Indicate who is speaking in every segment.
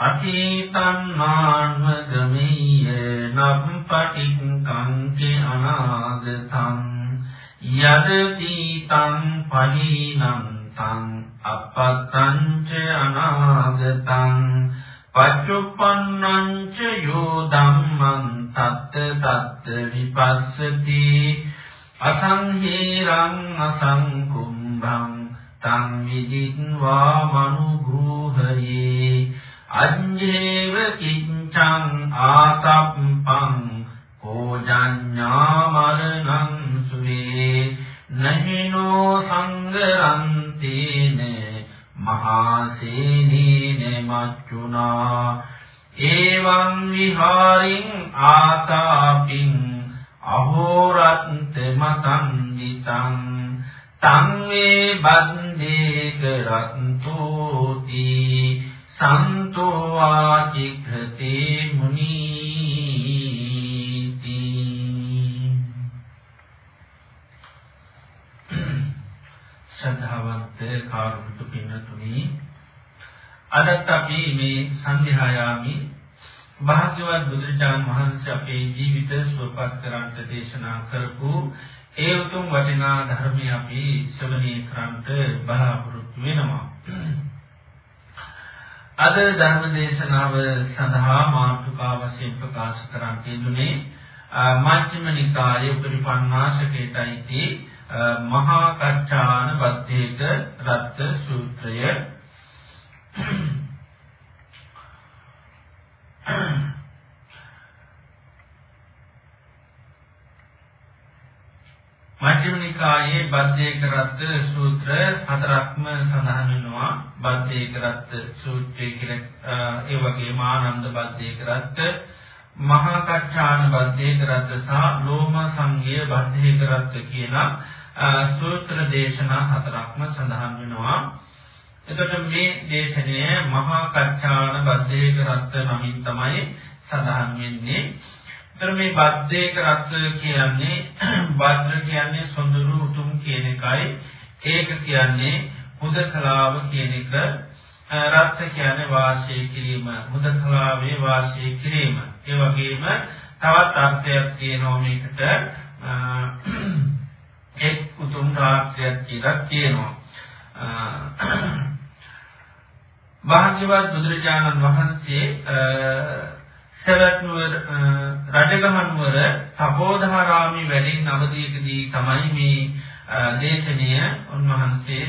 Speaker 1: අතීතං මාන්මගමීය නප්පටික්කං ච අනාගතං යදතීතං පහීනං තං අපත්තං ච අනාගතං පච්චුප්පන්නං ච යෝ ධම්මං තත්ත තත්ත විපස්සති අසංහේරං අසංකුම්භං තං විදිත්වා මනුභූහයේ අඤ්ඤේව කිංචං ආතප්පං කෝජඤ්ඤා මරණං සුවේ නහිනෝ සංගරන්තේන මහාසේනේන මච්චුනා එවං විහාරින් ආතාපින් අහෝරත්ත මතං නිතං තං වේ බන්දේ කරත්තෝති සන්තෝ ආචික්ඛති මුනීති ශ්‍රද්ධාවන්ත කාරුණික පින්තුනි අදත් අපි මේ සංධ්‍යායාමි. භාග්‍යවත් බුදුරජාණන් වහන්සේ අපේ ජීවිත සුවපත් කරන්ට දේශනා කරපු ඒ උතුම් වටිනා ධර්මය අපි ශ්‍රවණය කරන්ට බලාපොරොත්තු වෙනවා. අද ධර්ම දේශනාව සඳහා මාතෘකා වශයෙන් ප්‍රකාශ කරන්න තිබුණේ මජ්ක්‍ධිම නිකායේ උපරිපන්නාශකේතයිති මහා කච්චාන බද්දේක රත්ත සූත්‍රය. මජ්ක්‍ධිම නිකායේ බද්දේක රත්ත සූත්‍ර හතරක්ම සඳහන් වෙනවා. බද්දේක රත්ත සූත්‍රය කියලා ඒ වගේම ආනන්ද බද්දේක රත්ත මහා කච්චාන බද්දේක රත්ත සහ ලෝම සංගය බද්දේක රත්ත කියලා සූත්‍ර දේශනා හතරක්ම සඳහන් වෙනවා. එතකොට මේ දේශනය මහා කච්චාන බද්දේක රත්ත නමින් තමයි සඳහන් වෙන්නේ. එතන මේ බද්දේක රත් කියන්නේ බද්ද කියන්නේ සොඳුරු උතුම් කියන එකයි. ඒක කියන්නේ හුදකලාව කියන එක. රත් කියන්නේ වාසය කිරීම. හුදකලාවේ වාසය කිරීම. ඒ වගේම තවත් අර්ථයක් තියෙනවා මේකට. එක් උතුම් රාත්‍රියක් කියලා කියනවා. භාග්‍යවත් බුදුරජාණන් වහන්සේ සවැත් නුවර රජගහ නුවර තපෝධාරාමේ වැඩින් අවදීකදී තමයි මේ දේශනය උන්වහන්සේ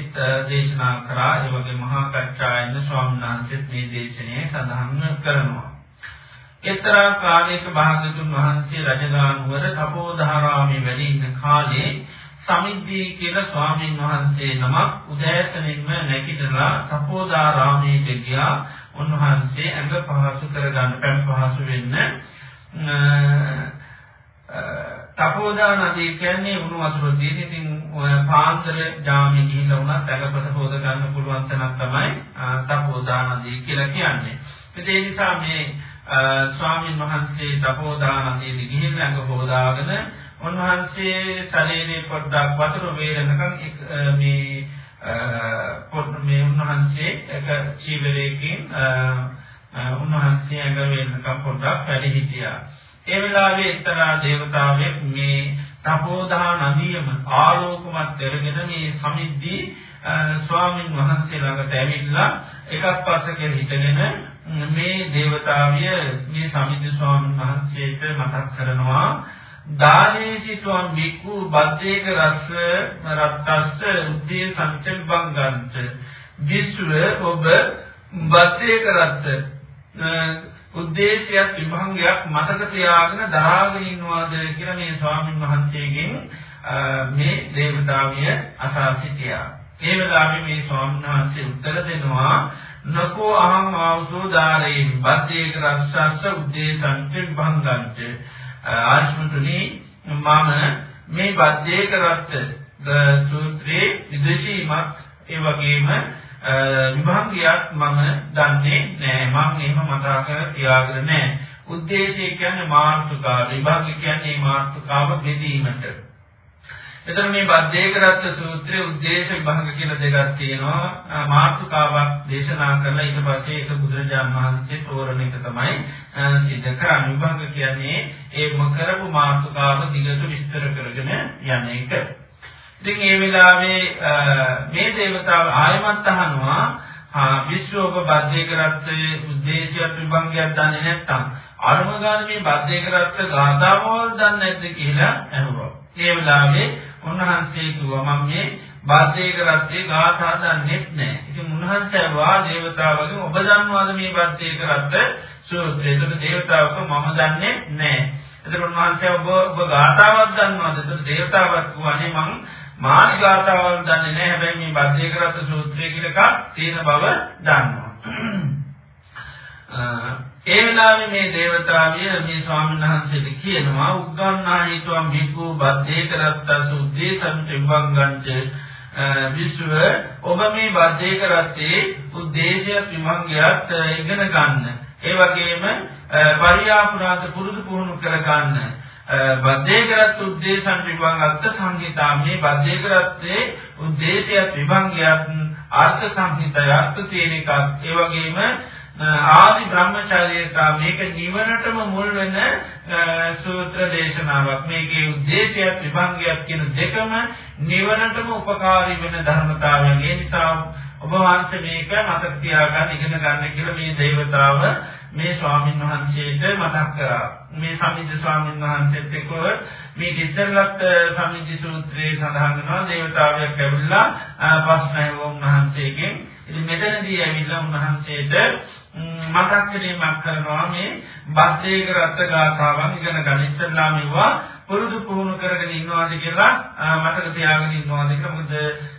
Speaker 1: දේශනා කරා ඒ වගේ මහා කච්චායන ස්වාමීන් වහන්සේත් මේ දේශනය සඳහන් කරනවා. එක්තරා කාලයක භාගතුන් වහන්සේ රජගහ නුවර තපෝධාරාමේ වැඩ ඉන්න කාලේ සමිද්දී කියලා ස්වාමීන් වහන්සේ නමක් උදෑසනින්ම නැගිටලා තපෝදාරාමයට ගියා. උන්වහන්සේ ඇඟ පහසු කරගන්න පැම් පහසු වෙන්න තපෝදා නදී කියන්නේ උණු වතුර තියෙන ඉතින් පාන්දර ජාමේ ගිහිල්ලා වුණත් ඇඟපත හොද ගන්න පුළුවන් තැනක් තමයි තපෝදා නදී කියලා කියන්නේ. ඒ නිසා මේ ස්වාමීන් වහන්සේ තපෝදා නදියට ගිහිල්ලා ඇඟ හොදාගෙන උන්වහන්සේ ශරීරේ පොඩ්ඩක් වතුර වේලනකම් මේ පොඩ් මේ උන්වහන්සේ එක චීවරයකින් උන්වහන්සේ ඇඟ වේලනකම් පොඩ්ඩක් වැඩ හිටියා. ඒ වෙලාවේ එක්තරා දේවතාවෙක් මේ තපෝදා නදියම ආලෝකමත් කරගෙන මේ සමිද්දී ස්වාමින් වහන්සේ ළඟට ඇවිල්ලා එකක් පස්සකින් හිටගෙන මේ දේවතාවිය මේ සමිද්දී ස්වාමීන් වහන්සේට මතක් කරනවා දානේ සිටුවම් බික්කු බද්දේක රස්ස රත්තස්ස උද්දී සංචල් බංගන්ත විසුව ඔබ බද්දේක රත්ත උද්දේශයක් විභංගයක් මතක තියාගෙන දරාගෙන ඉන්නවාද කියලා මේ ස්වාමීන් වහන්සේගෙන් මේ දේවතාවිය අසා සිටියා. ඒ වෙලාවේ මේ ස්වාමීන් වහන්සේ උත්තර දෙනවා නකෝ අහං ආවසෝදාරේ බද්දේක රස්සස්ස උද්දේශංච භංගංච ආශ්මතුනි මම මේ බද්දේක රත්ත සූත්‍රයේ විදේශීමත් ඒ වගේම විභංගියක් මම දන්නේ නෑ මම එහෙම මතක කර තියාගෙන නෑ උද්දේශය කියන්නේ මාර්ථකාව. විභංග කියන්නේ මාර්ථකාව බෙදීමට. එතන මේ බද්දේකරත් සූත්‍රයේ උද්දේශ විභංග කියලා දෙකක් තියෙනවා මාර්ථකාවක් දේශනා කරලා ඊට පස්සේ ඒක බුදුරජාණන් වහන්සේ තෝරන එක තමයි සිද්ධ කරන්නේ විභංග කියන්නේ ඒ කරපු මාර්ථකාව දිගට විස්තර කරගෙන යන එක. ඉතින් මේ වෙලාවේ මේ දේවතාව ආයමත් අහනවා විශ්වෝප බද්දේකරත්යේ උද්දේශයක් විභංගයක් දන්නේ නැත්නම් අරමගාන මේ බද්දේකරත්ත ගාථාවල් දන්නේ නැද්ද කියලා අහුවා. ඒ වෙලාවේ උන්වහන්සේ කිව්වා මම මේ බද්දේක රත්යේ ගාථා දන්නේ නැහැ. ඉතින් උන්වහන්සේ වා දේවතාවගෙන් ඔබ දන්නවද මේ බද්දේක රත්ත සූත්‍රය? ඒක දේවතාවක මම දන්නේ නැහැ. එතකොට උන්වහන්සේ ඔබ ඔබ ගාථාවක් දන්නවද? එතකොට දේවතාවක් කිව්වනේ මම මාත් ගාථාවක් දන්නේ නැහැ. හැබැයි මේ බද්දේක රත්ත සූත්‍රය කියලා එකක් තියෙන බව දන්නවා. ඒ වෙලාවේ මේ దేవතාවිය මේ ස්වාමීන් වහන්සේට කියනවා උග්ගන්නා හේතුවම් භික්ඛු බද්දේක රත්තස උද්දේශං තිවංගංච විශ්ව ඔබ මේ බද්දේක රත්තේ උද්දේශය විමංගයත් ඉගෙන ගන්න. ඒ වගේම පරියාපුරාත පුරුදු පුහුණු කර ගන්න. බද්දේකරත් උද්දේශං විභංගත් සංහිතා මේ බද්දේකරත්තේ උද්දේශයත් විභංගයත් අර්ථ සංහිතය අර්ථ තියෙන එකක් ඒ වගේම ආදි බ්‍රහ්මචාරීතා මේක නිවනටම මුල් වෙන සූත්‍ර දේශනාවක්. මේකේ ಉದ್ದೇಶයත් විභංගයත් කියන දෙකම නිවනටම උපකාරී වෙන ධර්මතාවයන්. ඒ නිසා ඔබ වහන්සේ මේක මතක තියාගන්න ඉගෙන ගන්න කියලා මේ දේවතාව මේ ස්වාමින් වහන්සේට මතක් කරා. මේ සමිද්ද ස්වාමින් වහන්සේත් එක්ක මේ ඉස්සෙල්ලත් සමිද්ද සූත්‍රයේ සඳහන් වෙනවා දේවතාවයක් ඇවිල්ලා ප්‍රශ්න ඇහුවා උන්වහන්සේගෙන්. ඉතින් මෙතනදී ඇවිල්ලා උන්වහන්සේට මතක් කිරීමක් කරනවා මේ බද්දේක රත්ත ගාථාවන් ඉගෙන ගන්න ඉස්සෙල්ලා මේවා පුරුදු පුහුණු කරගෙන ඉන්නවාද කියලා මතක තියාගෙන ඉන්නවාද කියලා මොකද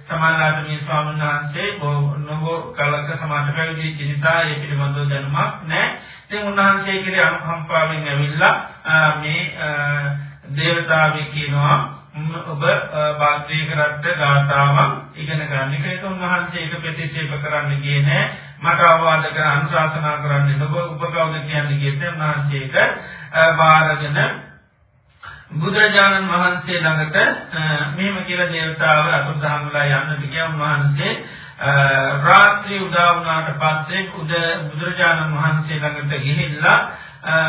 Speaker 1: සමාජාත මේ ස්වාමීන් වහන්සේ නොබෝ කලක සමාජ පැවිදි නිසා ඒ පිළිබඳව දැනුමක් නැහැ. ඉතින් උන්වහන්සේ කිරේ අනුකම්පාවෙන් ඇවිල්ලා මේ දේවතාවෙක් කියනවා ඔබ බාද්දේක රත්ත ගාථාවක් ඉගෙන ගන්න. ඒක උන්වහන්සේ ඒක ප්‍රතික්ෂේප කරන්න ගියේ නෑ. මට අවවාද කර අනුශාසනා කරන්න ඔබ ඔබ කවුද කියන්නේ කියද්දී උන්වහන්සේ ඒක බාරගෙන බුදුරජාණන් වහන්සේ ළඟට මෙහෙම කියලා දේවතාව අතුරුදහන් වෙලා යන්නට ගියා උන්වහන්සේ රාත්‍රී උදා වුණාට පස්සේ උද බුදුරජාණන් වහන්සේ ළඟට ගිහිල්ලා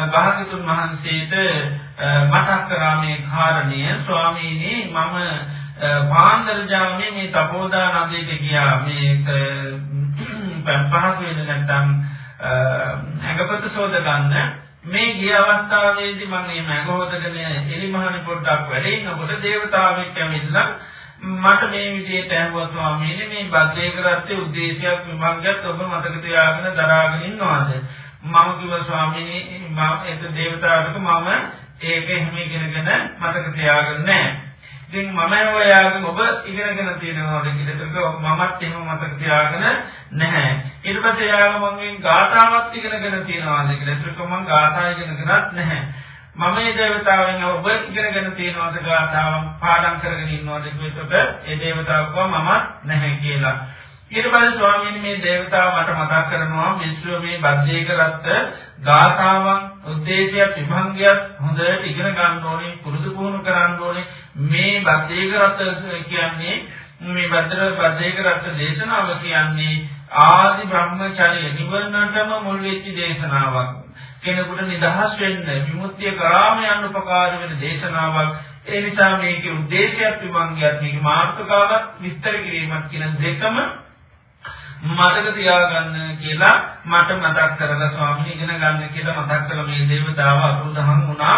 Speaker 1: භාගතුන් වහන්සේට මතක් කරා මේ කාරණය ස්වාමීනි මම පාන්දර ජාමේ මේ තපෝදා නදීට ගියා. මේ පහසු වෙන නැත්තම් ඇඟපත සෝද ගන්න. මේ ගිය අවස්ථාවේදී මම මේ මඟවතගෙන එලිමහන පොඩ්ඩක් වැඩිනකොට දේවතාවෙක් ඇවිල්ලා මට මේ විදිහට ඇහුවා ස්වාමීනි මේ බද්දේ කරත්තේ ಉದ್ದೇಶයක් විභංගයක් ඔබ මතක තියාගෙන දරාගෙන ඉන්නවාද? මම කිව්වා ස්වාමීනි මම ඒක දේවතාවට මම ඒක එහෙම ඉගෙනගෙන මතක තියාගන්නේ නැහැ. ඉතින් මම ඔයාගෙන් ඔබ ඉගෙනගෙන තියෙනවාද කියලා මමත් එහෙම මතක තියාගෙන නැහැ. ඊට පස්සේ එයාම මගෙන් ගාථාවක් ඉගෙනගෙන තියෙනවාද කියලා ඒක මම ගාථා ඉගෙනගෙනත් නැහැ. මම මේ දේවතාවෙන් ඔබ ඉගෙනගෙන තියෙනවාද ගාථාව පාඩම් කරගෙන ඉන්නවාද කියනකොට ඒ දේවතාවව මම නැහැ කියලා. ඊට පස්සේ ස්වාමීන් මේ దేవතාව මට මතක් කරනවා මිස්රෝ මේ බද්දේ කරත්ත ගාථාවන් උද්දේශයක් විභංගයක් හොඳට ඉගෙන ගන්න ඕනේ පුරුදු පුහුණු කරන්න ඕනේ. මේ බද්දේ කරත්ත කියන්නේ මේ බද්දේ බද්දේ කරත්ත දේශනාව කියන්නේ ආදි බ්‍රහ්මචර්ය නිවනටම මුල් වෙච්ච දේශනාවක්. කෙනෙකුට නිදහස් වෙන්න විමුක්තිය කරාම යන්න උපකාර වෙන දේශනාවක්. ඒ නිසා මේකේ ಉದ್ದೇಶයත් විභංගයත් මේකේ මාර්ථකාවක් විස්තර කිරීමක් කියන දෙකම මතක තියාගන්න කියලා මට මතක් කරලා ස්වාමීන් ඉගෙන ගන්න කියලා මතක් කළ මේ දේවතාව අතුරුදහන් වුණා.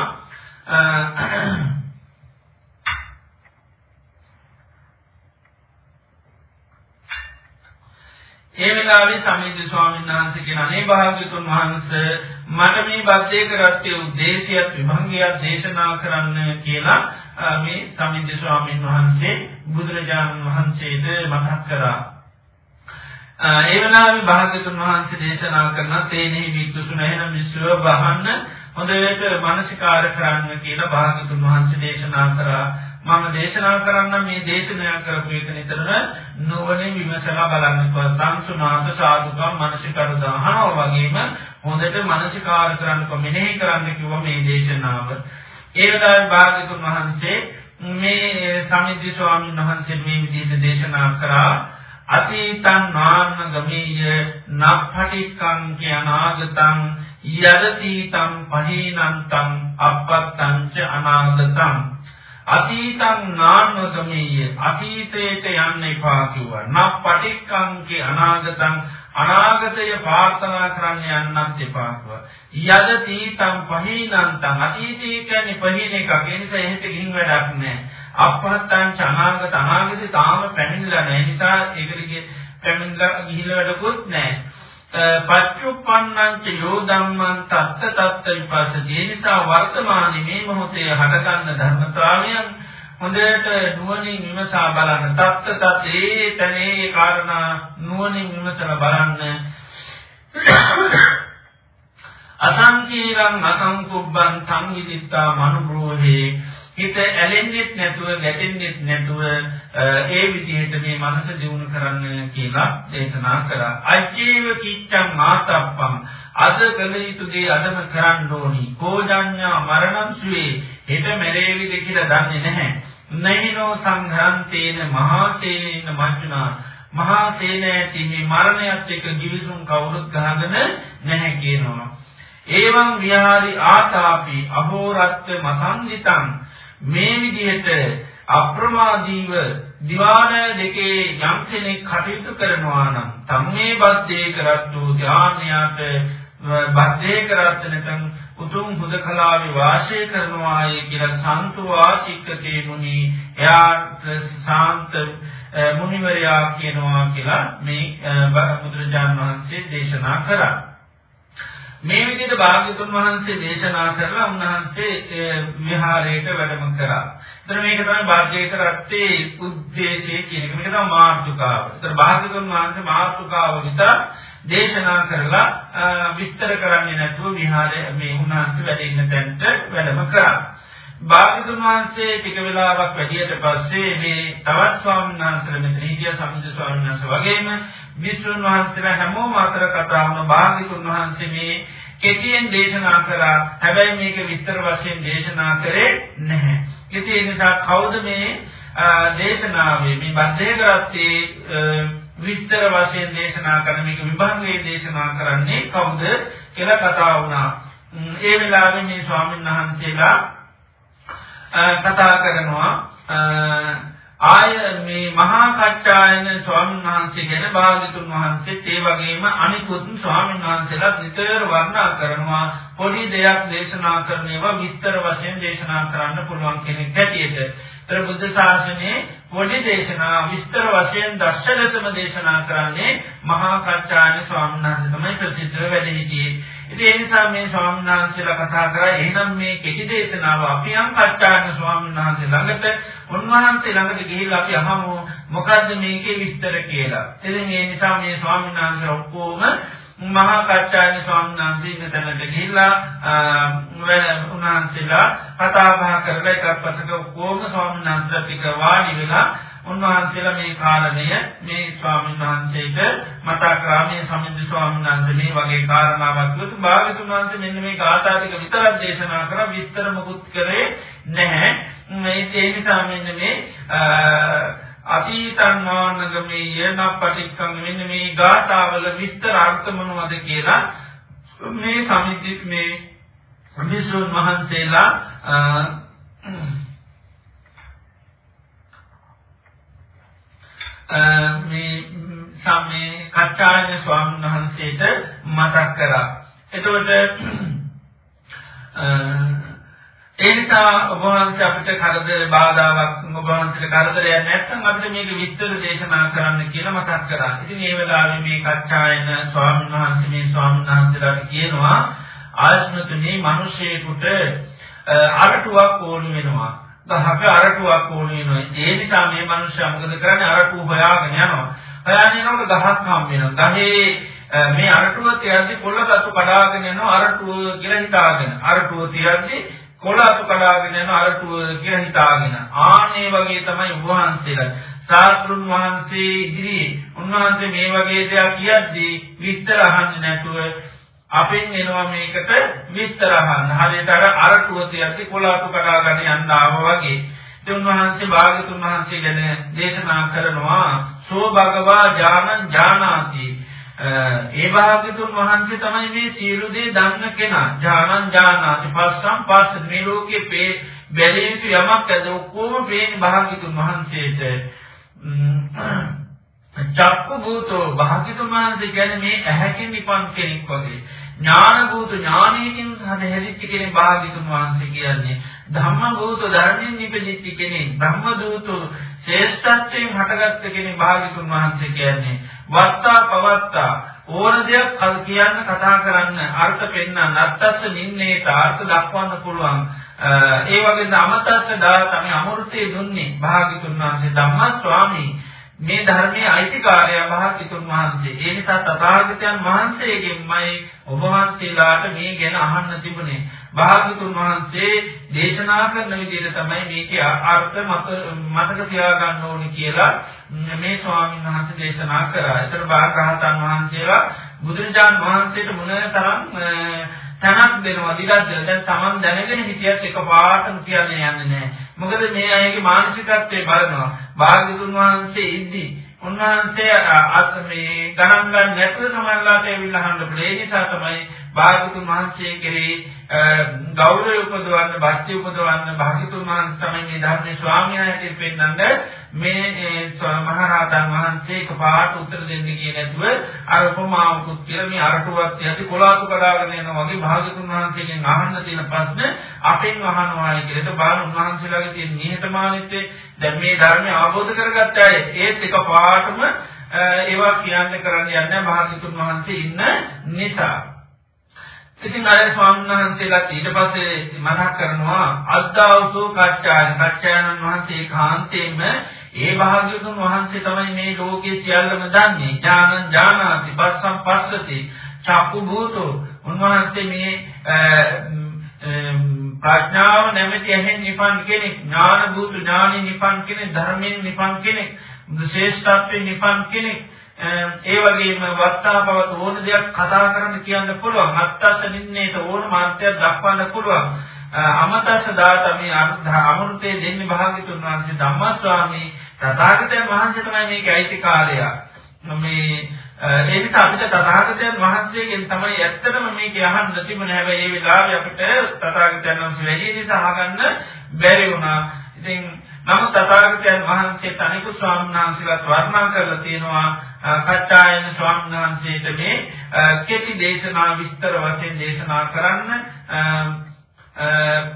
Speaker 1: ඒ වෙලාවේ සමිද්ද ස්වාමීන් වහන්සේ කියන අනේ භාග්‍යතුන් වහන්සේ මට මේ බද්දේක රත්යේ උද්දේශයත් විභංගයත් දේශනා කරන්න කියලා මේ සමිද්ද ස්වාමීන් වහන්සේ බුදුරජාණන් වහන්සේට මතක් කරා. ඒ වෙලාවේ භාග්‍යතුන් වහන්සේ දේශනා කරන තේනෙහි වික්තුසුන එහෙනම් මිශ්‍රව බහන්න හොඳට මානසිකාර කරන්න කියලා භාග්‍යතුන් වහන්සේ දේශනා කරා. මම දේශනා කරන්න මේ දේශනය කරපු එක නිතරම නුවණින් විමසලා බලන්න සංසුනාත සාදුකම් මානසිකාර දහනවා වගේම හොඳට මානසිකාර කරන්න මෙනෙහි කරන්න කිව්ව මේ දේශනාව. ඒ වෙලාවේ භාග්‍යතුන් වහන්සේ මේ සමිද්දි ස්වාමීන් වහන්සේ මේ විදිහට දේශනා කරා. අතීතං නාන්න ගමීය නප්පටික්කං කියනාගතං යදතීතං පහීනන්තං අපත්තං ච අනාගතං. අතීතං නාන්න ගමීය අතීතයට යන්න එපා කිව්වා නප්පටික්කං කිය අනාගතං අනාගතය ප්‍රාර්ථනා කරන්න යන්නත් එපා කිව්වා යදතීතං පහීනන්තං අතීතය කියන්නේ පහින එකක් ඒ නිසා එහෙට ගිහින් වැඩක් නැහැ අපහත්තං අනාගත අනාගතේ තාම පැමිණිලා නැහැ. නිසා ඒකට පැමිණිලා ගිහිල්ලා වැඩකුත් නැහැ. පච්චුප්පන්නං ච යෝ ධම්මං තත්ත තත්ත විපස්සති. ඒ නිසා වර්තමානයේ මේ මොහොතේ හටගන්න ධර්මතාවයන් හොඳට නුවණින් විමසා බලන්න. තත්ත තත් ඒ තනේ කාරණා නුවණින් විමසලා බලන්න. අසංකීරං අසංකුබ්බං සංවිදිත්තා මනුබ්‍රෝහේ හිත ඇලෙන්නෙත් නැතුව ගැටෙන්නෙත් නැතුව ඒ විදිහට මේ මනස දියුණු කරන්න කියලා දේශනා කරා. අජීව කිච්ඡං මාතප්පං අද කළ යුතු දේ අදම කරන්න ඕනි. කෝජඤ්ඤා මරණං සුවේ හෙට මෙරේවිද කියලා දන්නේ නැහැ. නයිනෝ සංඝාන්තේන මහසේන මජ්ජුනා මහා සේනයති මේ මරණයත් එක්ක givisum කවුරුත් ගහගෙන නැහැ කියනවා. ඒවං විහාරි ආතාපි අහෝරත්ත මසන්දිතං මේ විදිහට අප්‍රමාදීව දිවාන දෙකේ යම් කෙනෙක් කටයුතු කරනවා නම් තම්මේ බද්දේ කරත්තු ධානයට බද්දේ කරත් නැත්නම් උතුම් හුදකලාවේ වාසය කරනවායි කියලා සන්තුවාචික්කතේ මුනි එයා ශාන්ත මුනිවරයා කියනවා කියලා මේ බුදුරජාණන් වහන්සේ දේශනා කරා. මේ විදිහට භාග්‍යතුන් වහන්සේ දේශනා කරලා උන්වහන්සේ විහාරයට වැඩම කරා. ඒතර මේක තමයි භාග්‍යයක රත්තේ උද්දේශය කියන එක. මේක තමයි මාර්ගිකාව. ඒතර භාග්‍යතුන් වහන්සේ මාර්ගිකාව විතර දේශනා කරලා විස්තර කරන්නේ නැතුව විහාරයේ මේ උන්වහන්සේ වැඩ ඉන්න තැනට වැඩම කරා. භාග්‍යතුන් වහන්සේ ටික වෙලාවක් වැඩියට පස්සේ මේ තවත් ස්වාමීන් වහන්සේලා මෙතන හිටිය සම්බුද්ධ ස්වාමීන් වහන්සේ වගේම විසුණු වහන්සේලා හැමෝම අතර කතා වුණ භාග්‍යතුන් වහන්සේ මේ කෙටියෙන් දේශනා කරා. හැබැයි මේක විස්තර වශයෙන් දේශනා කරේ නැහැ. ඉතින් ඒ නිසා කවුද මේ දේශනාවේ මේ බද්ධේකරත්තේ විස්තර වශයෙන් දේශනා කරන මේක විභංගයේ දේශනා කරන්නේ කවුද කියලා කතා වුණා. ඒ වෙලාවේ මේ ස්වාමීන් වහන්සේලා කතා කරනවා. ආය මේ මහා කච්චායන ස්වාමීන් වහන්සේ ගැන භාග්‍යතුන් වහන්සේත් ඒ වගේම අනිකුත් ස්වාමීන් වහන්සේලා විතර වර්ණනා කරනවා. පොඩි දෙයක් දේශනා කරන ඒවා විස්තර වශයෙන් දේශනා කරන්න පුළුවන් කෙනෙක් හැටියට. ඒතර බුද්ධ ශාසනයේ පොඩි දේශනා විස්තර වශයෙන් දර්ශනසම දේශනා කරන්නේ මහා කච්චායන ස්වාමීන් වහන්සේ තමයි ප්‍රසිද්ධ වෙන්නේ හිටියේ. ඉතින් ඒ නිසා මේ ස්වාමීන් වහන්සේලා කතා කරා එහෙනම් මේ කෙටි දේශනාව අපි යම් කච්චායන ස්වාමීන් වහන්සේ ළඟට උන්වහන්සේ ළඟට ගිහිල්ලා අපි අහමු මොකද්ද මේකේ විස්තර කියලා. ඉතින් ඒ නිසා මේ ස්වාමීන් වහන්සේ ඔක්කොම මහා කච්චායන ස්වාමීන් වහන්සේ ඉන්න තැනට ගිහිල්ලා උන්වහන්සේලා කතා බහ කරලා එකක් පස්සක ඔක්කොම ස්වාමීන් වහන්සේලා ටික වාඩි වෙලා උන්වහන්සේලා මේ කාරණය මේ ස්වාමීන් වහන්සේට මතක් කරා මේ සමිද්ද ස්වාමීන් වහන්සේ මේ වගේ කාරණාවක් කිව්වොත් භාගතුන් වහන්සේ මෙන්න මේ ගාථා ටික විතරක් දේශනා කරා විස්තර මොකුත් කරේ නැහැ. මේ ඒ නිසා මෙන්න මේ අතීතං වානගමේ යන පටික්කම් මෙන්න මේ ගාථාවල විස්තර අර්ථ මොනවද කියලා මේ සමිති මේ විසුන් මහන්සේලා මේ සම්මේ කච්චායන ස්වාමීන් වහන්සේට මතක් කරා. එතකොට ඒ නිසා ඔබ වහන්සේ අපිට කරදර බාධාවක් ඔබ වහන්සේට කරදරයක් නැත්නම් අපිට මේක විස්තර දේශනා කරන්න කියලා මතක් කරා. ඉතින් මේ වෙලාවේ මේ කච්චායන ස්වාමීන් වහන්සේ මේ ස්වාමීන් වහන්සේලාට කියනවා ආශ්‍රතුනේ මිනිසෙකුට අරටුවක් ඕන වෙනවා. ගහක අරටුවක් ඕන වෙනවා. ඒ නිසා මේ මිනිස්සයා මොකද කරන්නේ අරටුව හොයාගෙන යනවා. හොයාගෙන යනකොට ගහක් හම් වෙනවා. ගහේ මේ අරටුව තියද්දි කොළ දතු කඩාගෙන යනවා අරටුව කියලා හිතාගෙන. අරටුව තියද්දි කොළ අතු කඩාගෙන යනවා අරටුව කියලා හිතාගෙන. ආන්නේ වගේ තමයි උන්වහන්සේලා සාස්ෘන් වහන්සේ ඉදිරියේ උන්වහන්සේ මේ වගේ දෙයක් කියද්දී විස්තර අහන්නේ නැතුව අපෙන් එනවා මේකට විස්තර අහන්න. හරියට අර අරටුව තියද්දි කොළ අතු කඩාගෙන යන්න ආවා වගේ. උන්වහන්සේ භාගතුන් වහන්සේ ගැන දේශනා කරනවා සෝ භගවා ඥානං ඥානාති ඒ භාගතුන් වහන්සේ තමයි මේ සියලු දේ දන්න කෙනා. ඥානං ඥානාති පස්සම් පස්ස මේ ලෝකේ බැලිය යුතු යමක් ඇද ඔක්කොම මේ භාගතුන් වහන්සේට. චක්කු භූතෝ භාග්‍යතුන් වහන්සේ කියන්නේ මේ ඇහැකින් නිපන් කෙනෙක් වගේ. ඥාන භූත ඥානයෙන් සැදෙහිච්ච කෙනෙක් භාග්‍යතුන් වහන්සේ කියන්නේ. ධම්ම භූත ධර්මයෙන් නිපදිච්ච කෙනෙක්. ධම්ම දූත ශ්‍රේෂ්ඨත්වයෙන් හටගත්ත කෙනෙක් භාග්‍යතුන් වහන්සේ කියන්නේ. වත්තා පවත්තා ඕන දෙයක් කල් කියන්න කතා කරන්න අර්ථ පෙන්වන්න අත්තස්ස නින්නේට අර්ථ දක්වන්න පුළුවන්. ඒ වගේම අමතස්ස දා තමයි අමෘතේ දුන්නේ භාග්‍යතුන් වහන්සේ ධම්ම ස්වාමී මේ ධර්මයේ අයිතිකාරය භාග්‍යතුන් වහන්සේ. ඒ නිසා තථාගතයන් වහන්සේගෙන්මයි ඔබ වහන්සේලාට මේ ගැන අහන්න තිබුණේ. භාග්‍යතුන් වහන්සේ දේශනා කරන විදිහට තමයි මේකේ අර්ථ මතක තියාගන්න ඕනි කියලා මේ ස්වාමීන් වහන්සේ දේශනා කරා. ඒතර භාග්‍යහතන් වහන්සේලා බුදුරජාන් වහන්සේට මොන තරම් තනක් දෙනවා දිගක් දෙනවා. දැන් Taman දැනගෙන හිටියත් එකපාරටම කියන්නේ යන්නේ නැහැ. මොකද මේ අයගේ මානසිකත්වය බලනවා. භාග්‍යතුන් වහන්සේ ඉද්දී උන්වහන්සේ අත් මේ ගණන් ගන්න නැතුව සමහරලාට ඇවිල්ලා අහන්න පුළුවන්. ඒ නිසා තමයි භාග්‍යතුන් වහන්සේ කෙරෙහි ගෞරවය උපදවන්න, භක්තිය උපදවන්න භාග්‍යතුන් වහන්සේ තමයි මේ ධර්මයේ ස්වාමීන් හැටියට පෙන්වන්නේ මේ මහරහතන් වහන්සේ එකපාරට උත්තර දෙන්න කියේ නැතුව අර උපමාවකුත් කියලා මේ අරටුවක් යටි කොලාතු කඩාගෙන යනවා වගේ භාග්‍යතුන් වහන්සේගෙන් අහන්න තියෙන ප්‍රශ්න අපෙන් අහනවායි කියලා. ඒක බාල උන්වහන්සේලාගේ තියෙන නිහතමානීත්වය දැන් මේ ධර්මය අවබෝධ කරගත්ත අය ඒත් එකපාරටම ඒවා කියන්න කරන්න යන්නේ භාග්‍යතුන් වහන්සේ ඉන්න නිසා. ඉතින් අර ස්වාමීන් වහන්සේලා ඊට පස්සේ මතක් කරනවා අද්දාවසෝ කච්චායන කච්චායන වහන්සේ කාන්තේම ඒ භාග්‍යවතුන් වහන්සේ තමයි මේ ලෝකයේ සියල්ලම දන්නේ. ඥානං ඥානාති පස්සම් පස්සති චක්කු භූතෝ. උන්වහන්සේ මේ ප්‍රඥාව නැමැති ඇහෙන් නිපන් කෙනෙක් ඥාන භූත ඥානෙ නිපන් කෙනෙක් ධර්මයෙන් නිපන් කෙනෙක්. ශ්‍රේෂ්ඨත්වයෙන් නිපන් කෙනෙක් ඒ වගේම වත්තාපවත ඕන දෙයක් කතා කරන්න කියන්න පුළුවන්. අත්තස්ස නින්නේට ඕන මාත්‍යයක් දක්වන්න පුළුවන්. අමතස්ස දාත මේ අමෘතයේ දෙන්නේ භාග්‍යතුන් වහන්සේ ධම්මස්වාමී තථාගතයන් වහන්සේ තමයි මේකේ අයිතිකාරය. මේ ඒ නිසා අපිට තථාගතයන් වහන්සේගෙන් තමයි ඇත්තටම මේක අහන්න තිබුණේ. හැබැයි මේ වෙලාවේ අපිට තථාගතයන් වහන්සේ වැඩි නිසා අහගන්න බැරි වුණා. ඉතින් නමුත් තථාගතයන් වහන්සේ තනිකුත් ස්වාමීන් වහන්සේලාත් වර්ණනා කරලා තියෙනවා කච්චායන ස්වාමීන් වහන්සේට මේ කෙටි දේශනා විස්තර වශයෙන් දේශනා කරන්න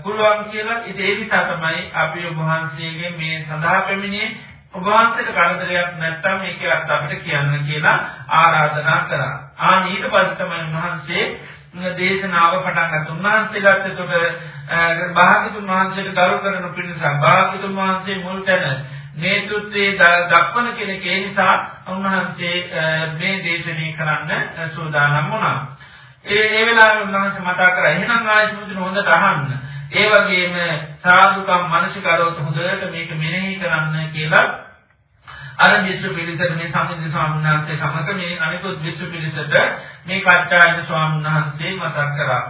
Speaker 1: පුළුවන් කියලා ඉතින් ඒ නිසා තමයි අපි ඔබ වහන්සේගේ මේ සඳහා පැමිණියේ ඔබ වහන්සේට කරදරයක් නැත්තම් මේක අපිට කියන්න කියලා ආරාධනා කරා. ආ ඊට පස්සේ තමයි උන්වහන්සේ දේශනාව පටන් ගත්තා. උන්වහන්සේලාට ඒකට භාග්‍යතුන් වහන්සේට ගරු කරන පිණිස භාග්‍යතුන් වහන්සේ මුල් තැන නේතෘත්වයේ දක්වන කෙනෙක් ඒ නිසා උන්වහන්සේ මේ දේශනේ කරන්න සූදානම් වුණා. ඒ ඒ වෙලාවේ උන්වහන්සේ මතක් කරා එහෙනම් ආයතන හොඳට අහන්න. ඒ වගේම සාදුකම් මානසිකරවත හොඳට මේක මෙනෙහි කරන්න කියලා අර විශ්ව පිළිසර මේ සම්මිද ස්වාමීන් වහන්සේ සමග මේ අනිකුත් විශ්ව පිළිසරට මේ කච්චායන ස්වාමීන් වහන්සේ මතක් කරා.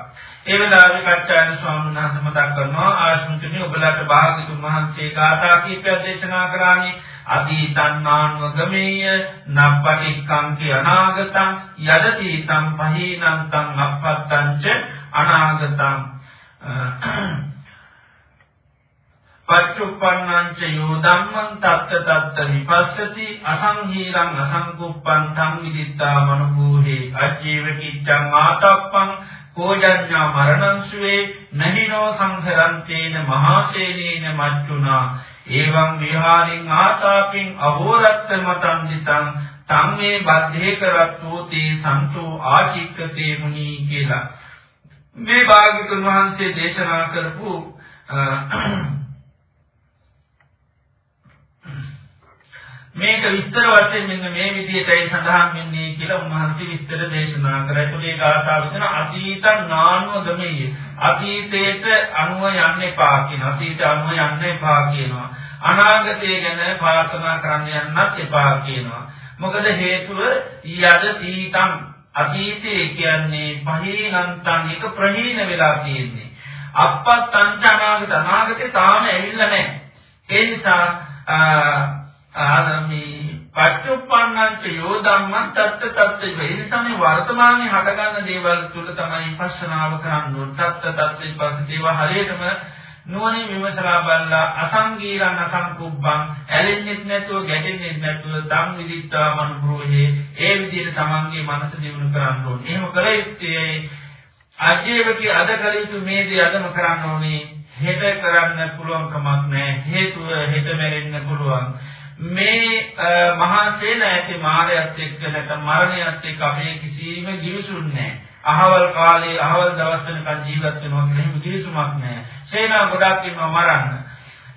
Speaker 1: ඒ වෙලාවේ කච්චායන ස්වාමීන් වහන්සේ මතක් කරනවා ආශ්‍රිතනේ ඔබලාට භාග්‍යතුන් වහන්සේ කාටා කීපයක් දේශනා කරානේ අතීතං නාන්වගමේය නප්පටික්ඛං අනාගතං යදතීතං පහීනං තං අපත්තං ච අනාගතං පච්චුප්පන්නං ච යෝ ධම්මං තත්ත තත්ත විපස්සති අසංහීරං අසංකුප්පං තං විදිත්තා මනුභූහි අජීව කිච්ඡං ආතප්පං කෝජඤ්ඤා මරණං සුවේ නහිනෝ සංහරන්තේන මහසේනේන මච්චුනා එවං විහාරින් ආතාපින් අහෝරත්ත මතං දිතං තම් මේ බද්ධේ කරත්තෝ තේ සන්තෝ ආචික්කතේ මුනි කියලා. මේ භාග්‍යතුන් වහන්සේ දේශනා කරපු මේක විස්තර වශයෙන් මෙන්න මේ විදිහටයි සඳහන් වෙන්නේ කියලා උන්වහන්සේ විස්තර දේශනා කරා. ඒකේ ගාථා විදින අතීත නානුව ගමෙයි. අතීතයට අනුව යන්න එපා කියන. අතීත අනුව යන්න එපා කියනවා. අනාගතය ගැන ප්‍රාර්ථනා කරන්න යන්නත් එපා කියනවා. මොකද හේතුව යද තීතං අතීතයේ කියන්නේ පහීනන්තන් එක ප්‍රහීන වෙලා තියෙන්නේ. අපත් අංචනාගත අනාගතේ තාම ඇවිල්ලා නැහැ. ඒ නිසා ආදමී පච්චුප්පන්නංච යෝ ධම්මං තත්ත තත්ත ඒ නිසා මේ වර්තමානයේ හටගන්න දේවල් තුල තමයි පස්සනාව කරන්න ඕන. තත්ත තත්ත ඊපස්සේ ඒවා හරියටම නුවණින් විමසලා බලලා අසංගීරං අසංකුබ්බං ඇලෙන්නෙත් නැතුව ගැටෙන්නෙත් නැතුව ධම් විදිත්තා මනුභෝහේ ඒ විදිහට තමන්ගේ මනස දියුණු කරන්න ඕනේ. එහෙම කළ යුත්තේ අජීවකි අද කළ යුතු මේ දේ අදම කරන්න ඕනේ. හෙට කරන්න පුළුවන් කමක් නැහැ. හේතුව හෙට මැරෙන්න පුළුවන්. මේ මහා සේන ඇති මායයත් එක්ක නැත්නම් මරණයත් එක්ක අපේ කිසිම ගිවිසුන්නේ නැහැ. අහවල් කාලේ අහවල් දවස් වෙනකන් ජීවත් වෙනවා කියලා එහෙම කිසිමක් නැහැ. සේනාව ගොඩක් ඉන්නවා මරන්න.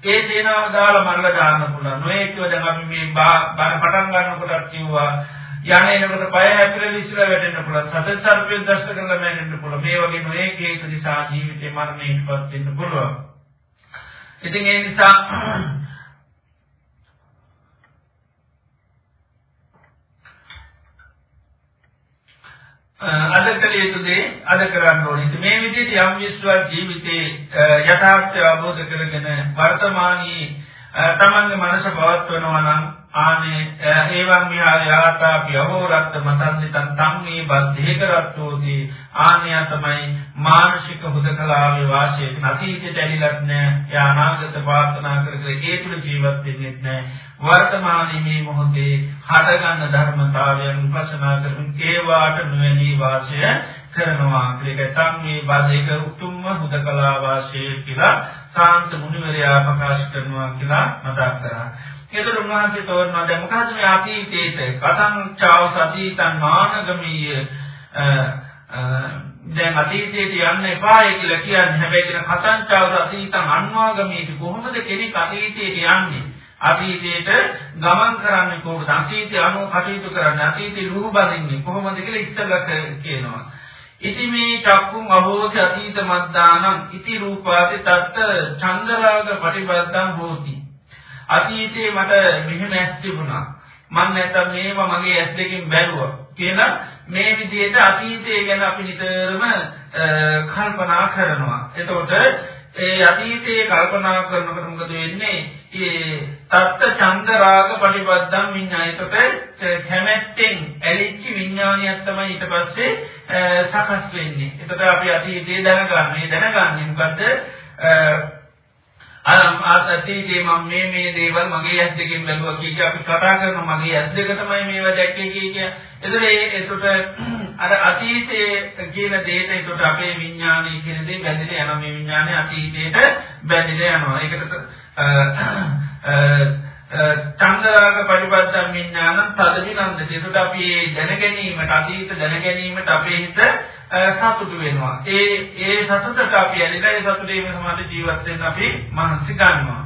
Speaker 1: ඒ සේනාව දාලා මරලා දාන්න පුළුවන්. නොඒකව දැන් අපි මේ බාර පටන් ගන්නකොට කිව්වා යන්නේ එනකොට පය හැපිරෙලා ඉස්සර වැටෙන්න පුළුවන්. සතර සර්පය දෂ්ට කරලා මැරෙන්න පුළුවන්. මේ වගේ නොඒක හේතු නිසා ජීවිතේ මරණයටපත් වෙන්න පුළුවන්. ඉතින් ඒ නිසා අද කළ යුතු දේ අද කරන්න ඕනේ. මේ විදිහට යම් විශ්වාස ජීවිතේ යථාර්ථය අවබෝධ කරගෙන වර්තමානයේ තමන්ගේ මනස පවත්වනවා නම් ආනේ ඒවං විහාර යාතාපි අහෝරත්ත මතන්දිතං තම්මේ බද්ධේ කරත්තෝති ආනය තමයි මානසික හුදකලාවේ වාසය. නැතිට ඇලිලත් නැහැ යා අනාගත ප්‍රාර්ථනා කර කර ඒ තුල ජීවත් වෙන්නේ නැහැ වර්තමානයේ මේ මොහොතේ හටගන්න ධර්මතාවයන් විපස්සනා කරමින් ඒවාට නොවැළී වාසය කරනවා ඒක තම්මේ බද්ධේක උතුම්ම හුදකලා වාසය කියලා සාන්ත මුනිවරයා ප්‍රකාශ කරනවා කියලා මතක් කරා. ඒතර උන්වහන්සේ තෝරනවා දැන් මොකද්ද මේ අතීතේට කතං චාව සතීතං මානගමීය. දැන් අතීතයට යන්න එපායි කියලා කියන්නේ හැබැයි කියන කතං චාව සතීතං අන්වාගමීති. කොහොමද කෙනෙක් අතීතයට යන්නේ? අතීතයට ගමන් කරන්නේ කොහොමද අතීතය අනුව කටයුතු කරන්නේ අතීතේ ලුහු බඳින්නේ කොහොමද කියලා ඉස්සෙල්ලා කියනවා ඉති මේ චක්කුම් අහෝසි අතීත මද්දානම් ඉති රූපාති තත්ත චන්දරාග පටිපද්දං හෝති අතීතේ මට මෙහෙම ඇස් තිබුණා. මම නැත්තම් මේවා මගේ ඇස් දෙකෙන් බැලුවා කියලා මේ විදිහට අතීතය ගැන අපි නිතරම කල්පනා කරනවා. එතකොට ඒ අතීතයේ කල්පනා කරනකොට මොකද වෙන්නේ? ඒ තත්ත චන්ද රාග පටිපද්දම් විඤ්ඤායතට කැමැත්තෙන් ඇලිච්ච විඤ්ඤාණයක් තමයි ඊට පස්සේ සකස් වෙන්නේ. එතකොට අපි අතීතයේ දැනගන්නේ දැනගන්නේ මොකද්ද? අතීතේ මම මේ මේ දේවල් මගේ ඇස් දෙකෙන් බැලුවා කිය කිය අපි කතා කරනවා මගේ ඇස් දෙක තමයි මේවා දැක්කේ කිය කිය. එතකොට ඒ එතකොට අර අතීතයේ කියන දේට එතකොට අපේ විඥානය කියන දේ බැඳිලා යනවා මේ විඥානය අතීතයට බැඳිලා යනවා. ඒකට චන්දරාග පරිපත්තම් විඥාන තදවිනන්දති. ඒකට අපි දැන ගැනීමට අතීත දැන ගැනීමට අපේ හිත සතුටු වෙනවා. ඒ ඒ සතුටට අපි ඇලිලා ඒ සතුටේම සමාධි ජීවත් වෙන්න අපි මහන්සි ගන්නවා.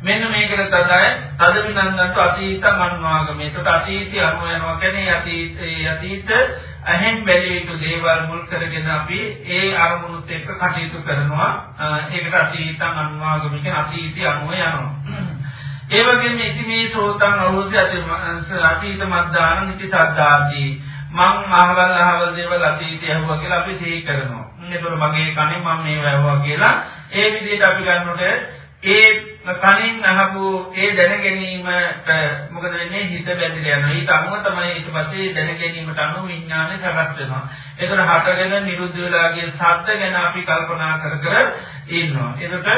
Speaker 1: මෙන්න මේකට තමයි තදවිනන්දන්ට අතීත මන්වාගම. ඒකට අතීතය අනුව යනවා කියන්නේ අතීතයේ අතීත අහෙන් බැලිය යුතු දේවල් මුල් කරගෙන අපි ඒ අරමුණුත් එක්ක කටයුතු කරනවා. ඒකට අතීත මන්වාගම කියන අතීතය අනුව යනවා. ඒ වගේම ඉති මේ සෝතං අහෝසි අතීත මද්දාන නිති සද්දාදී මං අහවල් අහවල් දේවල් අතීතයේ ඇහුවා කියලා අපි සිහි කරනවා. ඒතකොට මගේ කණෙන් මම මේව ඇහුවා කියලා ඒ විදිහට අපි ගන්නකොට ඒ කණින් අහපු ඒ දැන ගැනීමට මොකද වෙන්නේ හිත බැඳිලා යනවා. ඊට අනුව තමයි ඊට පස්සේ දැන ගැනීමට අනුව විඥානය සකස් වෙනවා. ඒතර හටගෙන නිරුද්ධ වෙලා ගිය සත්‍ය ගැන අපි කල්පනා කර කර ඉන්නවා. ඒකට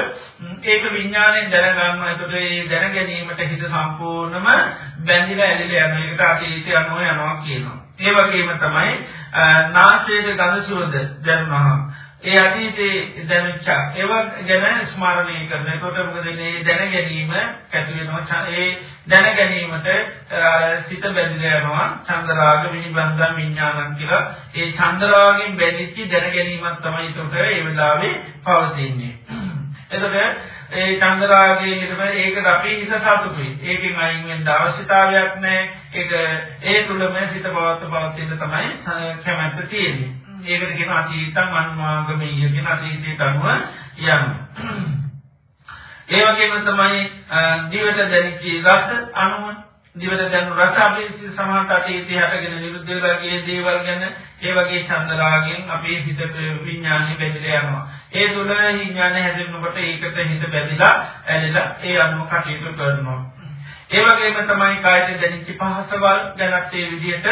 Speaker 1: ඒක විඥාණයෙන් දැනගන්නවා. ඒකට ඒ දැන ගැනීමට හිත සම්පූර්ණම බැඳිලා ඇලිලා යනවා. ඒකට අතීතය අනුව යනවා කියනවා. ඒ වගේම තමයි නාසයේ ගඳ සුවඳ දැනුනහම ඒ අතීතේ දැනෙච්ච ඒව ගැන ස්මරණය කරන. ඒකට මොකද මේ දැන ගැනීම ඇති වෙනවා. ඒ දැන ගැනීමට සිත බැඳිලා යනවා. චන්දරාග විනිබන්ධ විඥානං කියලා. ඒ චන්දරාගෙන් බැඳිච්ච දැන ගැනීමක් තමයි ඒකට ඒ වෙලාවේ පවතින්නේ. එතකොට ඒ චන්දරාගයේ ඊට ඒකට අපි හිත සතුටුයි. ඒකෙන් අයින් වෙන්න අවශ්‍යතාවයක් නැහැ. ඒක ඒ තුලම සිත පවත්ව පවත්ින්න තමයි කැමැත්ත තියෙන්නේ. ඒකට කියන අතීතං අනුමාගමීය කියන අතීතයට අනුව යනවා. ඒ වගේම තමයි දිවට දැනෙච්ච රස අනුව දිවට දැනුණු රස අපි සමාහට අතීතයේ හටගෙන නිරුද්ධ වෙලා ගිය දේවල් ගැන ඒ වගේ චන්දරාගෙන් අපේ හිත විඥානෙ බැඳලා යනවා. ඒ තුල විඥානය හැදෙනකොට ඒකට හිත බැඳලා ඇලෙලා ඒ අනුව කටයුතු කරනවා. ඒ වගේම තමයි කායයට දැනෙච්ච පහසවල් ගැනත් ඒ විදිහට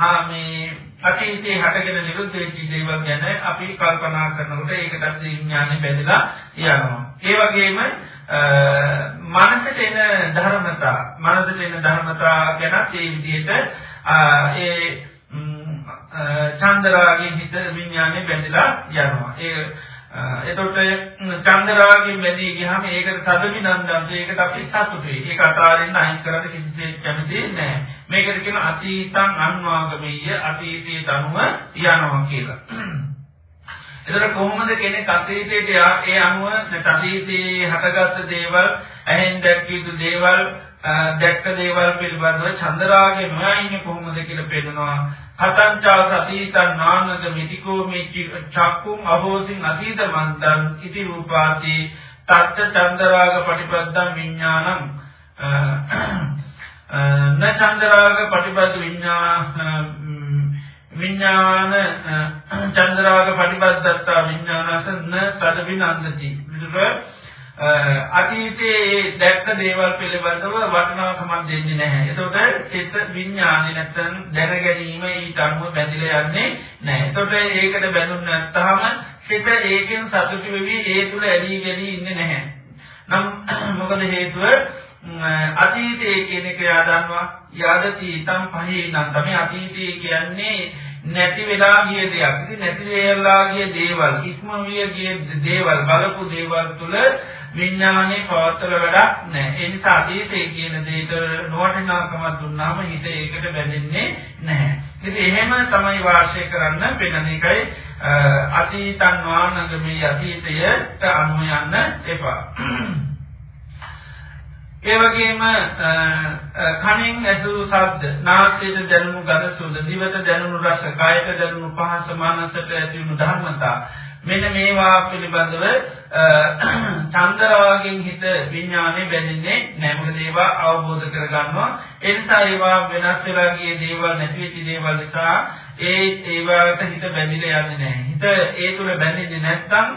Speaker 1: ආ මේ අතීතයේ හටගෙන නිරුද්ධ වෙච්ච දේවල් ගැන අපි කල්පනා කරනකොට ඒකට විඥානෙ බැඳලා යනවා. ඒ වගේම මනසට එන ධර්මතා මනසට එන ධර්මතා ගැන ඒ විදිහට ඒ චන්දරාගයෙන් හිත විඥානේ බැඳලා යනවා. ඒ එතකොට චන්දරාගයෙන් බැඳී ගියාම ඒකට සදවිනන්දන්ත ඒකට අපි සතුටුයි. ඒක අතාරින්න අයින් කරන්න කිසිසේත් කැමති නැහැ. මේකට කියන අතීතං අන්වාගමීය අතීතයේ අනුව යනවා කියලා. එතකොට කොහොමද කෙනෙක් අතීතයට ඒ අනුව අතීතයේ හටගත්තු දේවල්, ඇහෙන් දැක්විතු දේවල්, දැක්ක දේවල් පිළිබඳව චන්දරාගේ නොයන්නේ කොහොමද කියලා පෙන්නනවා. හතංචා සතීතං නානද මිතිකෝ මේ චක්කුම් අහෝසින් අතීත මන්තං ඉති රූපාති. තත්ත චන්දරාග පටිපද්දං විඥානං. න චන්දරාග පටිපද්ද විඥාන විඥාන චන්ද්‍රාග පටිපද්දත්තා විඥානසන තදවිනන්දති විදුර අතීතයේ දැක්ක දේවල් පිළිබඳව වටිනාකමක් දෙන්නේ නැහැ. ඒතකොට සිත විඥානේ නැත්තම් දැන ගැනීම ඊට අනුව බැඳිලා යන්නේ නැහැ. ඒතකොට ඒකට බැඳුනේ නැත්නම් සිත ඒකෙන් සතුටු වෙවි ඒ තුල ඇලී ගලී ඉන්නේ නැහැ. නම් මොකද හේතුව අතීතයේ කියන එක යාදන්නවා යාදති ඊතම් පහේනම් තමයි අතීතයේ කියන්නේ නැති වෙලා ගිය දෙයක්. ඉතින් නැති වෙලා ගිය දේවල්, ඉක්ම විය ගිය දේවල්, බලපු දේවල් තුල විඥානේ පවත්තල වැඩක් නැහැ. ඒ නිසා අතීතයේ කියන දෙයට නොවටිනාකමක් දුන්නාම හිත ඒකට බැඳෙන්නේ නැහැ. ඉතින් එහෙම තමයි වාසය කරන්න වෙන එකයි අතීතං වානගමී අතීතයට අනුව යන්න එපා. ඒ වගේම කණෙන් ඇසූ ශබ්ද, නාසයෙන් දැනුණු ගඳ සුවඳ, දිවට දැනුණු රස, කායට දැනුණු පහස, මනසට ඇතිවුණු ධර්මතා මෙන්න මේවා පිළිබඳව චන්දරාගෙන් හිත විඥානේ බැඳෙන්නේ නැහැ. මොකද ඒවා අවබෝධ කරගන්නවා. ඒ නිසා ඒවා වෙනස් වෙලා ගිය දේවල් නැති වෙච්ච දේවල් නිසා ඒ ඒවාට හිත බැඳිලා යන්නේ නැහැ. හිත ඒ තුල බැඳෙන්නේ නැත්නම්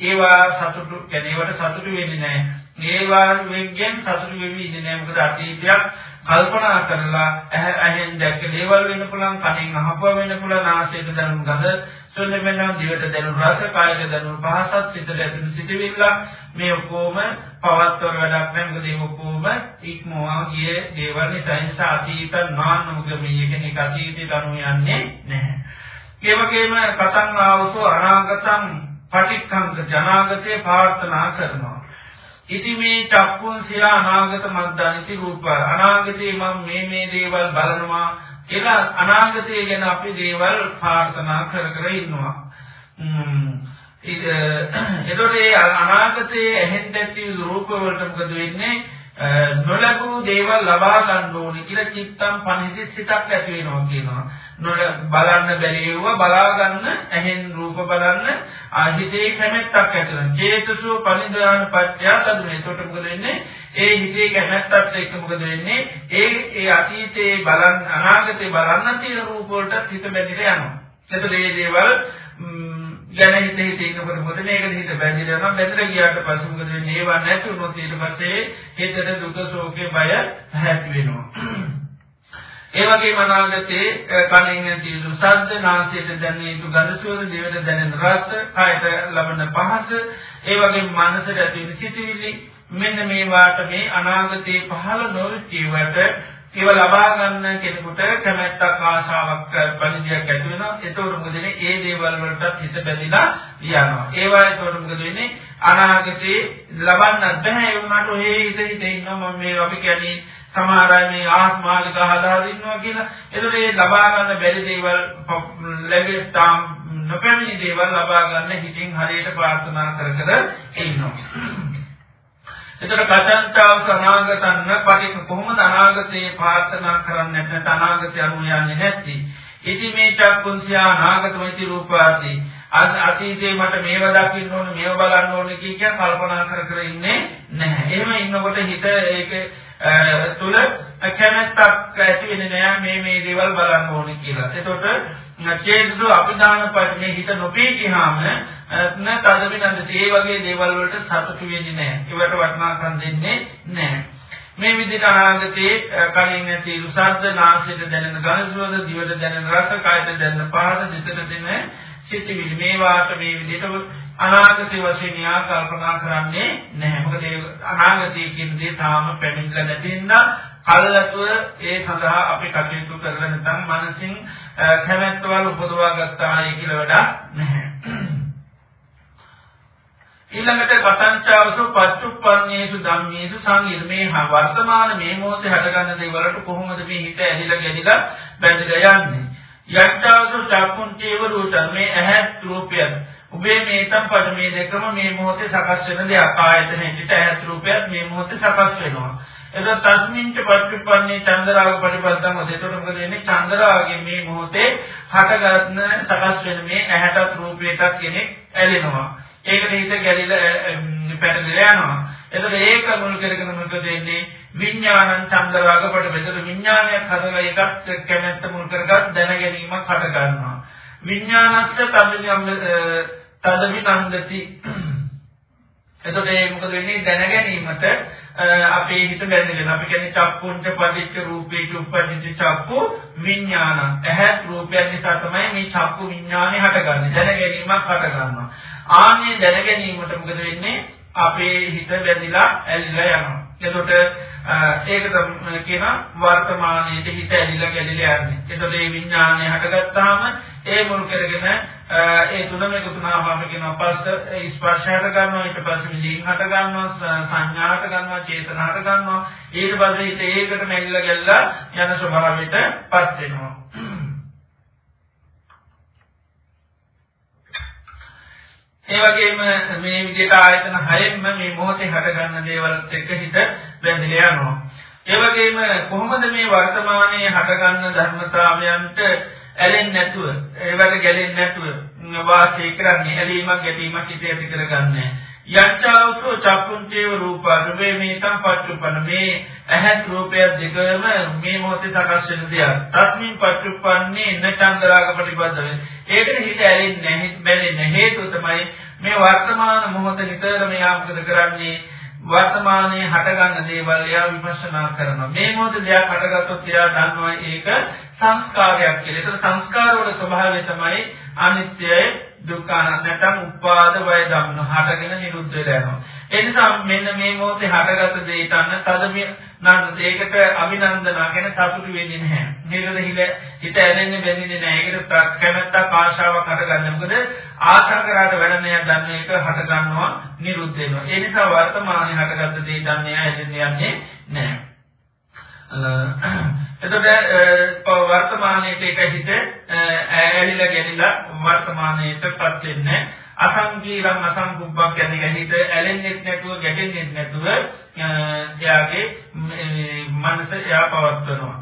Speaker 1: ඒවා සතුටු කියන්නේ ඒවට සතුටු වෙන්නේ නැහැ. ඒවා වෙන්ගෙන් සතුටු වෙවි ඉන්නේ නැහැ මොකද අතීතයක් කල්පනා කරලා ඇහෙන් දැක්ක දේවල් වෙන්න පුළුවන් කනෙන් අහපුවා වෙන්න පුළුවන් නාසයට දැනුම් ගඳ සුවඳ වෙනවා දිවට දැනුම් රස කායට දැනුම් පහසත් සිතට ඇතුළු සිටිවිල්ල මේ ඔක්කොම පවත්වර වැඩක් නැහැ මොකද ඒ ඔක්කොම ඉක්මවා ගිය දේවල් නිසා. නිසා අතීත නානමුග මේ කෙනෙක් අතීතයට අනුව යන්නේ නැහැ. ඒ වගේම කතං ආවසෝ අනාගතං පටික්ඛං ජනාගතේ ප්‍රාර්ථනා කරනවා. ඉති මේ චක්කුන් සිලා අනාගත මද්දානිති රූප. අනාගතේ මම මේ මේ දේවල් බලනවා කියලා අනාගතය ගැන අපි දේවල් ප්‍රාර්ථනා කර කර ඉන්නවා. එතකොට ඒ අනාගතයේ ඇහෙන් දැක්ක රූප වලට මොකද වෙන්නේ? නොලබූ දේවල් ලබා ගන්න ඕනේ කියලා චිත්තම් පනිදි සිතක් ඇති වෙනවා කියනවා. නොල බලන්න බැරිව බලා ගන්න ඇහෙන් රූප බලන්න ආහිතේ කැමැත්තක් ඇති වෙනවා. චේතසෝ පනිදාන පත්‍ය තදුනේ. ඒකට මොකද වෙන්නේ? ඒ හිතේ කැමැත්තත් එක්ක මොකද වෙන්නේ? ඒ ඒ අතීතේ බලන්න අනාගතේ බලන්න තියෙන රූප වලට හිත බැඳිලා යනවා. එතකොට මේ දේවල් ගැන හිත හිත ඉන්නකොට මොකද මේකද හිත බැඳිලා යනවා බැඳලා ගියාට පස්සේ මොකද වෙන්නේ? ඒවා නැති වුණොත් ඊට පස්සේ හිතට දුක ශෝකේ බය ඇති වෙනවා. ඒ වගේම අනාගතේ කණින් තියෙන ශබ්ද නාසයට දැනෙන යුතු ගඳ සුවඳ දිවට දැනෙන රස කායට ලබන පහස ඒ වගේම මනසට ඇති වෙන සිතුවිලි මෙන්න මේවාට මේ අනාගතේ පහළ නොවිච්ච ඒවට ඒව ලබා ගන්න කෙනෙකුට කැමැත්තක් ආශාවක් පරිදියක් ඇති වෙනවා. ඒතකොට මොකද වෙන්නේ? ඒ දේවල් වලටත් හිත බැඳිලා යනවා. ඒවා ඒතකොට මොකද වෙන්නේ? අනාගතේ ලබන්න බැහැ ඒ වුණාට ඔහේ හිත හිත ඉන්නවා මම මේ අපි කියන්නේ සමහර අය මේ ආස්මාලික හදා දින්නවා කියලා. ඒතකොට ඒ ලබා ගන්න බැරි දේවල් ලැබෙත්තාම් නොපැමිණි දේවල් ලබා ගන්න හිතින් හරියට ප්‍රාර්ථනා කර කර ඉන්නවා. එතකොට කතංචාව සනාගතන්න පටික කොහොමද අනාගතේ ප්‍රාර්ථනා කරන්නේ නැත්නම් අනාගතය අනුව යන්නේ නැති. ඉති මේ චක්කුන්සියා අනාගතමිති රූපාදී අතීතේ මට මේව දකින්න ඕනේ මේව බලන්න ඕනේ කිය කිය කල්පනා කර කර ඉන්නේ නැහැ. එහෙම ඉන්නකොට හිත ඒක තුල කැමැත්තක් ඇති වෙන්නේ නැහැ මේ මේ දේවල් බලන්න ඕනේ කියලා. එතකොට චේතසු අභිදාන පරිමේ හිත නොපී ගියාම න තදවිනන්ද ඒ වගේ දේවල් වලට සතුටු වෙන්නේ නැහැ. ඒවට වටිනාකම් දෙන්නේ නැහැ. මේ විදිහට අනාගතයේ කලින් ඇති රුසද්ද නාසයට දැනෙන ගඳ සුවඳ දිවට දැනෙන රස කායට දැනෙන පහස සිතට දෙන සිතිවිලි මේවාට මේ විදිහට අනාගතයේ වශයෙන් යා කල්පනා කරන්නේ නැහැ. මොකද ඒ අනාගතයේ කියන දේ තාම පැමිණලා නැති නිසා කල්ලාතුව ඒ සඳහා අපි කටයුතු කරලා නැත්නම් මනසින් කැමැත්තවල උපදවා ගත්තායි කියලා වැඩක් නැහැ. ඊළඟට කතංචාවසු පච්චුප්පන්නේසු ධම්මේසු සංගිර්මේ වර්තමාන මේ මොහොතේ හටගන්න දේවල්ට කොහොමද මේ හිත ඇලිලා ගැලිලා බැඳිලා යන්නේ යච්චාවසු චක්කුන් චේවරුචන් මේ ඇහැ රූපයන් උබේ මේතම් පද මේ දෙකම මේ මොහොතේ සකස් වෙන දෙයක්. ආයතන හිත ඇහැ රූපයත් මේ මොහොතේ සකස් වෙනවා. එතකොට තස්මින්ච පටිපන්නේ චන්දරාග පටිපද්දම එතකොට මොකද වෙන්නේ චන්දරාගයේ මේ මොහොතේ හටගන්න සකස් වෙන මේ ඇහැටත් රූපයටත් කෙනෙක් ඇලෙනවා. ඒකට හිත ගැලිලා පැටලලා යනවා. එතකොට ඒක මුල් කරගෙන මොකද වෙන්නේ විඥානං චන්දරාග පටිපද. විඥානයක් හදලා ඒකත් කැමැත්ත මුල් කරගත් දැන ගැනීමක් හට ගන්නවා විඥානස්ස තදවිනන්දති එතකොට ඒ මොකද වෙන්නේ දැන ගැනීමට අපේ හිත බැඳගෙන අපි කියන්නේ චක්කුංච පටිච්ච රූපේච උප්පජ්ජති චක්කු විඥාන. ඇහැ රූපයන් නිසා තමයි මේ චක්කු විඥානේ හටගන්නේ. දැන ගැනීමක් හට ගන්නවා. ආන්නේ දැන ගැනීමට මොකද වෙන්නේ? අපේ හිත බැඳිලා ඇලිලා යනවා. එතකොට ඒක තමයි කියන වර්තමානයේදී හිත ඇලිලා ගැලිලා යන්නේ. එතකොට මේ විඥානය හටගත්තාම ඒ මුල් කරගෙන ඒ තුනම එකතු වුණාම අපි කියනවා පස්ස ස්පර්ශයට ගන්නවා ඊට පස්සේ විදීන් හට ගන්නවා සංඥාට ගන්නවා චේතනාට ගන්නවා ඊට පස්සේ හිත ඒකට නැగిලා ගැල්ලා යන ස්වභාවයටපත් වෙනවා. ඒ වගේම මේ විදිහට ආයතන හයෙන්ම මේ මොහොතේ හටගන්න දේවල්ත් එක්ක හිත බැඳිලා යනවා. ඒ වගේම කොහොමද මේ වර්තමානයේ හටගන්න ධර්මතාවයන්ට ඇලෙන්නේ නැතුව, ඒවට ගැලෙන්නේ නැතුව වාසය කරන්නේ ඇලීමක් ගැටීමක් හිතේ ඇති කරගන්නේ. යච්චාවසෝ චක්කුංචේව රූපා රුවේ මේතම් පච්චුපන මේ ඇහත් රූපය දෙකම මේ මොහොතේ සකස් වෙන දෙයක්. තස්මින් පච්චුපන්නේ නචන්දරාග ප්‍රතිපදවේ. ඒකට හිත ඇලෙන්නේ නැහැ, බැලෙන්නේ හේතුව තමයි මේ වර්තමාන මොහොත නිතරම යා මොකද කරන්නේ? වර්තමානයේ හටගන්න දේවල් එයා විපස්සනා කරනවා. මේ මොහොතේ දෙයක් හටගත්තොත් එයා දන්නවා ඒක සංස්කාරයක් කියලා. ඒක සංස්කාර වල ස්වභාවය තමයි අනිත්‍යයි දුක්ඛ නැත්නම් උපාද වය ධම්ම හටගෙන නිරුද්ධ වෙලා යනවා. ඒ නිසා මෙන්න මේ මොහොතේ හටගත් දෙයට අන්න තදමිය නම් ඒකට අභිනන්දනා කියන සතුටු වෙන්නේ නැහැ. නිරද හිල හිත ඇලෙන්නේ බැඳෙන්නේ නැහැ. ඒකට කැමැත්තක් ආශාවක් හටගන්න. මොකද ආශා කරාට වැඩ නෑ දන්න එක හට ගන්නවා නිරුද්ධ වෙනවා. ඒ නිසා වර්තමානයේ හටගත් දේ දන්නේ නැහැ නැහැ. එතකොට වර්තමානයේට එක හිත ඇලිලා ගැලිලා වර්තමානයේටපත් වෙන්නේ අසංකීරම් අසංකුබ්බක් කියන්නේ හිත ඇලෙන්නේ නැතුව ගැටෙන්නේ නැතුව එයාගේ මනස එයා පවත්වනවා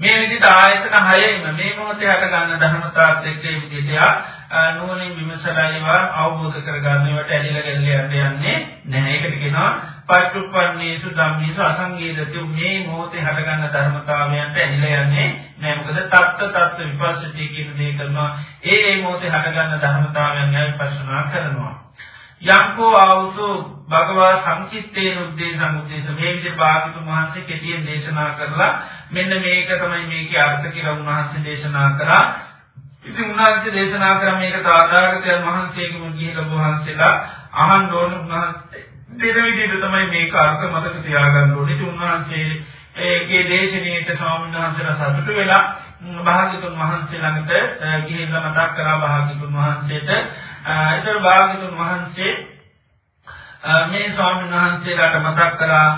Speaker 1: මේ විදිහට ආයතන හයෙම මේ මොහොතේ හට ගන්න ධර්මතාවත් එක්ක මේ විදිහට යා නුවණින් විමසලා ඒවා අවබෝධ කරගන්න ඒවට ඇලිලා ගැලිලා යන්නේ නැහැ. ඒකට කියනවා පච්චුප්පන්නේසු ධම්මේසු අසංගීතති මේ මොහොතේ හට ගන්න ධර්මතාවයන්ට ඇලිලා යන්නේ නැහැ. මොකද තත්ත තත්ත විපස්සති කියන දේ කරනවා. ඒ ඒ මොහොතේ හට ගන්න ධර්මතාවයන් ගැන විපස්සනා කරනවා. යම්කෝ ආවුසු භගවා සංකිට්ඨේන උද්දේශං උද්දේශ මේ විදිහට භාගතුන් වහන්සේ කෙටියෙන් දේශනා කරලා මෙන්න මේක තමයි මේකේ අර්ථ කියලා උන්වහන්සේ දේශනා කරා. ඉතින් උන්වහන්සේ දේශනා කරා මේක තාදාගතයන් වහන්සේගෙම ගිහිලා වහන්සේලා අහන්න ඕන උන්වහන්සේ දෙන විදිහට තමයි මේක අර්ථ මතක තියාගන්න ඕනේ. ඉතින් උන්වහන්සේ ඒකේ දේශනාවට ස්වාමීන් වහන්සේලා සතුටු වෙලා භාග්‍යතුන් වහන්සේ ළඟට ගිහිල්ලා මතක් කරා භාග්‍යතුන් වහන්සේට ඒතර භාග්‍යතුන් වහන්සේ මේ ස්වාමීන් වහන්සේලාට මතක් කරා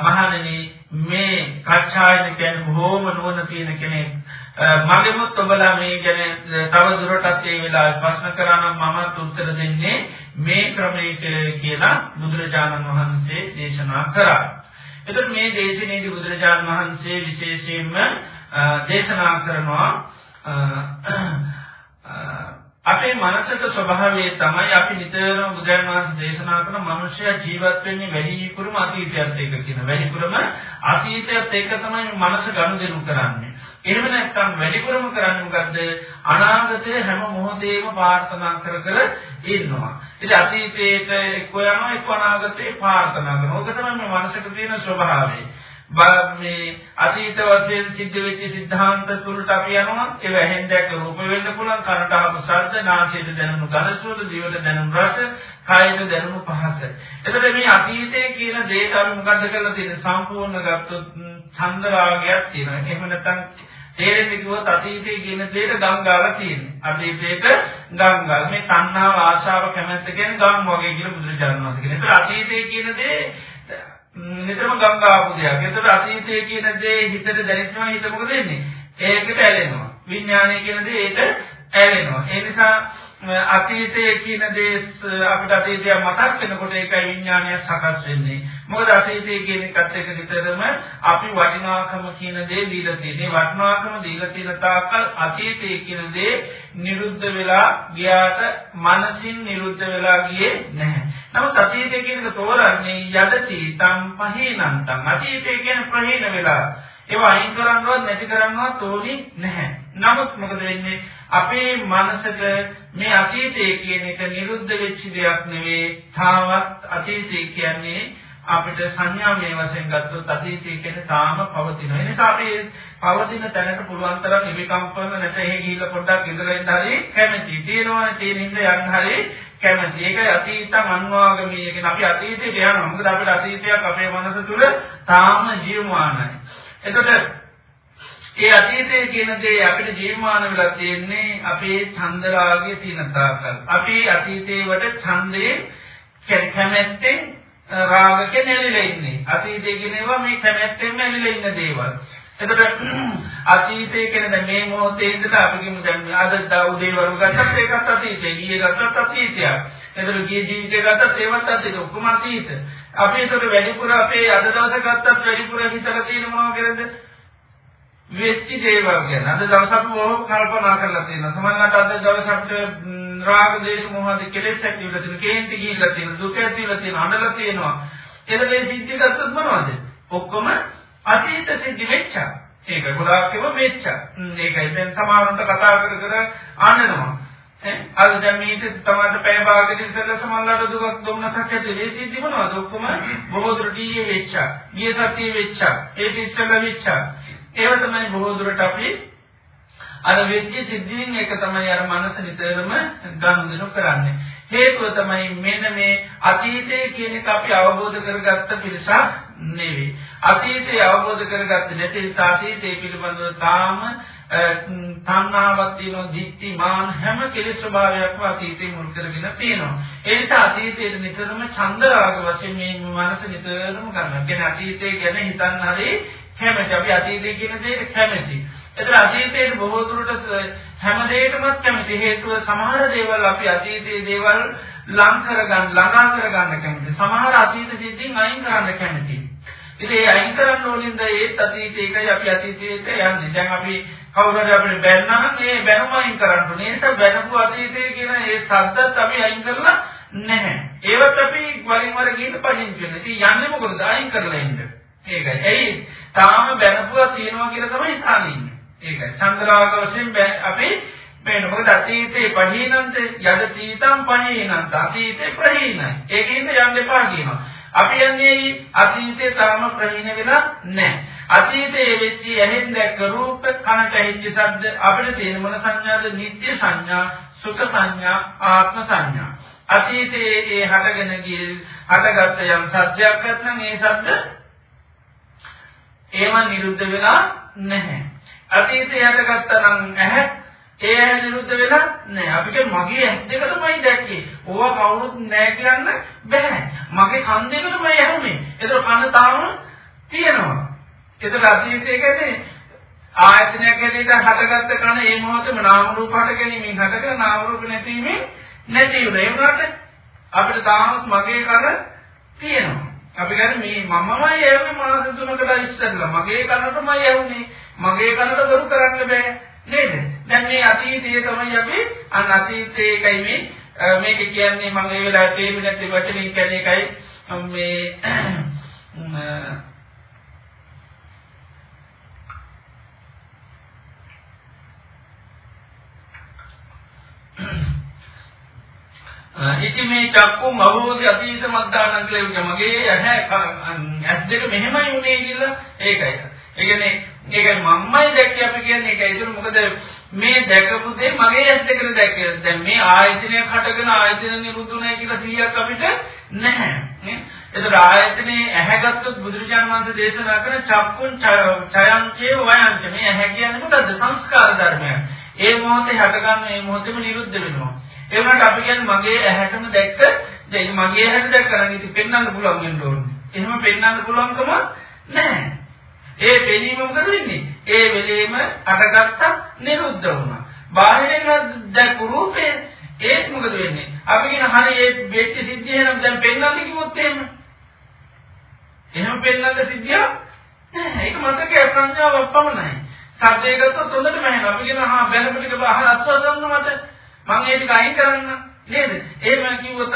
Speaker 1: මහණෙනි මේ කච්චායන කියන්නේ බොහොම නුවණ තියෙන කෙනෙක්. මගෙමුත් ඔබලා මේ ගැන තව දුරටත් ඒ වෙලාවේ ප්‍රශ්න කරා නම් මමත් උත්තර දෙන්නේ මේ ක්‍රමයක කියලා බුදුරජාණන් වහන්සේ දේශනා කරා. එතකොට මේ දේශනයේදී බුදුරජාණන් වහන්සේ විශේෂයෙන්ම දේශනා කරනවා අපේ මානසික ස්වභාවය තමයි අපි නිතරම බුදුන් වහන්සේ දේශනා කරන මනුෂ්‍යයා ජීවත් වෙන්නේ වැඩිපුරම අතීතයත් එක්ක කියන. වැඩිපුරම අතීතයත් එක්ක තමයි මනස ගනුදෙනු කරන්නේ. එහෙම නැත්නම් වැඩිපුරම කරන්නේ මොකද්ද? අනාගතයේ හැම මොහොතේම ප්‍රාර්ථනා කර කර ඉන්නවා. ඉතින් අතීතයේට එක්ක යනවා එක්ක අනාගතේ ප්‍රාර්ථනා කරනවා. ඕක තමයි මේ මනසක තියෙන ස්වභාවය. මේ අතීත වශයෙන් සිද්ධ වෙච්ච සිද්ධාන්ත තුලට අපි යනවා. ඒ වැහෙන් දැක්ක රූප වෙන්න පුළුවන් කනට ආපු ශබ්ද නාසයට දැනුණු ගඳ සුවඳ දිවට දැනුණු රස කායයට දැනුණු පහස. එතකොට මේ අතීතයේ කියන දේට අපි මොකද්ද කරලා තියෙන්නේ? සම්පූර්ණ ගත්තොත් ඡන්ද රාගයක් තියෙනවා. එහෙම නැත්නම් තේරෙන්නේ කිව්වොත් අතීතයේ කියන දේට ගංගාවක් තියෙන්නේ. අතීතයේට ගංගා මේ තණ්හාව ආශාව කැමැත්ත කියන්නේ ගම් වගේ කියලා බුදුරජාණන් වහන්සේ කියනවා ඒතර අතීතයේ කියන දේ නිතරම ගංගාපු දෙයක්. ඒතර අතීතයේ කියන දේ හිතට දැනෙනවා හිත මොකද වෙන්නේ? ඒකට ඇලෙනවා. විඥානය කියන දේ ඒකට ඇලෙනවා. ඒ නිසා අතීතයේ කියන දේ අපිට අතීතය මතක් වෙනකොට ඒකයි විඥානය සකස් වෙන්නේ. මොකද අතීතයේ කියන එකත් එක්ක නිතරම අපි වටිනාකම කියන දේ දීලා තියෙන්නේ. වටිනාකම දීලා තියෙන තාක්කල් අතීතයේ කියන දේ නිරුද්ධ වෙලා ගියාට මනසින් නිරුද්ධ වෙලා ගියේ නැහැ. නමුත් අතීතයේ කියන එක තෝරන්නේ යදති තම් පහේනන්තම්. අතීතයේ කියන ප්‍රහීන වෙලා ඒවා අයින් කරන්නවත් නැති කරන්නවත් ඕනි නැහැ. නමුත් මොකද වෙන්නේ? අපේ මනසට මේ අතීතය කියන එක නිරුද්ධ වෙච්ච දෙයක් නෙවෙයි. තාමත් අතීතය කියන්නේ අපිට සංඥාමය වශයෙන් ගත්තොත් අතීතය කියන්නේ තාම පවතිනවා. ඒ නිසා අපි පවතින තැනට පුළුවන් තරම් නිවිකම්පන නැත එහෙ ගිහිල්ලා පොඩ්ඩක් ඉඳලා ඉන්න හරි කැමති. තියෙනවනේ තියෙන ඉඳ යන්න හරි කැමති. ඒකයි අතීත අන්වාගමී කියන අපි අතීතයට යනවා. මොකද අපිට අතීතයක් අපේ මනස තුල තාම ජීවමානයි. එතකොට ඒ අතීතයේ කියන දේ අපිට ජීවමාන වෙලා තියෙන්නේ අපේ ඡන්දරාගයේ තියෙන තාකල්. අපි අතීතයේ වට ඡන්දේ කැමැත්තෙන් රාගකේ නැලිලා ඉන්නේ. අතීතයේ කියනවා මේ කැමැත්තෙන්ම නැලිලා ඉන්න දේවල්. එතකොට අතීතයේ කියන මේ මොහොතේ ඉඳලා අපි කියමු දැන් අද උදේ වරු ගත්තත් ඒකත් අතීතේ ගියේ ගත්තත් අතීතයක්. එතකොට ගියේ ජීවිතේ ගත්තත් ඒවත් අතීත ඔක්කොම අතීත. අපි ඒතකොට වැඩිපුර අපේ අද දවසේ ගත්තත් වැඩිපුර හිතලා තියෙන මොනවා කියලාද? වෙච්ච දේවල් ගැන. අද දවස් අපි බොහොම කල්පනා කරලා තියෙනවා. සමහරවිට අද දවස් අපිට රාග දේශ මොහ ආදී කෙලෙස් ඇතිවලා තියෙන, කේන්ති ගිහිල්ලා තියෙන, දුක ඇතිවලා තියෙන, අඬලා තියෙනවා. එතකොට මේ සිද්ධි ගත්තොත් මොනවද? ඔක්කොම අතීත සිද්ධි වෙච්චා. ඒක ගොඩාක් ඒවා වෙච්චා. ඒකයි දැන් සමහරවිට කතා කර කර අඬනවා. අර දැන් මේක තමයි පැය භාගයකින් ඉස්සෙල්ලා සමහරවිට දුක දුන්නසක් ඇති ඒ සිද්ධි මොනවද? ඔක්කොම බොහෝ දුරට ඊයේ වෙච්චා. ගිය සතියේ වෙච්චා. ඒක ඉස්සෙල්ලා වෙච්චා. ඒව තමයි බොහෝ දුරට අපි අර වෙච්ච සිද්ධීන් එක තමයි අර මනස නිතරම ගනුදෙනු කරන්නේ. හේතුව තමයි මෙන්න මේ අතීතයේ කියන එක අපි අවබෝධ කරගත්ත පිරිසක් නෙවෙයි. අතීතය අවබෝධ කරගත්තේ නැති නිසා අතීතයේ පිළිබඳව තාම තණ්හාවක් තියෙනවා, දික්ටි මාන හැම කෙලෙස් ස්වභාවයක්ම අතීතේ මුල් කරගෙන තියෙනවා. ඒ නිසා අතීතයේ නිතරම ඡන්ද රාග වශයෙන් මේ මනස නිතරම ගන්නවා. කියන්නේ අතීතය ගැන හිතන්න හරි කැමති. අපි අතීතය කියන දේට කැමති. ඒතර අතීතයේ බොහෝ දුරට හැම දෙයකම කැමති. හේතුව සමහර දේවල් අපි අතීතයේ දේවල් ලං කරගන්න, ළඟා කරගන්න කැමති. සමහර අතීත සිද්ධීන් අයින් කරන්න කැමති. ඉතින් ඒ අයින් කරන්න ඕනින්ද ඒත් අතීතයකයි අපි අතීතයට යන්නේ. දැන් අපි කවුරු හරි අපිට බැන්නා නම් ඒ බැනුම අයින් කරන්න ඕනේ. ඒ නිසා බැනපු අතීතයේ කියන ඒ සද්දත් අපි අයින් කරලා නැහැ. ඒවත් අපි වරින් වර ගිහින් පදින් කරනවා. ඉතින් යන්නේ මොකද? අයින් කරලා ඉන්න. ඒකයි. එයි තාම බැනපුවා තියෙනවා කියලා තමයි හිතන්නේ. ඒකයි. චන්ද්‍රාග වශයෙන් අපි මේන මොකද අතීතේ පහීනන්ත යද තීතම් පහීනන්ත අතීතේ ප්‍රහීනයි. ඒකින්ද යන්න එපා කියනවා. අපි යන්නේ අතීතේ තාම ප්‍රහීන වෙලා නැහැ. අතීතයේ වෙච්ච ඇහෙන් දැක්ක රූප කනට ඇහිච්ච ශබ්ද අපිට තියෙන මොන සංඥාද? නිත්‍ය සංඥා, සුඛ සංඥා, ආත්ම සංඥා. අතීතයේ ඒ හටගෙන ගිය හටගත්ත යම් සත්‍යයක් නැත්නම් ඒ සත්‍ය ඒව නිරුද්ධ වෙලා නැහැ. අතීතයේ හටගත්ත නම් ඇහැ ඒ ඇහැ නිරුද්ධ වෙලා නැහැ. අපිට මගේ ඇස් දෙක තමයි දැක්කේ. ඕවා කවුරුත් නැහැ කියන්න බෑ. මගේ කන් දෙකට මම යහුනේ. ඒතර කන තාම තියෙනවා. ඒතර අතීතයේ කියන්නේ ආයතනයක් හැටියට හටගත්ත කන ඒ මොහොතේම නාම රූප හට ගැනීමෙන් හටගෙන නාම රූප නැතිවීමෙන් නැති වුණා. ඒ වුණාට අපිට තාමත් මගේ කන තියෙනවා. අපි කියන්නේ මේ මමමයි ඇහුනේ මාස තුනකට ඉස්සෙල්ලා මගේ කනටමයි ඇහුනේ. මගේ කනට කරු කරන්න බෑ. නේද? දැන් මේ අතීතයේ තමයි අපි අන්න අතීතයේ එකයි මේ මේක කියන්නේ මම ඒ වෙලාවට තේරුම් නැති වචනින් කියන්නේ එකයි මේ ඉති මේ චක්කුම් අවබෝධය අතීත මද්දානන් කියලා මගේ ඇහැ ඇස් දෙක මෙහෙමයි උනේ කියලා ඒකයි. ඒ කියන්නේ ඒකයි මම්මයි දැක්කේ අපි කියන්නේ ඒකයි. ඒක මොකද මේ දැකපු දේ මගේ ඇස් දෙකට දැක්කේ. දැන් මේ ආයතනයක් හටගෙන ආයතන නිරුද්ධුණයි කියලා සිහියක් අපිට නැහැ. නේ? ඒතර ආයතනේ ඇහැගත්තොත් බුදුරජාණන් වහන්සේ දේශනා කරන චක්කුන් ඡයංචේ වයංච මේ ඇහැ කියන්නේ මොකද්ද? සංස්කාර ධර්මයක්. ඒ මොහොතේ හටගන්න ඒ මොහොතේම නිරුද්ධ වෙනවා. ඒ වුණාට අපි කියන්නේ මගේ ඇහැටම දැක්ක දැන් මගේ ඇහැට දැක්කනම් ඉතින් පෙන්වන්න පුළුවන් වෙන්න ඕනේ. එහෙම පෙන්වන්න පුළුවන්කම නැහැ. ඒ පෙනීම මොකද වෙන්නේ? ඒ වෙලේම අටගත්ත නිරුද්ධ වුණා. බාහිරින් දැක්කු රූපේ ඒත් මොකද වෙන්නේ? අපි කියන හරි ඒ වෙච්ච සිද්ධිය නම් දැන් පෙන්වන්න කිව්වොත් එහෙම. එහෙම පෙන්වන්න සිද්ධිය නැහැ. ඒක මතකයේ සංඥාවක් පමණයි. සද්දේ ගත්තොත් හොඳටම ඇහෙනවා. අපි කියන හා බැලපු ටික අහලා අස්වසන්න මට මම ඒ ටික අයින් කරන්න නේද? එහෙම කිව්වොත්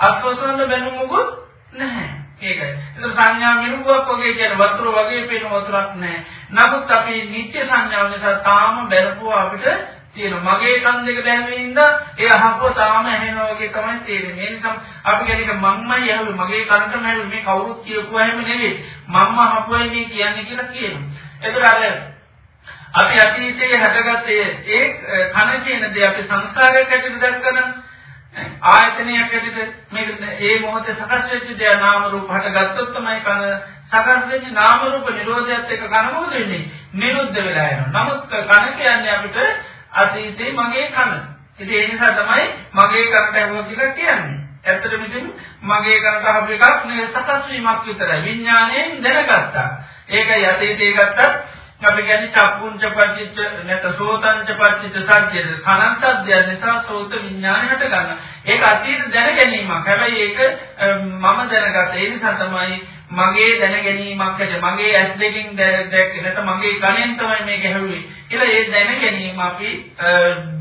Speaker 1: අස්වසන්න බැලුම් මොකුත් නැහැ. ඒකයි. ඒක සංඥා මිනුවක් වගේ කියන වතුර වගේ පේන වතුරක් නැහැ. නමුත් අපි නිත්‍ය සංඥාව නිසා තාම බැලපුවා අපිට තියෙන මගේ කන් දෙක දැනෙමින්ද ඒ අහපුව තාම ඇහෙනවා වගේ තමයි තේරෙන්නේ. ඒ නිසා අපි කියන්නේ මම්මයි ඇහුවේ මගේ කනටම ඇහුවේ මේ කවුරුත් කියපුවා එහෙම නෙවෙයි. මම්ම අහපුවයි මේ කියන්නේ කියලා කියනවා. ඒතර අර අපි අතීතයේ හටගත්තේ ඒ කන කියන දේ අපි සංස්කාරයක් ඇතුළත දැක්කන ආයතනයක් ඇතුළත මේක ඒ මොහොතේ සකස් වෙච්ච දේ නාම රූප හටගත්තොත් තමයි කන සකස් වෙන්නේ නාම රූප නිරෝධයත් එක්ක කන මොකද වෙන්නේ? නිරුද්ධ වෙලා යනවා. නමුත් කන කියන්නේ අපිට අතීතේ මගේ කන. ඉතින් ඒ නිසා තමයි මගේ කනට ඇහුවා කියලා කියන්නේ. ඇත්තටම ඉතින් මගේ කනට අහපු එකක් නෙවෙයි සකස් වීමක් විතරයි. විඥාණයෙන් දැනගත්තා. ඒකයි අතීතේ ගත්තත් අපි කියන්නේ චක්කුංච පටිච්ච නැත සෝතංච පටිච්ච සත්‍යද කනං සද්දය නිසා සෝත විඥානය හට ගන්න. ඒක අතීත දැන ගැනීමක්. හැබැයි ඒක මම දැනගත්ත. ඒ නිසා තමයි මගේ දැන ගැනීමක් ඇද මගේ ඇස් දෙකින් දැක්ක නැත්නම් මගේ කනෙන් තමයි මේක ඇහුවේ කියලා ඒ දැන ගැනීම අපි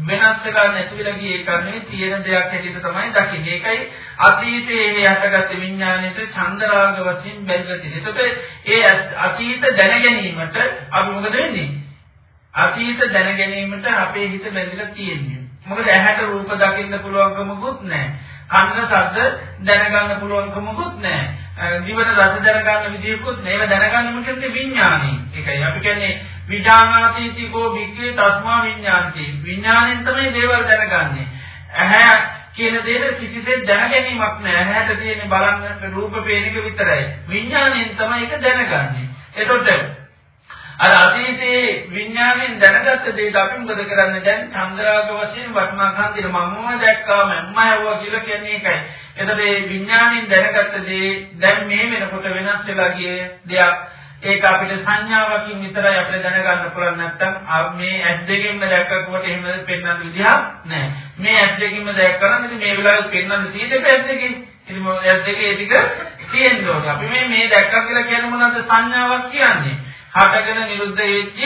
Speaker 1: වෙනස් වෙලා නැති වෙලා ගියේ කන්නේ තියෙන දෙයක් හැටියට තමයි දකින්නේ. ඒකයි අතීතයේ හටගත් විඥාණයට චන්දරාග වශයෙන් බැලුවා තියෙන්නේ. එතකොට ඒ අතීත දැන ගැනීමට අපි මොකද වෙන්නේ? අතීත දැන ගැනීමට අපේ හිත බැඳලා තියෙන්නේ. මොකද ඇහැට රූප දකින්න පුළුවන්කමකුත් නැහැ. කන්න ශබ්ද දැනගන්න පුළුවන්කමකුත් නැහැ. දිවට රස දැනගන්න විදියකුත් නේව දැනගන්න මොකද විඥානේ. ඒකයි අපි කියන්නේ විඥානාති කෝ වික්‍රේ තස්මා විඥාන්ති. විඥාණයෙන් තමයි දේවල් දැනගන්නේ. ඇහැ කියන දේට කිසිසේත් දැනගැනීමක් නැහැ. ඇහැට තියෙන බලන්න රූප පේන එක විතරයි. විඥාණයෙන් තමයි ඒක දැනගන්නේ. එතකොට අර අතීතයේ විඥාණයෙන් දැනගත්ත දේට අපි මොකද කරන්නේ දැන් චන්ද්‍රාග වශයෙන් වටනාකම් දින මමම දැක්කා මම ඇහුවා කියලා කියන්නේ ඒකයි. එතකොට මේ විඥාණයෙන් දැනගත්ත දේ දැන් මේ වෙනකොට වෙනස් වෙලා ගිය දෙයක්. ඒක අපිට සංඥාවකින් විතරයි අපිට දැනගන්න පුළුවන් නැත්තම් මේ ඇස් දෙකෙන්ම දැක්කකොට එහෙම පෙන්වන්න විදිහක් නැහැ. මේ ඇස් දෙකෙන්ම දැක්කම ඉතින් මේ වෙලාවේ පෙන්වන්න තියෙන්නේ ඇස් දෙකේ. ඉතින් ඇස් දෙකේ ටික තියෙන්න ඕනේ. අපි මේ මේ දැක්කා කියලා කියන්නේ මොනවද සංඥාවක් කියන්නේ? හටගෙන නිරුද්ධ වෙච්ච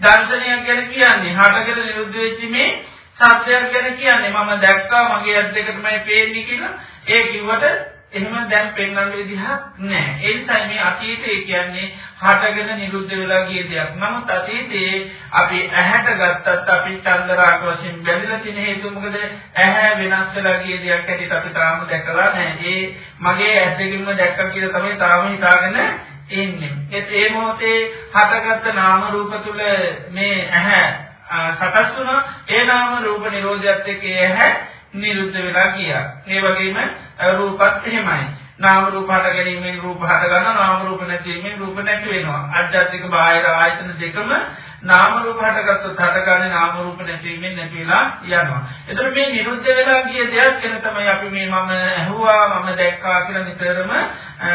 Speaker 1: දර්ශනයක් ගැන කියන්නේ. හටගෙන නිරුද්ධ වෙච්ච මේ සත්‍යයක් ගැන කියන්නේ. මම දැක්කා මගේ ඇස් දෙක තමයි පේන්නේ කියලා. ඒ කිව්වට එහෙම දැන් පෙන්වන්න විදිහක් නැහැ. ඒ නිසා මේ අතීතය කියන්නේ හටගෙන නිරුද්ධ වෙලා ගිය දෙයක්. නමුත් අතීතයේ අපි ඇහැට ගත්තත් අපි චන්දරාග වශයෙන් බැඳලා තියෙන හේතුව මොකද? ඇහැ වෙනස් වෙලා ගිය දෙයක් හැටියට අපි තාම දැකලා නැහැ. ඒ මගේ ඇස් දෙකින්ම දැක්කා කියලා තමයි තාම හිතාගෙන ඉන්නේ. ඒ මොහොතේ හටගත්ත නාම රූප තුල මේ ඇහැ සකස් වුණා. ඒ නාම රූප නිරෝධයත් එක්ක ඇහැ නිරුද්ධ වෙලා ගියා. ඒ වගේම රූපත් එහෙමයි. නාම රූප හට ගැනීමෙන් රූප හට ගන්නවා නාම රූප නැතිවීමෙන් රූප නැති වෙනවා. අධ්‍යාත්මික බාහිර ආයතන දෙකම නාම රූප හටගත්තොත් හටගන්නේ නාම රූප නැතිවීමෙන් නැතිලා යනවා. එතකොට මේ නිරුද්ධ වෙලා ගිය දෙයක් ගැන තමයි අපි මේ මම ඇහුවා මම දැක්කා කියලා නිතරම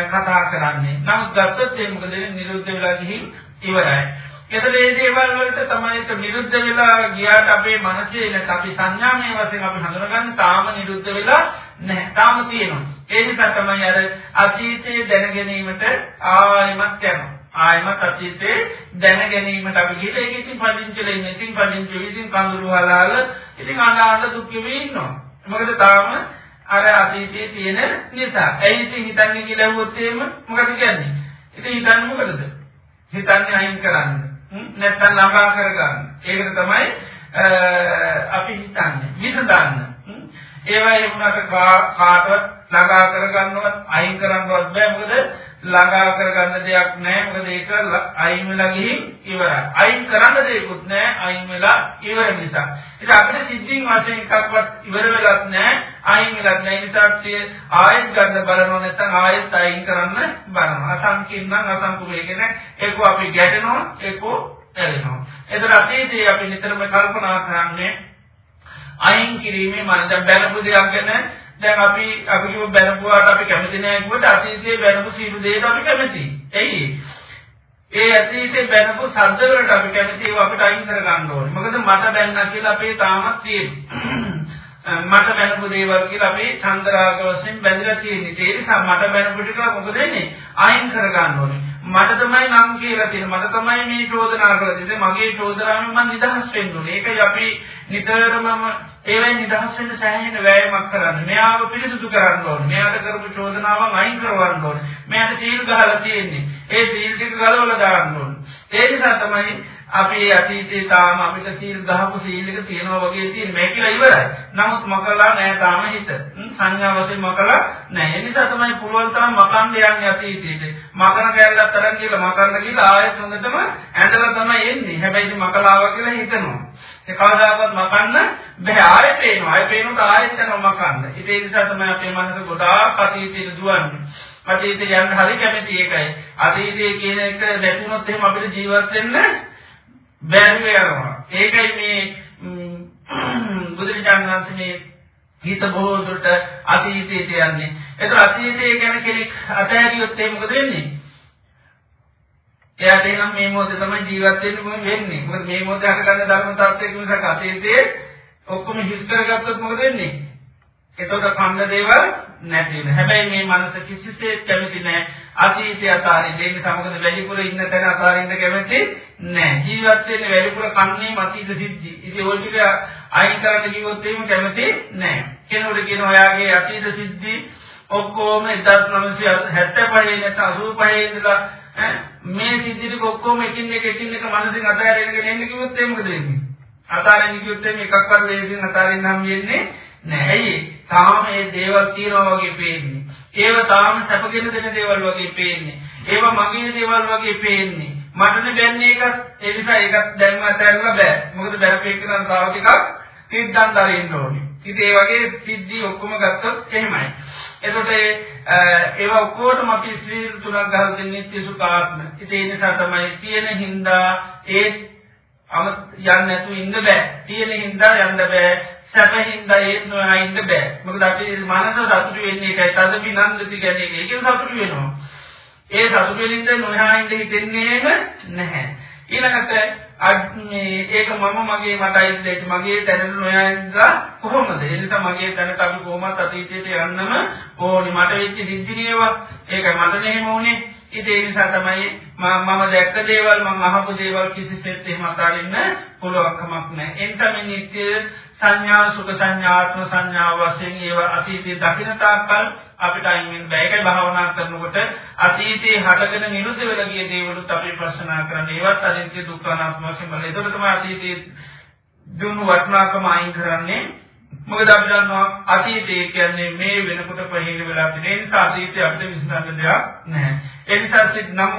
Speaker 1: කතා කරන්නේ. නමුත් ගත්තොත් ඒ මොකද නිරුද්ධ වෙලා ගිහින් ඉවරයි. එතකොට මේ දේවල් වලට තමයි නිරුද්ධ වෙලා ගියාට අපේ මනසේ නැත් අපි සංඥාමය වශයෙන් අපි හඳුනගන්න තාම නිරුද්ධ වෙලා නැහැ. තාම තියෙනවා. ඒ නිසා තමයි අර අතීතයේ දැන ගැනීමට ආයමත් යනවා. ආයමත් අතීතයේ දැන ගැනීමට අපි ගිහලා ඒක ඉතින් පදිංචිලා ඉන්නේ. ඉතින් පදිංචි ඉතින් කඳුළු හලාල ඉතින් අනාහත දුක් වෙවි ඉන්නවා. මොකද තාම අර අතීතයේ තියෙන නිසා. ඇයි ඉතින් හිතන්නේ කියලා වුත් එහෙම මොකද කියන්නේ? ඉතින් හිතන්නේ මොකද? හිතන්නේ අයින් කරන්න. නැත්තම් ළඟා කරගන්න. ඒකට තමයි අපි හිතන්නේ. විසඳන්න. ඒවා එමුණට කාටවත් ළඟා කරගන්නවත් අයින් කරන්නවත් බෑ. මොකද ළඟා කරගන්න දෙයක් නෑ. මොකද ඒක අයින් වෙලා ගිහින් ඉවරයි. අයින් කරන්න දෙයක්වත් නෑ. අයින් වෙලා ඉවර නිසා. ඒක අපිට සිද්ධින් වශයෙන් එකක්වත් ඉවර වෙලත් නෑ. අයින් වෙලත් නෑ. ඒ නිසා ආයෙත් ගන්න බලනවා නැත්නම් ආයෙත් අයින් කරන්න බලනවා. අසංකීර්ණ අසංකුලේ කියන ඒක අපි ගැටෙනවා ඒක ඇලෙනවා. එතන අතීතයේ අපි නිතරම කල්පනා කරන්නේ අයින් කිරීමේ මනස බැලපු දෙයක් ගැන දැන් අපි අපි කිව්ව බැලපුවාට අපි කැමති නෑ කිව්වට අතීතයේ බැලපු සියලු දේට අපි කැමතියි. එයි ඒ අතීතේ බැලපු සද්ද වලට අපි කැමති ඒවා අපිට අයින් කර ගන්න ඕනේ. මොකද මට බැන්නා කියලා අපේ තාමත් තියෙනවා. මට බැලපු දේවල් කියලා අපි චන්දරාග වශයෙන් බැඳලා තියෙන්නේ. ඒ නිසා මට බැලපු ටික මොකද වෙන්නේ? අයින් කර ගන්න ඕනේ. මට තමයි නම් කියලා තියෙන මට තමයි මේ චෝදනා කරලා තියෙන්නේ මගේ චෝදනාවෙන් මම නිදහස් වෙන්න ඕනේ. ඒකයි අපි නිතරම ඒවෙන් නිදහස් වෙන්න සෑහෙන වෑයමක් කරන්නේ. මෙයාව පිළිසුදු කරන්න ඕනේ. මෙයාට කරපු චෝදනාවන් අයින් කරවන්න ඕනේ. මෙයාට සීල් ගහලා තියෙන්නේ. ඒ සීල් ටික ගලවලා දාන්න ඕනේ. ඒ නිසා තමයි අපි අතීතේ තාම අපිට සීල් ගහපු සීල් එක තියෙනවා වගේ තියෙන මේ කියලා ඉවරයි. නමුත් මකලා නැහැ තාම හිත. සංඥා වශයෙන් මකලා නැහැ. ඒ නිසා තමයි පුළුවන් තරම් මකන්න යන්නේ අතීතේට. මකන කැලලක් තරම් කියලා මකන්න කියලා ආයෙත් හොඳටම ඇඳලා තමයි එන්නේ. හැබැයි ඉතින් මකලා ආවා කියලා හිතනවා. ඒ කවදාකවත් මකන්න බෑ. ආයෙත් පේනවා. ආයෙත් පේනකොට ආයෙත් යනවා මකන්න. ඒ නිසා තමයි අපේ මනස ගොඩාක් අතීතේට දුවන්නේ. අතීතේ යන්න හරි කැමති ඒකයි. අතීතයේ කියන එක නැතුනොත් එහෙම අපිට ජීවත් වෙන්න බැරිව යනවා. ඒකයි මේ බුදුරජාණන් වහන්සේ මේ හිත බොහෝ දුරට අතීතයට යන්නේ. ඒක අතීතය ගැන කෙනෙක් අතහැරියොත් ඒ මොකද වෙන්නේ? එයාට එනම් මේ මොහොතේ තමයි ජීවත් වෙන්න මොකද වෙන්නේ? මොකද මේ මොහොතේ හටගන්න ධර්ම තාත්වයක මිසක අතීතයේ ඔක්කොම හිස් කරගත්තොත් මොකද වෙන්නේ? එතකොට කන්න දේවල් නැති වෙන. හැබැයි මේ මනස කිසිසේත් කැමති නැහැ අතීතය අතාරින්න. ඒක සමගද වැඩිපුර ඉන්න තැන අතාරින්න කැමති නැහැ. ජීවත් වෙන්නේ වැඩිපුර කන්නේ අතීත සිද්ධි. ඉතින් ওই ටික අයින් කරන්න කිව්වොත් එහෙම කැමති නැහැ. කෙනෙකුට කියන ඔයාගේ අතීත සිද්ධි ඔක්කොම 1975 නැත්නම් 85 ඉඳලා මේ සිද්ධි ටික ඔක්කොම එකින් එක එකින් එක මනසින් අතාරගෙන එන්න කිව්වොත් එහෙම මොකද වෙන්නේ? අතාරින්න කිව්වොත් එහෙම එකක්වත් ලේසියෙන් අතාරින්න හම් වෙන්නේ නැහැ. ඇයි? තාම මේ දේවල් තියනවා වගේ පේන්නේ. ඒව තාම සැපගෙන දෙන දේවල් වගේ පේන්නේ. ඒව මගේ දේවල් වගේ පේන්නේ. මටනේ දැන්නේ එකත් ඒ නිසා ඒකත් දැන්ම අතහැරලා බෑ. මොකද බැරපේක නම් තව ටිකක් තිද්දන් දරින්න ඕනේ. ඉතින් ඒ වගේ සිද්ධි ඔක්කොම ගත්තොත් එහෙමයි. එතකොට ඒවා ඔක්කොටම අපි ශ්‍රී තුනක් ගහලා දෙන්නේ නිත්‍ය සුඛාත්ම. ඉතින් ඒ නිසා තමයි තියෙන හින්දා ඒ අම යන්න නැතු ඉන්න බෑ. තියෙන හින්දා යන්න බෑ. සැපහින්ද ඒත් නොයින්ද බෑ. මොකද අපි මනස සතුටු වෙන්නේ ඒකයි තද විනන්දති කියන්නේ ඒකෙන් සතුටු වෙනවා. ඒ සතුටු වෙනින්ද නොහායින්ද හිතෙන්නේම නැහැ. ඊළඟට ඒක මම මගේ මටයි දෙයක් මගේ තැනට නොයන්ද කොහොමද? ඒ නිසා මගේ තැනට අපි කොහොමත් අතීතයට යන්නම ඕනි. මට වෙච්ච සිද්ධිනේවා ඒකයි මට නෙහෙම උනේ. ඉතින් ඒ නිසා තමයි මම දැක්ක දේවල් මම අහපු දේවල් කිසිසේත් එහෙම අතාරින්න පුළුවන් කමක් නැහැ. ඒ නිසා මේ නිත්‍ය සංඥා සුඛ සංඥාත්ම සංඥා වශයෙන් ඒවා අතීතයේ දකින තාක්කල් අපිට අයින් වෙන්න බෑ. ඒකයි භාවනා කරනකොට අතීතයේ හටගෙන නිරුද්ධ වෙලා ගිය දේවලුත් අපි ප්‍රශ්නා කරන්න. ඒවත් අනිත්‍ය දුක්ඛ අනාත්ම වශයෙන් බලලා. ඒකට තමයි අතීතයේ දුන්නු වටිනාකම අයින් කරන්නේ. මොකද අපි දන්නවා අතීතය කියන්නේ මේ වෙනකොට පහින වෙලා තියෙන නිසා අතීතය අපිට විසඳන්න දෙයක් නැහැ. ඒ නිසා සිත් නම්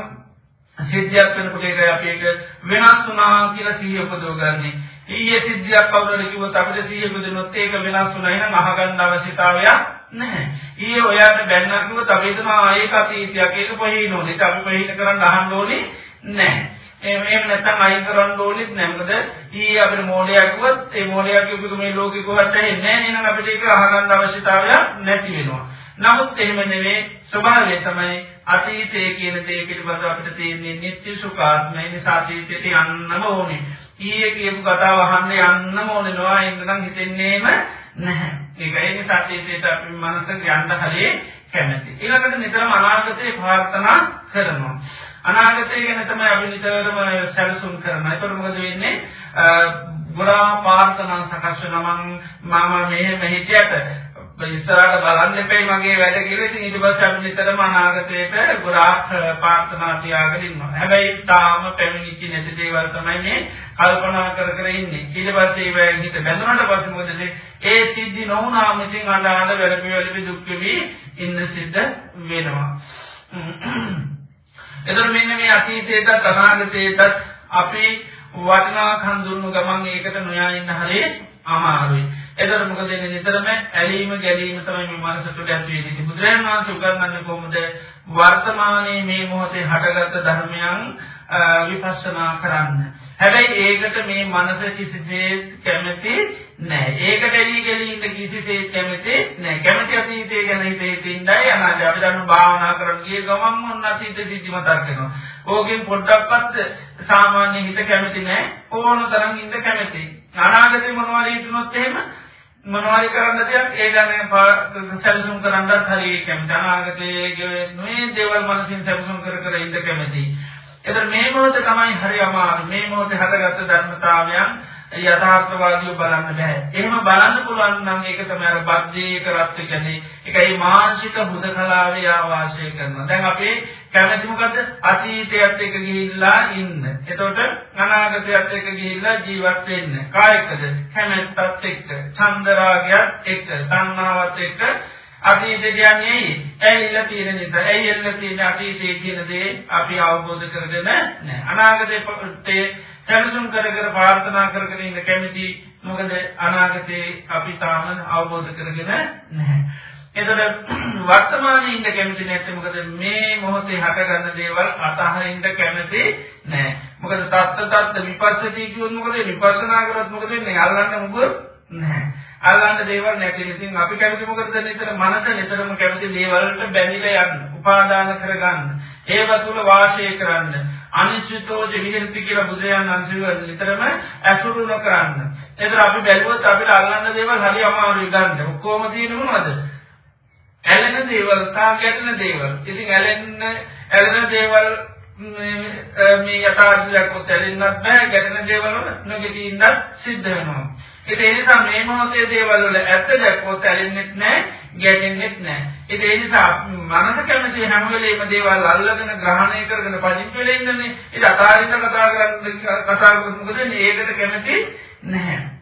Speaker 1: සිද්ධියක් වෙනකොට ඒක අපි ඒක වෙනස් වුණා කියලා සිහිය උපදව ගන්න. ඊයේ සිද්ධියක් කවුරුහරි කිව්වොත් අපිට සිහිය බුදුනොත් ඒක වෙනස් වුණා එහෙනම් අහගන්න අවශ්‍යතාවයක් නැහැ. ඊයේ ඔයාට බැන්නා කිව්වොත් අපි හිතනවා ඒක අතීතයක් ඒක පහින ඕනේ. ඒක අපි පහින කරන්න අහන්න ඕනේ නැහැ. එහෙම එහෙම නැත්නම් අයින් කරන්න ඕනෙත් නැහැ. මොකද ඊයේ අපිට මෝඩයා කිව්වොත් ඒ මෝඩයා කියපු මේ ලෝකෙ කොහොමද ඇහෙන්නේ නැහැ. එහෙනම් අපිට ඒක අහගන්න අවශ්‍යතාවයක් නැති වෙනවා. නමුත් එහෙම නෙවෙයි ස්වභාවය තමයි අතීතයේ කියන දේ පිළිබඳව අපිට තියෙන්නේ නිත්‍ය සුඛාත්මය නිසා අතීතයට යන්නම ඕනේ. ඊයේ කියපු කතාව අහන්න යන්නම ඕනේ නෝ එන්නම් හිතෙන්නේම නැහැ. ඒක ඒ නිසා අතීතයට අපි මනස යන්න හරිය කැමති. ඊළඟට නිතරම අනාගතේ ප්‍රාර්ථනා කරනවා. අනාගතය ගැන තමයි අපි නිතරම සැලසුම් කරනවා. ඒතකොට මොකද වෙන්නේ? ගොඩාක් ප්‍රාර්ථනා සකස් වෙනවා මම මම මෙහෙම හිටියට ඉස්සරහට බලන්න එපයි මගේ වැඩ කියලා. ඉතින් ඊට පස්සේ අපි නිතරම අනාගතයට ගොඩාක් ප්‍රාර්ථනා තියාගෙන ඉන්නවා. හැබැයි තාම පැමිණිච්ච නැති දේවල් තමයි මේ කල්පනා කර කර ඉන්නේ. ඊට පස්සේ ඒවෙන් හිත බැඳුනට පස්සේ මොකද ඒ සිද්ධි නොවුනාම ඉතින් අඬ අඬ වැළපි වැළපි දුක් වෙවි ඉන්න සිද්ධ වෙනවා. එතකොට මෙන්න මේ අතීතයටත් අනාගතයටත් අපි වටිනාකම් දුන්නු ගමන් ඒකට නොයා ඉන්න හරිය අමාරුයි. එතකොට මොකද වෙන්නේ නිතරම ඇලීම ගැලීම තමයි මේ මනස තුළ ඇති වෙන්නේ. බුදුරජාණන් වහන්සේ උගන්වන්නේ කොහොමද? වර්තමානයේ මේ මොහොතේ හටගත් ධර්මයන් විපස්සනා කරන්න. හැබැයි ඒකට මේ මනස කිසිසේත් කැමති නැහැ. ඒකට එළි ගලී ඉන්න කිසිසේත් කැමති නැහැ. කැමති අතීතය ගැන හිතේ තින්දයි අනාගතය අපි දන්න භාවනා කරන ගිය ගමන් මොන අතීත සිද්ධි මතක් වෙනවා. ඕකෙන් පොඩ්ඩක්වත් සාමාන්‍ය හිත කැමති නැහැ. ඕන තරම් ඉන්න කැමති. අනාගතේ මොනවද හිතුනොත් එහෙම මොනවාරි කරන්න දෙයක් ඒ ගැන සැලසුම් කරන්නත් හරිය කැමති. අනාගතයේ මේ දේවල් මනසින් සැලසුම් කර කර ඉඳ කැමති. එතන මේ මොහොත තමයි හරි අමාරු. මේ මොහොතේ හටගත්තු ධර්මතාවයන් යථාර්ථවාදීව බලන්න බෑ. එහෙම බලන්න පුළුවන් නම් ඒක තමයි අර බද්ධේ කරත් කියන්නේ. ඒකයි මානසික හුදකලාවේ ආවාසය කරනවා. දැන් අපි කැමති මොකද්ද? අතීතයත් එක්ක ගිහිල්ලා ඉන්න. එතකොට අනාගතයත් එක්ක ගිහිල්ලා ජීවත් වෙන්න. කායකද? කැමැත්තත් එක්ක, චන්දරාගයත් එක්ක, තණ්හාවත් එක්ක අතීත කියන්නේ ඇයිලා තියෙන නිසා. ඇයි එල්ල තියෙන අතීතයේ කියන දේ අපි අවබෝධ කරගෙන නැහැ. අනාගතේ සැලසුම් කර කර ප්‍රාර්ථනා කරගෙන ඉන්න කැමති මොකද අනාගතේ අපි තාම අවබෝධ කරගෙන නැහැ. එතකොට වර්තමානයේ ඉන්න කැමති නැත්නම් මොකද මේ මොහොතේ හටගන්න දේවල් අතහරින්න කැමති නැහැ. මොකද තත්ත තත්ත විපස්සති කියොත් මොකද විපස්සනා කරොත් මොකද වෙන්නේ? අල්ලන්න මොකද නැහැ. අල්ලන්න දේවල් නැති ඉතින් අපි කැමති මොකද නිතර මනස නිතරම කැමති දේවල්ට බැඳිලා යන්න, උපාදාන කරගන්න. ඒව තුල වාසය කරන්න. අනිශ්චිතෝ ජීවිතය කියලා බුදුරජාණන් වහන්සේ නිතරම ඇසුරු නොකරන්න. ඒතර අපි බැලුවොත් අපිට අල්ලන්න දේවල් හරි අමාරුයි ගන්න. ඔක්කොම තියෙන මොනවද? ඇලෙන දේවල්, සාගැටෙන දේවල්. ඉතින් ඇලෙන්න ඇලෙන දේවල් මේ යථාර්ථයක් උත්තරින්නත් බෑ ගැටෙන දේවල් වල නොගෙතින්නත් සිද්ධ වෙනවා. ඒ නිසා මේ මොහොතේ දේවල් වල ඇත්ත දැක්කොත් ඇලෙන්නෙත් නැහැ, ගැටෙන්නෙත් නැහැ. ඒ නිසා මනස කැමති හැම වෙලේම දේවල් අල්ලගෙන ග්‍රහණය කරගෙන පදිංචි වෙලා ඉන්නනේ. ඒක අතාරින්න කතා කරන්න කතා කරනකොට මොකද ඒකට කැමති නැහැ.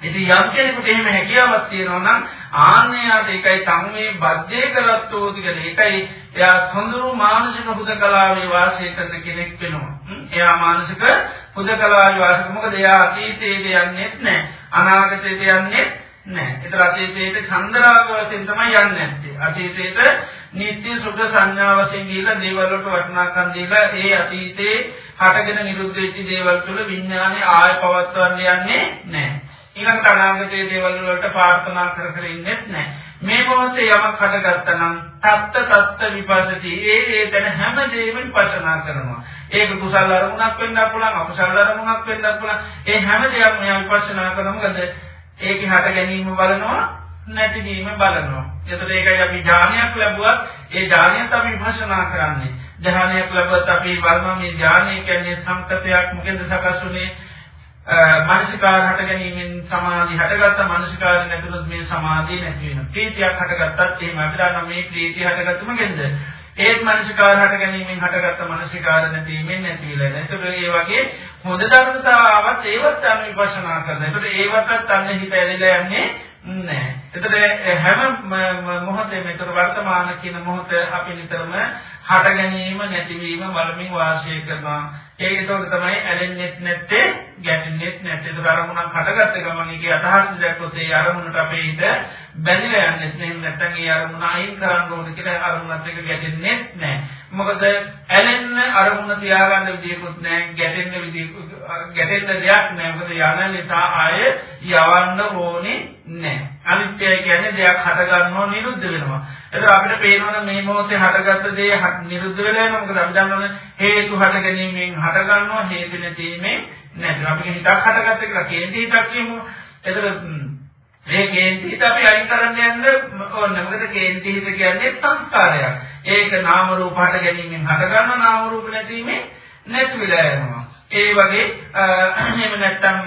Speaker 1: ඉතින් යම් කෙනෙකුට එහෙම හැකියාවක් තියෙනවා නම් ආන්නයාට ඒකයි සංවේ බද්ධේ කරත්තෝ කියන ඒකයි එයා සොඳුරු මානසික හුදකලාවේ වාසය කරන කෙනෙක් වෙනවා. එයා මානසික හුදකලාවේ වාසය මොකද එයා අතීතයේ යන්නේ නැහැ. අනාගතයේ යන්නේ නැහැ. ඒතර අතීතයේ චන්දරාග වශයෙන් තමයි යන්නේ නැත්තේ. අතීතයේ නිත්‍ය සුඛ සංඥා වශයෙන් දීලා දේවල් වලට වටිනාකම් දීලා ඒ අතීතේ හටගෙන නිරුද්ධ වෙච්ච දේවල් තුළ විඥානේ ආය පවත්වන්න යන්නේ නැහැ. ඊළඟට අනාගතයේ දේවල් වලට ප්‍රාර්ථනා කර කර ඉන්නෙත් නැහැ. මේ මොහොතේ යමක් හටගත්තා නම් තත්ත තත්ත විපස්සති. ඒ ඒ තැන හැම දෙයක්ම විපස්සනා කරනවා. ඒක කුසල අරමුණක් වෙන්න පුළුවන්, අකුසල අරමුණක් වෙන්න පුළුවන්. ඒ හැම දෙයක්ම මෙයා විපස්සනා කරනවා. මොකද ඒකේ හට ගැනීම බලනවා, නැතිවීම බලනවා. එතකොට ඒකයි අපි ඥානයක් ලැබුවත් ඒ ඥානයත් අපි විපස්සනා කරන්නේ. ඥානයක් ලැබුවත් අපි බලනවා මේ ඥානය කියන්නේ සංකතයක් මොකෙන්ද සකස් වුනේ? මානසිකාර හට ගැනීමෙන් සමාධි හටගත්ත මානසිකාර නැතුනොත් මේ සමාධිය නැති වෙනවා. ප්‍රීතියක් හටගත්තත් එහෙම අපි දන්නවා මේ ප්‍රීතිය හටගත්තම ගෙන්ද. ඒත් මානසිකාර හට ගැනීමෙන් හටගත්ත මානසිකාර නැතිවීමෙන් නැතිලා නේද? ඒතකොට ඒ වගේ හොඳ ධර්මතාවක් ඒවත් අන්න විපස්සනා කරනවා. ඒතකොට ඒවටත් අන්න හිත ඇදලා යන්නේ නැහැ. එතකොට හැම මොහොතේම ඒතර වර්තමාන කියන මොහොත අපි නිතරම හට ගැනීම නැතිවීම බලමින් වාසය කරනවා. ඒක ඒතකොට තමයි ඇලෙන්නෙත් නැත්තේ ගැටෙන්නෙත් නැත්තේ. ඒක අරමුණක් හටගත්ත ගමන් ඒකේ අදහස් දැක්කොත් ඒ අරමුණට අපේ හිත බැඳිලා යන්නේ නැහැ. නැත්නම් ඒ අරමුණ අයින් කරන්න ඕන කියලා අරමුණත් එක්ක ගැටෙන්නේ නැහැ. මොකද ඇලෙන්න අරමුණ තියාගන්න විදියකුත් නැහැ. ගැටෙන්න විදියකුත් ගැටෙන්න දෙයක් නැහැ. මොකද යන නිසා ආයේ යවන්න ඕනේ නැහැ. අනිත්‍යය කියන්නේ දෙයක් හට ගන්නව නිරුද්ධ වෙනවා. ඒක අපිට පේනවනේ මේ මොහොතේ හටගත්ත දේ නිරුද්ධ වෙලා යනවා. මොකද අපි දන්නවනේ හේතු හට ගැනීමෙන් හට ගන්නවා හේතු නැතිවීමෙන් නැති. අපිට හිතක් හටගත්ත කියලා කේන්ති හිතක් කියමු. එතකොට මේ කේන්ති හිත අපි අයින් කරන්න යන්න ඕනේ. මොකද කේන්ති හිත කියන්නේ සංස්කාරයක්. ඒක නාම රූප හට ගැනීමෙන් හට ගන්නවා නාම රූප නැතිවීමෙන් නැති වෙලා යනවා. ඒ වගේ එහෙම නැත්තම්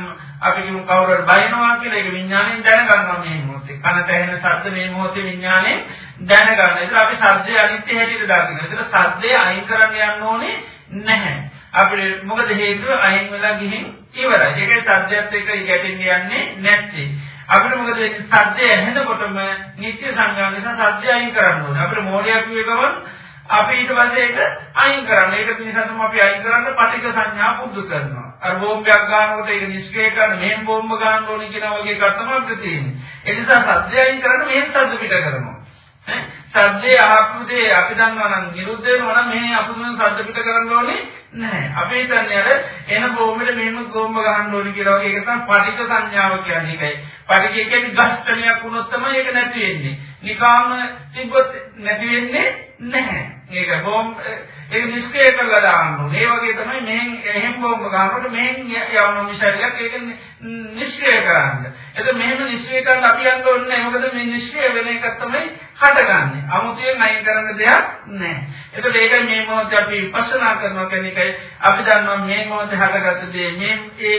Speaker 1: අපි කියමු කවුරුහරි බයිනවා කියලා ඒක විඥාණයෙන් දැනගන්නවා මේ මොහොතේ. කනට ඇහෙන ශබ්ද මේ මොහොතේ විඥාණයෙන් දැනගන්න. ඒක අපි ශබ්දයේ අනිත්‍ය හැටියට දාගෙන. ඒක ශබ්දය අයින් කරන්න යන්න ඕනේ නැහැ. අපිට මොකද හේතුව අයින් වෙලා ගිහින් ඉවරයි. ඒකේ ශබ්දයත් එක්ක ගැටෙන්න යන්නේ නැත්තේ. අපිට මොකද ශබ්දය ඇහෙනකොටම නිත්‍ය සංඥා නිසා ශබ්දය අයින් කරන්න ඕනේ. අපිට මෝඩයක් කිව්ව ගමන් අපි ඊට පස්සේ ඒක අයින් කරන්න. ඒක නිසා තමයි අපි අයින් කරන්න පටික සංඥා පුරුදු කරනවා. අර බෝම්බයක් ගන්නකොට ඒක නිෂ්ක්‍රිය කරන්න මෙහෙම බෝම්බ ගන්න ඕනේ කියන වගේ එකක් තමයි අපිට තියෙන්නේ. ඒ නිසා සද්දය අයින් කරන්න මෙහෙම සද්ද පිට කරනවා. ඈ සද්දේ ආපුදේ අපි දන්නවා නම් නිරුද්ධ වෙනවා නම් මෙහෙ අපුදුන සද්ද පිට කරන්න ඕනේ නැහැ. අපි හිතන්නේ අර එන බෝම්බෙට මෙහෙම බෝම්බ ගහන්න ඕනේ කියලා වගේ ඒක තමයි පටික සංඥාව කියන්නේ ඒකයි. පටික කියන්නේ ගස්තනයක් වුණොත් තමයි ඒක නැති වෙන්නේ. නිකාම තිබ්බොත් නැති වෙන්නේ නැහැ. ඒක බෝම් ඒක නිෂ්ක්‍රිය කරලා දාන්න ඕනේ. ඒ වගේ තමයි මෙහෙන් එහෙම් බෝම්බ ගන්නකොට මෙහෙන් යවන මිසයිලයක් ඒක නිෂ්ක්‍රිය කරන්න. එතකොට මෙහෙම නිෂ්ක්‍රිය කරන්න අපි යන්න ඕනේ නැහැ. මොකද මේ නිෂ්ක්‍රිය වෙන එක තමයි හටගන්නේ. 아무තියෙන් අයින් කරන්න දෙයක් නැහැ. එතකොට ඒකයි මේ මොහොතේ අපි විපස්සනා කරනවා කියන එකයි අපි දන්නවා මේ මොහොතේ හටගත්ත දේ මේ ඒ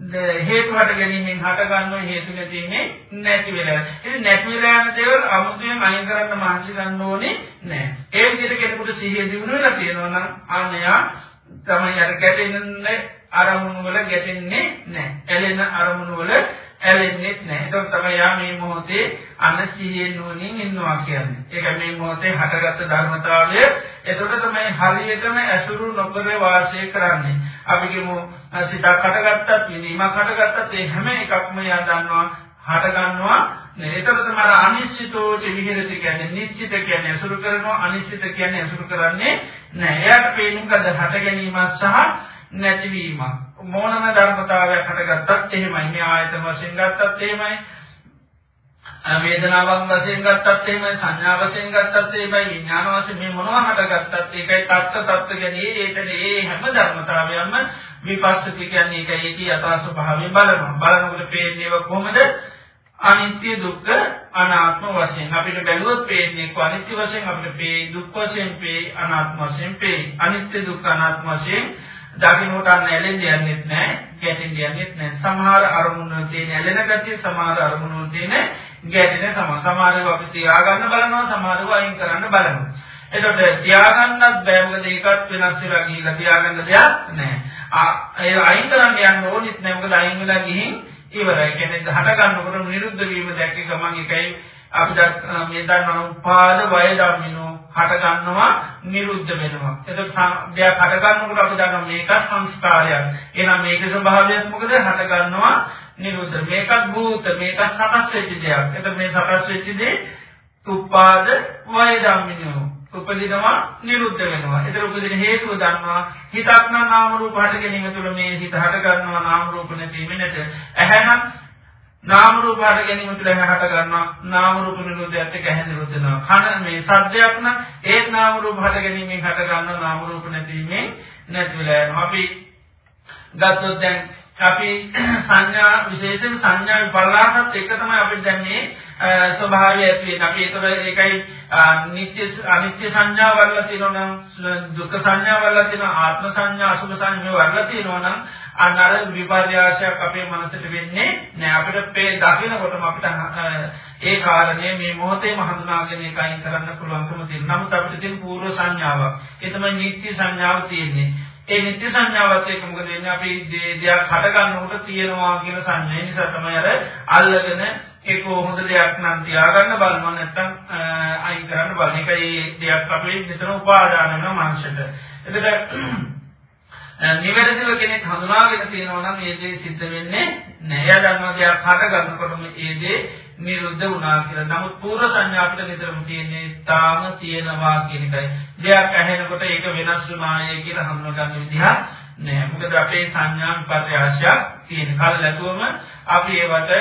Speaker 1: හේතු හට ගැනීමෙන් හට ගන්නවා හේතු නැතිවීමෙන් නැති වෙලා. ඉතින් නැති වෙලා යන දේවල් අමුතුවෙන් අයින් කරන්න මහන්සි ගන්න ඕනේ නැහැ. ඒ විදිහට කෙනෙකුට සිහිය දිනු වෙලා තියෙනවා නම් අනයා තමයි අර ගැටෙන්නේ අරමුණු වල ගැටෙන්නේ නැහැ. ඇලෙන අරමුණු වල ඇලෙන්නේ නැහැ. ඒක තමයි යා මේ මොහොතේ අනසියෙන් නුවණින් ඉන්නවා කියන්නේ. ඒක මේ මොහොතේ හටගත් ධර්මතාවය. එතකොට තමයි හරියටම ඇසුරු නොකර වාසය කරන්නේ. අපි කියමු සිතක් හටගත්තත්, විනීමක් හටගත්තත් ඒ හැම එකක්ම යා දන්නවා හට ගන්නවා එතකොට තමයි අනිශ්චිතෝ විහෙරති කියන්නේ නිශ්චිත කියන්නේ අසුරු කරනවා අනිශ්චිත කියන්නේ අසුරු කරන්නේ නැහැ. එයාට පේනුකද හට ගැනීම සහ නැතිවීමක් මොනම ධර්මතාවයක් හටගත්තත් එහෙමයි. මේ ආයතන වශයෙන් ගත්තත් එහෙමයි. වේදනාවක් වශයෙන් ගත්තත් එහෙමයි. සංඥා වශයෙන් ගත්තත් එහෙමයි. විඥාන වශයෙන් මේ මොනවා හටගත්තත් ඒකයි තත්ත තත්ත කියන්නේ. ඒතන ඒ හැම ධර්මතාවයක්ම විපස්සති කියන්නේ ඒකයි. ඒකී යථා ස්වභාවයෙන් බලනවා. බලනකොට පේන්නේව කොහොමද? අනිත්‍ය දුක්ඛ අනාත්ම වශයෙන්. අපිට බැලුවොත් පේන්නේ අනිත්‍ය වශයෙන්? අපිට පේ දුක් වශයෙන් පේ අනාත්ම වශයෙන් පේ. අනිත්‍ය දුක්ඛ අනාත්ම වශයෙන් දකින්නට අන්න ඇලෙන්න යන්නෙත් නැහැ, ගැටෙන්න යන්නෙත් නැහැ. සමහර අරමුණු තියෙන ඇලෙන ගතිය, සමහර අරමුණු තියෙන ගැටෙන සම. සමහරව අපි තියාගන්න බලනවා, සමහරව අයින් කරන්න බලනවා. එතකොට තියාගන්නත් බෑ මොකද ඒකත් වෙනස් වෙලා ගිහිල්ලා තියාගන්න දෙයක් නැහැ. ඒ අයින් කරන්න යන්න ඕනෙත් නැහැ මොකද අයින් වෙලා ගිහින් ඉවරයි. කියන්නේ හට ගන්නකොට නිරුද්ධ වීම දැක්ක ගමන් එකයි අපි මේ දන්නා උපාද වය ධම්මිනෝ හට ගන්නවා නිරුද්ධ වෙනවා. එතකොට දෙයක් හට ගන්නකොට අපි දන්නවා මේක සංස්කාරයක්. එහෙනම් මේකේ ස්වභාවය මොකද? හට ගන්නවා නිරුද්ධ. මේකත් භූත මේකත් සකස් වෙච්ච දෙයක්. එතකොට මේ සකස් වෙච්ච දේ උපාද වය ධම්මිනෝ උපදිනවා නිරුද්ධ වෙනවා. ඒතර උපදින හේතුව දන්නවා. හිතක් නම් නාම රූප හට ගැනීම තුළ මේ හිත හට ගන්නවා නාම රූප නැති වෙනට. ඇහැනම් නාම රූප හට ගැනීම තුළ හැට ගන්නවා. නාම රූප නිරෝධයත් එක්ක ඇහැ නිරෝධ වෙනවා. කන මේ සද්දයක් නම් ඒත් නාම රූප හට ගැනීමෙන් හට ගන්නවා. නාම රූප නැතිවීමෙන් නැති වෙලා යනවා. අපි ගත්තොත් දැන් අපි සංඥා විශේෂයෙන් සංඥා විපල්ලාසත් එක තමයි අපිට දැන් මේ ස්වභාවය ඇති වෙන්නේ. අපි ඒතර ඒකයි නිත්‍ය අනිත්‍ය සංඥා වල තියෙනවා නම් දුක්ඛ සංඥා වල තියෙනවා ආත්ම සංඥා අසුභ සංඥා වල තියෙනවා නම් අන්නර විපර්යාසයක් අපේ මනසට වෙන්නේ නෑ. අපිට මේ දකිනකොටම අපිට ඒ කාරණේ මේ මොහොතේම හඳුනාගෙන ඒකයින් කරන්න පුළුවන්කම තියෙනවා. නමුත් අපිට තියෙන පූර්ව සංඥාවක්. ඒ තමයි නිත්‍ය සංඥාව තියෙන්නේ. ඒ නිත්‍ය සංඥාවත් එක්ක මොකද වෙන්නේ අපි දෙයක් හට ගන්නකොට තියෙනවා කියන සංඥා නිසා තමයි අර අල්ලගෙන ඒක හොඳ දෙයක් නම් තියාගන්න බලනවා නැත්නම් අයින් කරන්න බලන එකයි දෙයක් අපේ විතර උපාදාන වෙන මනසට. එතකොට නිවැරදිව කෙනෙක් හඳුනාගෙන තියෙනවා නම් මේ දේ සිද්ධ වෙන්නේ නැහැ. එයා දන්නවා දෙයක් හට ගන්නකොටම ඒ දේ නිරුද්ධ වුණා කියලා. නමුත් පූර්ව සංඥා අපිට නිතරම තියෙන්නේ තාම තියෙනවා කියන එකයි. දෙයක් ඇහෙනකොට ඒක වෙනස් වුණාය කියලා හඳුනා ගන්න විදිහක් නැහැ. මොකද අපේ සංඥා විපර්යාසයක් තියෙන. කල ලැබුවම අපි ඒවට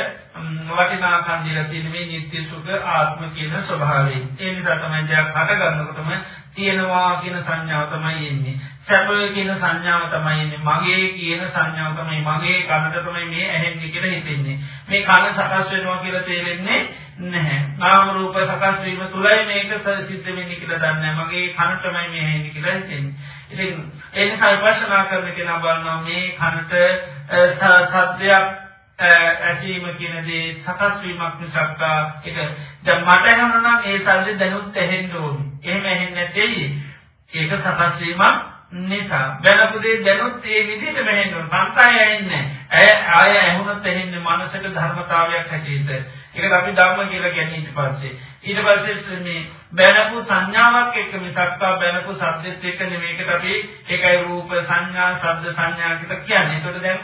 Speaker 1: වටිනාකම් දීලා තියෙන මේ නිත්‍ය සුඛ ආත්ම කියන ස්වභාවයෙන්. ඒ නිසා තමයි දෙයක් හට ගන්නකොටම තියෙනවා කියන සංඥාව තමයි එන්නේ. සැප කියන සංඥාව තමයි එන්නේ. මගේ කියන සංඥාව තමයි මගේ කනට තමයි මේ ඇහෙන්නේ කියලා හිතෙන්නේ. මේ කන සකස් වෙනවා කියලා තේරෙන්නේ නැහැ. නාම රූප සකස් වීම තුලයි මේක සිද්ධ වෙන්නේ කියලා දන්නේ මගේ කන තමයි මේ ඇහෙන්නේ කියලා හිතෙන්නේ. ඉතින් ඒ නිසා විපස්සනා කරන කෙනා බලනවා මේ කනට සද්දයක් ඇසීම කියන දේ සකස් වීමක් මිසක් ඒක දැන් මට ඇහුණා නම් ඒ සද්ද දැනුත් ඇහෙන්න ඕනේ. එහෙම ඇහෙන්නේ නැtei ඒක සකස් වීමක් නිසා බැලපු දේ දැනුත් ඒ විදිහට මෙහෙන්න ඕනේ. සංකාය ඇහෙන්නේ නැහැ. ආය ඇහුණත් ඇහෙන්නේ මානසික ධර්මතාවයක් හැටියට. ඒකට අපි ධර්ම කියලා කියන්නේ ඊට පස්සේ. ඊට පස්සේ මේ බැලපු සංඥාවක් එක්ක මිසක් බැලපු ශබ්දෙත් එක්ක නෙමෙයිකට අපි ඒකයි රූප සංඥා, ශබ්ද සංඥා කියලා කියන්නේ. ඒකට දැන්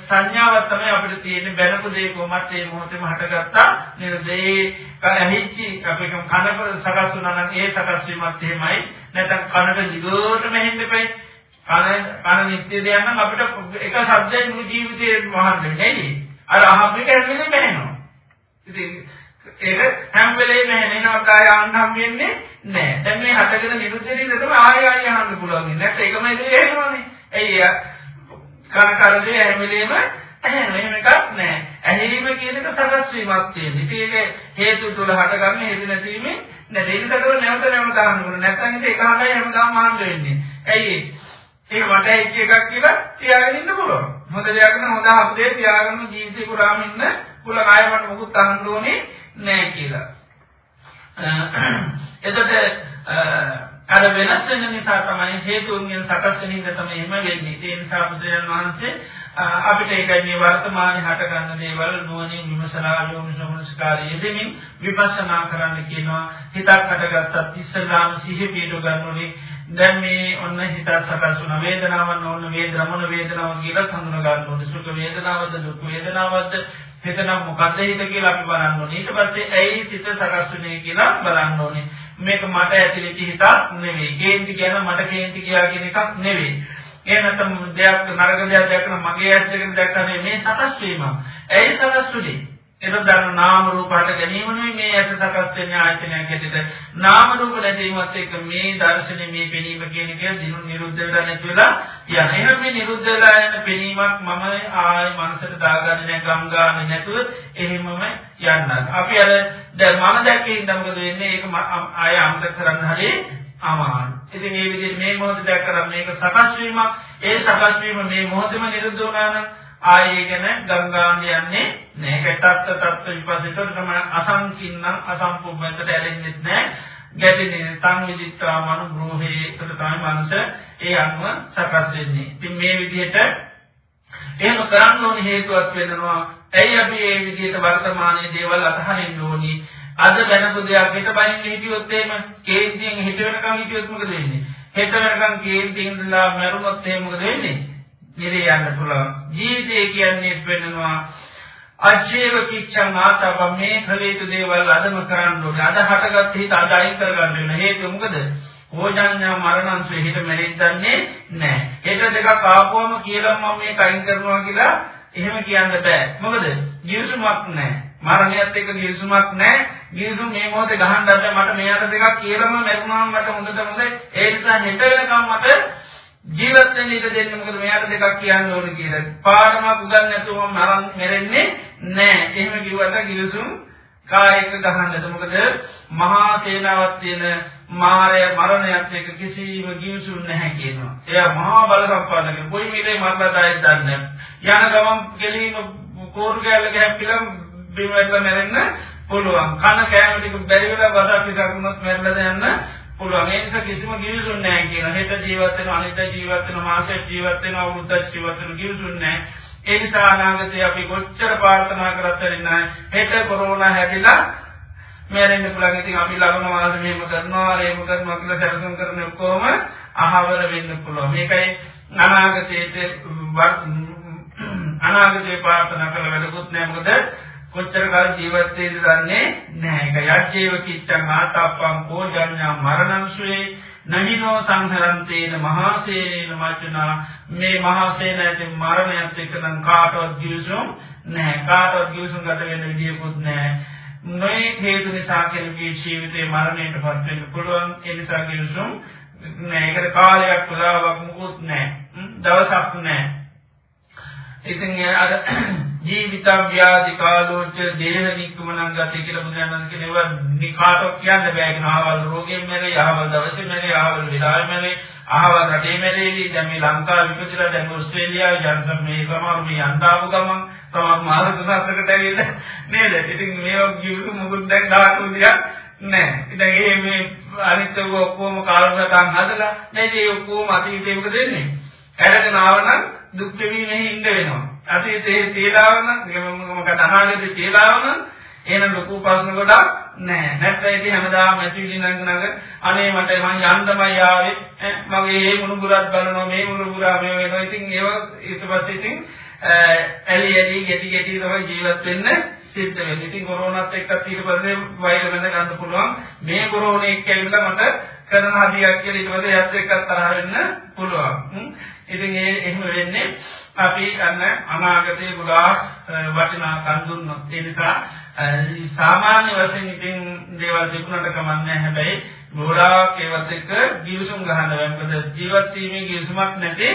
Speaker 1: සංඥාවක් තමයි අපිට තියෙන්නේ. බැලපු දේ කොහොමද මේ මොහොතේම හටගත්තා නේද? ඒ ඇහිච්චි අපි කනක සකස් වුණා නම් ඒ සකස් වීමත් එහෙමයි. නැත්නම් කනට දිගටම ඇහෙන්න එපයි. කන කන නිත්‍ය දෙයක් නම් අපිට එක શબ્දයෙන් මුළු ජීවිතේ වහන්න වෙන්නේ. අර අහපිට හැමෙන්නේ බෑනවා ඉතින් ඒක හැම වෙලේම ඇහෙනවට ආය ආන්නම් වෙන්නේ නැහැ දැන් මේ හටගෙන නිරුද්ධ වෙන තමයි ආය ආය අහන්න පුළුවන් නැත්නම් ඒකම ඉතින් එහෙමනේ එයි කන කරදේ හැම වෙලේම ඇහෙන එහෙම එකක් නැහැ. ඇහිීම කියන එක සකස් වීමක් තියෙන. ඉතින් ඒක හේතු තුල හටගන්න හේතු නැතිවීමෙන් නැද ඒකතර නැවත නැවත දාන්න ඕනේ. නැත්නම් ඒක එකහඳයි හැමදාම ආන්න වෙන්නේ. ඇයි ඒක මට ඇයිච් එකක් කියලා තියාගෙන ඉන්න පුළුවන්. හොඳ දෙයක් නම් හොඳ අපදේ තියාගෙන ජීවිතේ පුරාම ඉන්න පුළුවන්. ආයෙ මට මොකුත් අහන්න ඕනේ නැහැ කියලා. එතකොට අර වෙනස් වෙන නිසා තමයි හේතුන්ගෙන් සකස් වෙන ඉඳ තමයි එහෙම වෙන්නේ. ඒ නිසා බුදුරජාණන් වහන්සේ අපිට ඒකයි මේ වර්තමානයේ හට ගන්න දේවල් නුවණින් විමසලා යොමුසමනස්කාරය දෙමින් විපස්සනා කරන්න කියනවා. හිතක් හටගත්තත් ඉස්සලාම සිහි පිටු ගන්න ඕනේ. දැන් මේ ඔන්න හිත සකස් වුණ වේදනාවන් ඕන වේදනා මොන වේදනාව කියලා හඳුනා ගන්න ඕනේ. සුඛ වේදනාවද දුක් වේදනාවද හිතනම් මොකද්ද හිත කියලා අපි බලන්න ඕනේ. ඊට පස්සේ ඇයි සිත සකස් වෙන්නේ කියලා බලන්න ඕනේ. මේක මට ඇතිවෙච්ච හිතක් නෙවෙයි. කේන්ති කියන මට කේන්ති කියලා කියන එකක් නෙවෙයි. ඒ නැත්නම් දෙයක් නරක දෙයක් දැක්කම මගේ ඇස් දෙකෙන් දැක්කම මේ සකස් වීම. ඇයි සකස් වෙන්නේ? ඒක දන්න නාම රූප හට ගැනීම නෙවෙයි මේ ඇස සකස් වෙන ආයතනයක් ඇටියට. නාම රූප නැතිවීමත් එක්ක මේ දර්ශනේ මේ පෙනීම කියන එක දිනු නිරුද්ධ වෙලා නැති වෙලා යන. එහෙනම් මේ නිරුද්ධ වෙලා යන පෙනීමක් මම ආයි මනසට දාගන්නේ නැහැ ගම් ගන්න නැතුව එහෙමම යන්න. අපි අර දැන් මම දැක්කේ ඉඳන් මොකද වෙන්නේ? ඒක ආය අමතක කරන්න හරියි අමාරු. ඉතින් මේ විදිහට මේ මොහොත දැක්කම මේක සකස් වීමක්. ඒ සකස් වීම මේ මොහොතේම නිරුද්ධ වුණා නම් ආයේ ගැන ගංගාන්න යන්නේ නැහැ. කටත්ත තත්ත්ව විපස්සීතර තමයි අසංකින්නම් අසම්පූර්ණයට ඇලෙන්නේ නැහැ. ගැටෙන්නේ සංවිදිත්‍රා මනු ගෘහේ එතකොට තමයි මනස ඒ අනුව සකස් වෙන්නේ. ඉතින් මේ විදිහට එහෙම කරන්න ඕනේ හේතුවක් වෙනවා. ඇයි අපි මේ විදිහට වර්තමානයේ දේවල් අතහරින්න ඕනේ? අද වෙනපු දෙයක් හිත බයින් හිටියොත් එහෙම කේන්තියෙන් හිත වෙනකන් හිටියොත් මොකද වෙන්නේ? හෙට වෙනකන් කේන්තියෙන් ඉඳලා මරුණොත් එහෙම මොකද වෙන්නේ? නිරේ යන්න පුළුවන්. ජීවිතය කියන්නේ වෙනවා අජීව කිච්ඡං ආතව මේ කලේතු දේවල් අදම කරන්න ඕනේ. අද හටගත් හිත අද අයින් කරගන්න වෙන හේතුව මොකද? ඕජඤ්ඤා මරණංශ හිත මෙරින්දන්නේ නැහැ. හෙට දෙකක් ආපුවම කියලා මම මේක අයින් කරනවා කියලා එහෙම කියන්න බෑ. මොකද? ජීවිසුමක් නැහැ. මරණයත් එක්ක ගිවිසුමක් නැහැ. ගිවිසුම මේ මොහොතේ ගහන්න බෑ. මට මෙයාට දෙකක් කියලාම මරුණාම මට හොඳට හොඳයි. ඒ නිසා හිත වෙනකම් මට ජීවත් වෙන්න ඉඩ දෙන්න මොකද මෙයාට දෙකක් කියන්න ඕනේ කියලා. පාරමක් උගන් නැතුව මරන් මෙරෙන්නේ නැහැ. එහෙම කිව්වට ගිවිසුම් කායක ගහන්නද මොකද මහා සේනාවක් තියෙන මාරය මරණයත් එක්ක කිසිම ගිවිසුම් නැහැ කියනවා. එයා මහා බල සම්පන්නක කොයි මිලේ මරණදායක දන්නේ. යන ගමන් කෙලීම කෝරු ගැල්ල ගැප්පිලම් බිම වැටලා මැරෙන්න පුළුවන්. කන කෑම ටික බැරි වෙලා වසක් ටිකක් වුණොත් මැරෙලා යන්න පුළුවන්. ඒ නිසා කිසිම කිවිසුම් නැහැ කියන හෙට ජීවත් වෙන අනිත් ජීවත් වෙන මාසෙ ජීවත් වෙන අවුරුද්දක් ජීවත් වෙන කිවිසුම් නැහැ. ඒ නිසා අනාගතේ අපි කොච්චර ප්‍රාර්ථනා කරත් වෙන්නේ හෙට කොරෝනා හැදිලා මැරෙන්න පුළුවන්. ඉතින් අපි ලබන මාසෙ මෙහෙම කරනවා රේම කරනවා කියලා සැලසුම් කරන ඔක්කොම අහවර වෙන්න පුළුවන්. මේකයි අනාගතයේ අනාගතේ ප්‍රාර්ථනා කළ වැඩකුත් නැහැ. මොකද කොච්චර කාල ජීවත් වෙයිද දන්නේ නැහැ. ඒක යච්චේව කිච්ඡං ආතප්පං කෝජඤ්ඤා මරණං සුවේ නහිනෝ සංහරන්තේන මහසේන මචනා මේ මහසේන ඇති මරණයත් එක්ක නම් කාටවත් ගිවිසුම් නැහැ. කාටවත් ගිවිසුම් ගත වෙන්න විදියකුත් නැහැ. නොයේ හේතු නිසා කෙනෙකුගේ ජීවිතේ මරණයට පත් වෙන්න පුළුවන්. ඒ නිසා ගිවිසුම් නැහැ. ඒකට කාලයක් පුරාවක් මුකුත් නැහැ. දවසක් නැහැ. ඉතින් අර ජීවිතම් ව්‍යාධි කාලෝච්ච දේහ නික්කමනං ගති කියලා බුදුරජාණන් කියනවා. නිකාටෝ කියන්න බෑ. කියන ආවල් රෝගයෙන් මැරෙයි ආවල් දවසේ මැරෙයි ආවල් විලාය මැරෙයි ආවල් රටේ මැරෙයි දැන් මේ ලංකාව විපතිලා දැන් ඕස්ට්‍රේලියාව ජනසම් මේ සමහර මේ අන්දාපු ගමන් තමයි මාර තුනකට ඇවිල්ලා නේද? ඉතින් මේවා කිව්ව මොකද දැන් දාතු දියක් නෑ. ඉතින් ඒ මේ අනිත් ඔක්කොම කාලසටහන් හදලා නේද ඒ ඔක්කොම අතීතේ මොකද වෙන්නේ? අරගෙන ආවනම් දුක් වෙමින් ඉන්න වෙනවා අතීතයේ තියලාව නම් මොකද අනාගතයේ තියලාව නම් එහෙනම් ලොකු ප්‍රශ්න ගොඩක් නැහැ. නැත්නම් ඉතින් හැමදාම මැසිවිලි නංග නංග අනේ මට මං යන්නමයි ආවේ. මගේ මේ මුණුබුරක් බලනවා මේ මුණුබුරා මේ වෙනවා. ඉතින් ඒව ඊට පස්සේ ඉතින් ඇලි ඇලි ගෙටි ගෙටි තමයි ජීවත් වෙන්න සිද්ධ වෙන්නේ. ඉතින් කොරෝනාත් එක්කත් ඊට පස්සේ වෛර වෙන ගන්න පුළුවන්. මේ කොරෝනා එක්ක ඇවිල්ලා මට කරන හදියක් කියලා ඊට පස්සේ යත් එක්කත් තරහ වෙන්න පුළුවන්. ඉතින් ඒ එහෙම වෙන්නේ අපි අන්න අනාගතයේ ගොඩාක් වටිනා කන් දුන්නොත් ඒ නිසා සාමාන්‍ය වශයෙන් ඉතින් දේවල් තිබුණාට කමන්නේ හැබැයි ගොඩාක් ඒවත් එක්ක ගිවිසුම් ගහන්න බෑ මොකද ජීවත් වීමේ ගිවිසුමක් නැති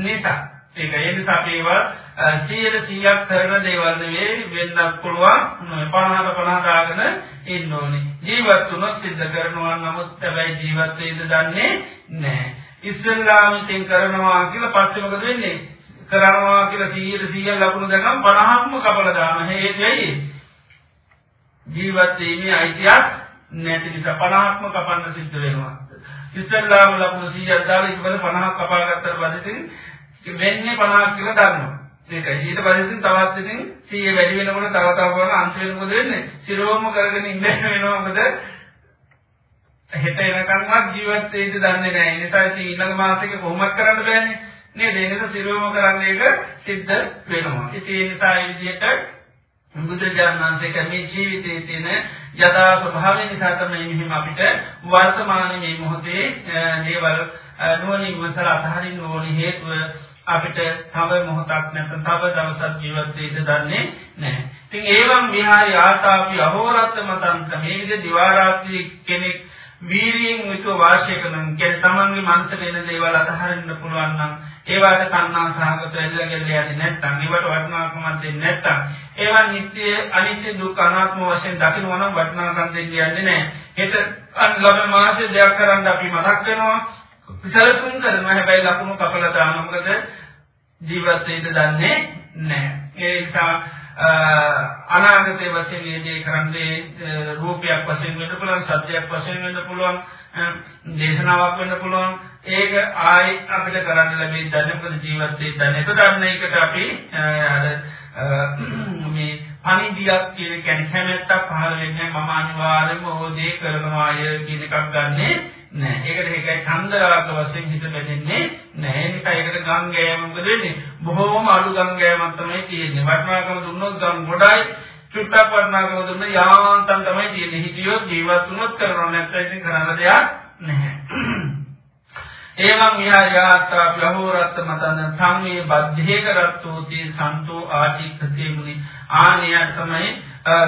Speaker 1: නිසා ඒක ඒ නිසා අපි ඒවා 100 100ක් කරන දේවල් නෙවෙයි වෙන්නත් පුළුවන් 50 50 දාගෙන ඉන්න ඕනේ. ජීවත් වුණොත් සිද්ධ කරනවා නමුත් හැබැයි ජීවත් වෙයිද දන්නේ නැහැ. ඉස්සල්ලාම ඉතින් කරනවා කියලා පස්සේ මොකද වෙන්නේ? කරනවා කියලා 100ට 100ක් ලකුණු දැකම 50ක්ම කපලා දාන හේතුවයි ජීවත් වීමේ අයිතියක් නැති නිසා 50ක්ම කපන්න සිද්ධ වෙනවා. ඉස්සල්ලාම ලකුණු 100ක් දාලා ඊට පස්සේ 50ක් කපා ගත්තට පස්සේ වෙන්නේ 50ක් කියලා දන්නවා. ඒකයි ඊට පස්සේ ඉතින් තවත් ඉතින් 100 වැඩි වෙනකොට තව තව කරන අන්තිම වෙනකොට වෙන්නේ සිරෝම කරගෙන ඉන්න වෙනවා මොකද හෙට එනකන්වත් ජීවත් වෙයිද දන්නේ නැහැ. ඒ නිසා ඉතින් ඊළඟ මාසෙක කොහොමද කරන්න බෑනේ. නේද? ඒ නිසා සිරුවම කරන්න එක සිද්ධ වෙනවා. ඉතින් ඒ නිසා ඒ විදිහට බුදුජානනාංශයේ කමේ ජීවිතයේ තියෙන යථා ස්වභාවය නිසා තමයි මෙහිම අපිට වර්තමානයේ මේ මොහොතේ දේවල් නුවණින් විසලා අතහරින්න ඕනි හේතුව අපිට තව මොහොතක් නැත්නම් තව දවසක් ජීවත් වෙයිද දන්නේ නැහැ. ඉතින් ඒවම් විහාරي ආතාපි අහෝරත්ත මතන්ත මේ විදිහ දිවා රාත්‍රී කෙනෙක් වීරියෙන් යුතුව වාසය කරන කෙන තමන්ගේ මනසට එන දේවල් අතහරින්න පුළුවන් නම් ඒවට තණ්හා සහගත වෙලා ගියලා යන්නේ නැත්නම් ඒවට වටිනාකමක් දෙන්නේ නැත්නම් ඒවා නිත්‍ය අනිත්‍ය දුක් අනාත්ම වශයෙන් දකිනවා නම් වටිනාකම් දෙන්නේ යන්නේ නැහැ. හෙට ලබන මාසෙ දෙයක් කරන්න අපි මතක් වෙනවා. සැලසුම් කරනවා හැබැයි ලකුණු කපලා දාන මොකද ජීවත් වෙයිද දන්නේ නැහැ. ඒ නිසා අනාගතයේ වශයෙන් මේ දේ කරන්නේ රූපයක් වශයෙන් වෙන්න පුළුවන් සත්‍යයක් වශයෙන් වෙන්න පුළුවන් දේශනාවක් වෙන්න පුළුවන් ඒක ආයි අපිට කරන්න ලැබෙයි දැනපද ජීවිතේ දැන ඒක ගන්න එකට අපි අර මේ පණිවිඩයක් කියන කියන්නේ කැමැත්තක් පහළ වෙන්නේ මම අනිවාර්යයෙන්ම ඕදේ කරනවාය කියන එකක් ගන්නෙ නෑ. ඒකට ඒකයි ඡන්දරාග වශයෙන් හිත බෙදෙන්නේ නෑ. ඒ නිසා ඒකට ගම් ගෑම මොකද වෙන්නේ? බොහෝම අඩු ගම් ගෑමක් තමයි තියෙන්නේ. වටිනාකම දුන්නොත් ගම් ගොඩයි චුට්ටක් වටිනාකම දුන්න යාන්තම් තමයි තියෙන්නේ. හිතියොත් ජීවත් වුණොත් කරනවා නැත්නම් ඉතින් කරන්න දෙයක් නැහැ. එවං විහායාත්තා බ්‍රහෝරත්ත මතන සංවේ බද්ධේ කරත්තෝති සන්තෝ ආචික්ඛතේ මුනි ආනිය තමයි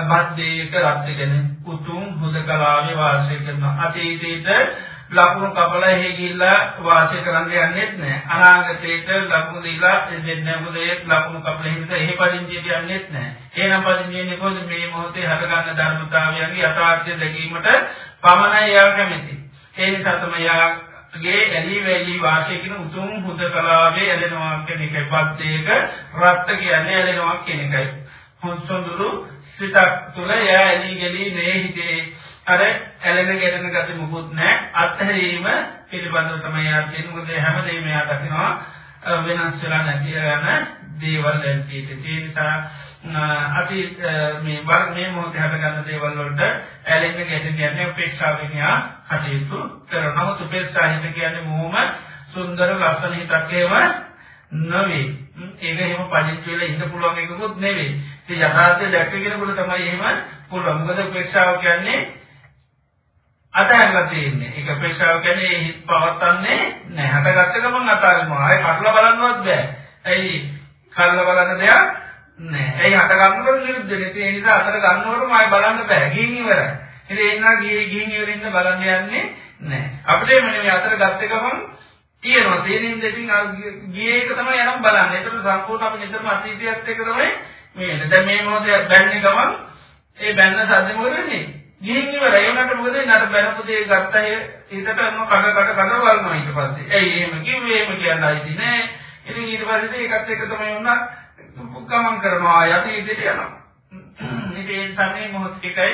Speaker 1: බද්ධේක රත්ගෙන උතුම් හුදකලාවේ වාසය කරන අතීතයේ ලකුණු කපලා එහෙ ගිහිල්ලා වාසය කරන්න යන්නෙත් නෑ. අනාගතේට ලකුණු දීලා දෙන්නේ මොකද ඒ ලකුණු කපලා හින්ස එහෙ පදිංචියට යන්නෙත් නෑ. එහෙනම් පදිංචින්නේ කොහොමද? මේ මොහොතේ හටගන්න ධර්මතාවයන්ගේ යථාර්ථය දැකීමට පමණයි යා කැමති. ඒ නිසා තමයි යා ගේ ඇලි වැලි වාසය කියන උතුම් හුදකලාවේ ඇලෙනවා කියන එකයි. පද්දේක රත්ත කියන්නේ ඇලෙනවා කියන එකයි. හොන්සොඳුරු සිතක් තුළ යා ඇලී ගලී නේ හිතේ අර ඇලෙන ගැටෙන ගති මුකුත් නැහැ අත්හැරීම පිළිබඳව තමයි යා කියන්නේ මොකද හැමදේම යා දකිනවා වෙනස් වෙලා නැති යන දේවල් ඇතිට ඒ නිසා අපි මේ වර්ග මේ මොහොතේ හටගන්න දේවල් වලට ඇලෙන්න ගැටෙන්න කියන්නේ උපේක්ෂාවෙන් යා කටයුතු කරනවා. නමුත් උපේක්ෂා හිත කියන්නේ මොහොම සුන්දර ලස්සන හිතක් ඒව නෙවෙයි. ඒක එහෙම පදිච්ච වෙලා ඉන්න පුළුවන් එකකුත් නෙවෙයි. ඒ යථාර්ථය දැක්කගෙනකොට තමයි එහෙම පුළුවන්. මොකද උපේක්ෂාව කියන්නේ අතහැරලා තියෙන්නේ. ඒක උපේක්ෂාව කියන්නේ හිත පවත්තන්නේ නැහැ. හටගත්ත ගමන් අතාරිනවා. ආයේ කඩලා බලන්නවත් බෑ. ඇයි කඩලා බලන්න දෙයක් නැහැ. ඇයි හට ගන්නකොට නිරුද්ධ වෙන්නේ. ඒ නිසා අතට ගන්නකොටම ආයේ බලන්න බෑ. ගිහින් ඉවරයි. ඉතින් එන්නා ගියේ ගිහින් ඉවරින්ද බලන්න යන්නේ නැහැ. අපිට මේ අතට ගත්ත ගමන් තියෙනවා. තේනින් දෙකින් ගියේ එක තමයි යනම් බලන්නේ. ඒකට සම්පූර්ණ අපි නිතරම අතීතයත් එක තමයි මේ. දැන් මේ මොහොතේ බැන්නේ ගමන් ඒ බැන්න සද්ද මොකද වෙන්නේ? ගිහින් ඉවරයි. ඒකට මොකද වෙන්නේ? අර බැනපු දේ ගත්තා හිතට අන්න කඩ කඩ කඩ වල්නවා ඊට පස්සේ. ඇයි එහෙම කිව්වේ? එහෙම කියන්න ආයිති නෑ. ඉතින් ඊට පස්සේ ඒකත් එක තමයි වුණා ගමන් කරනවා යටි ඉදිරියට යනවා. ඉතින් ඒ සමේ මොහොත එකයි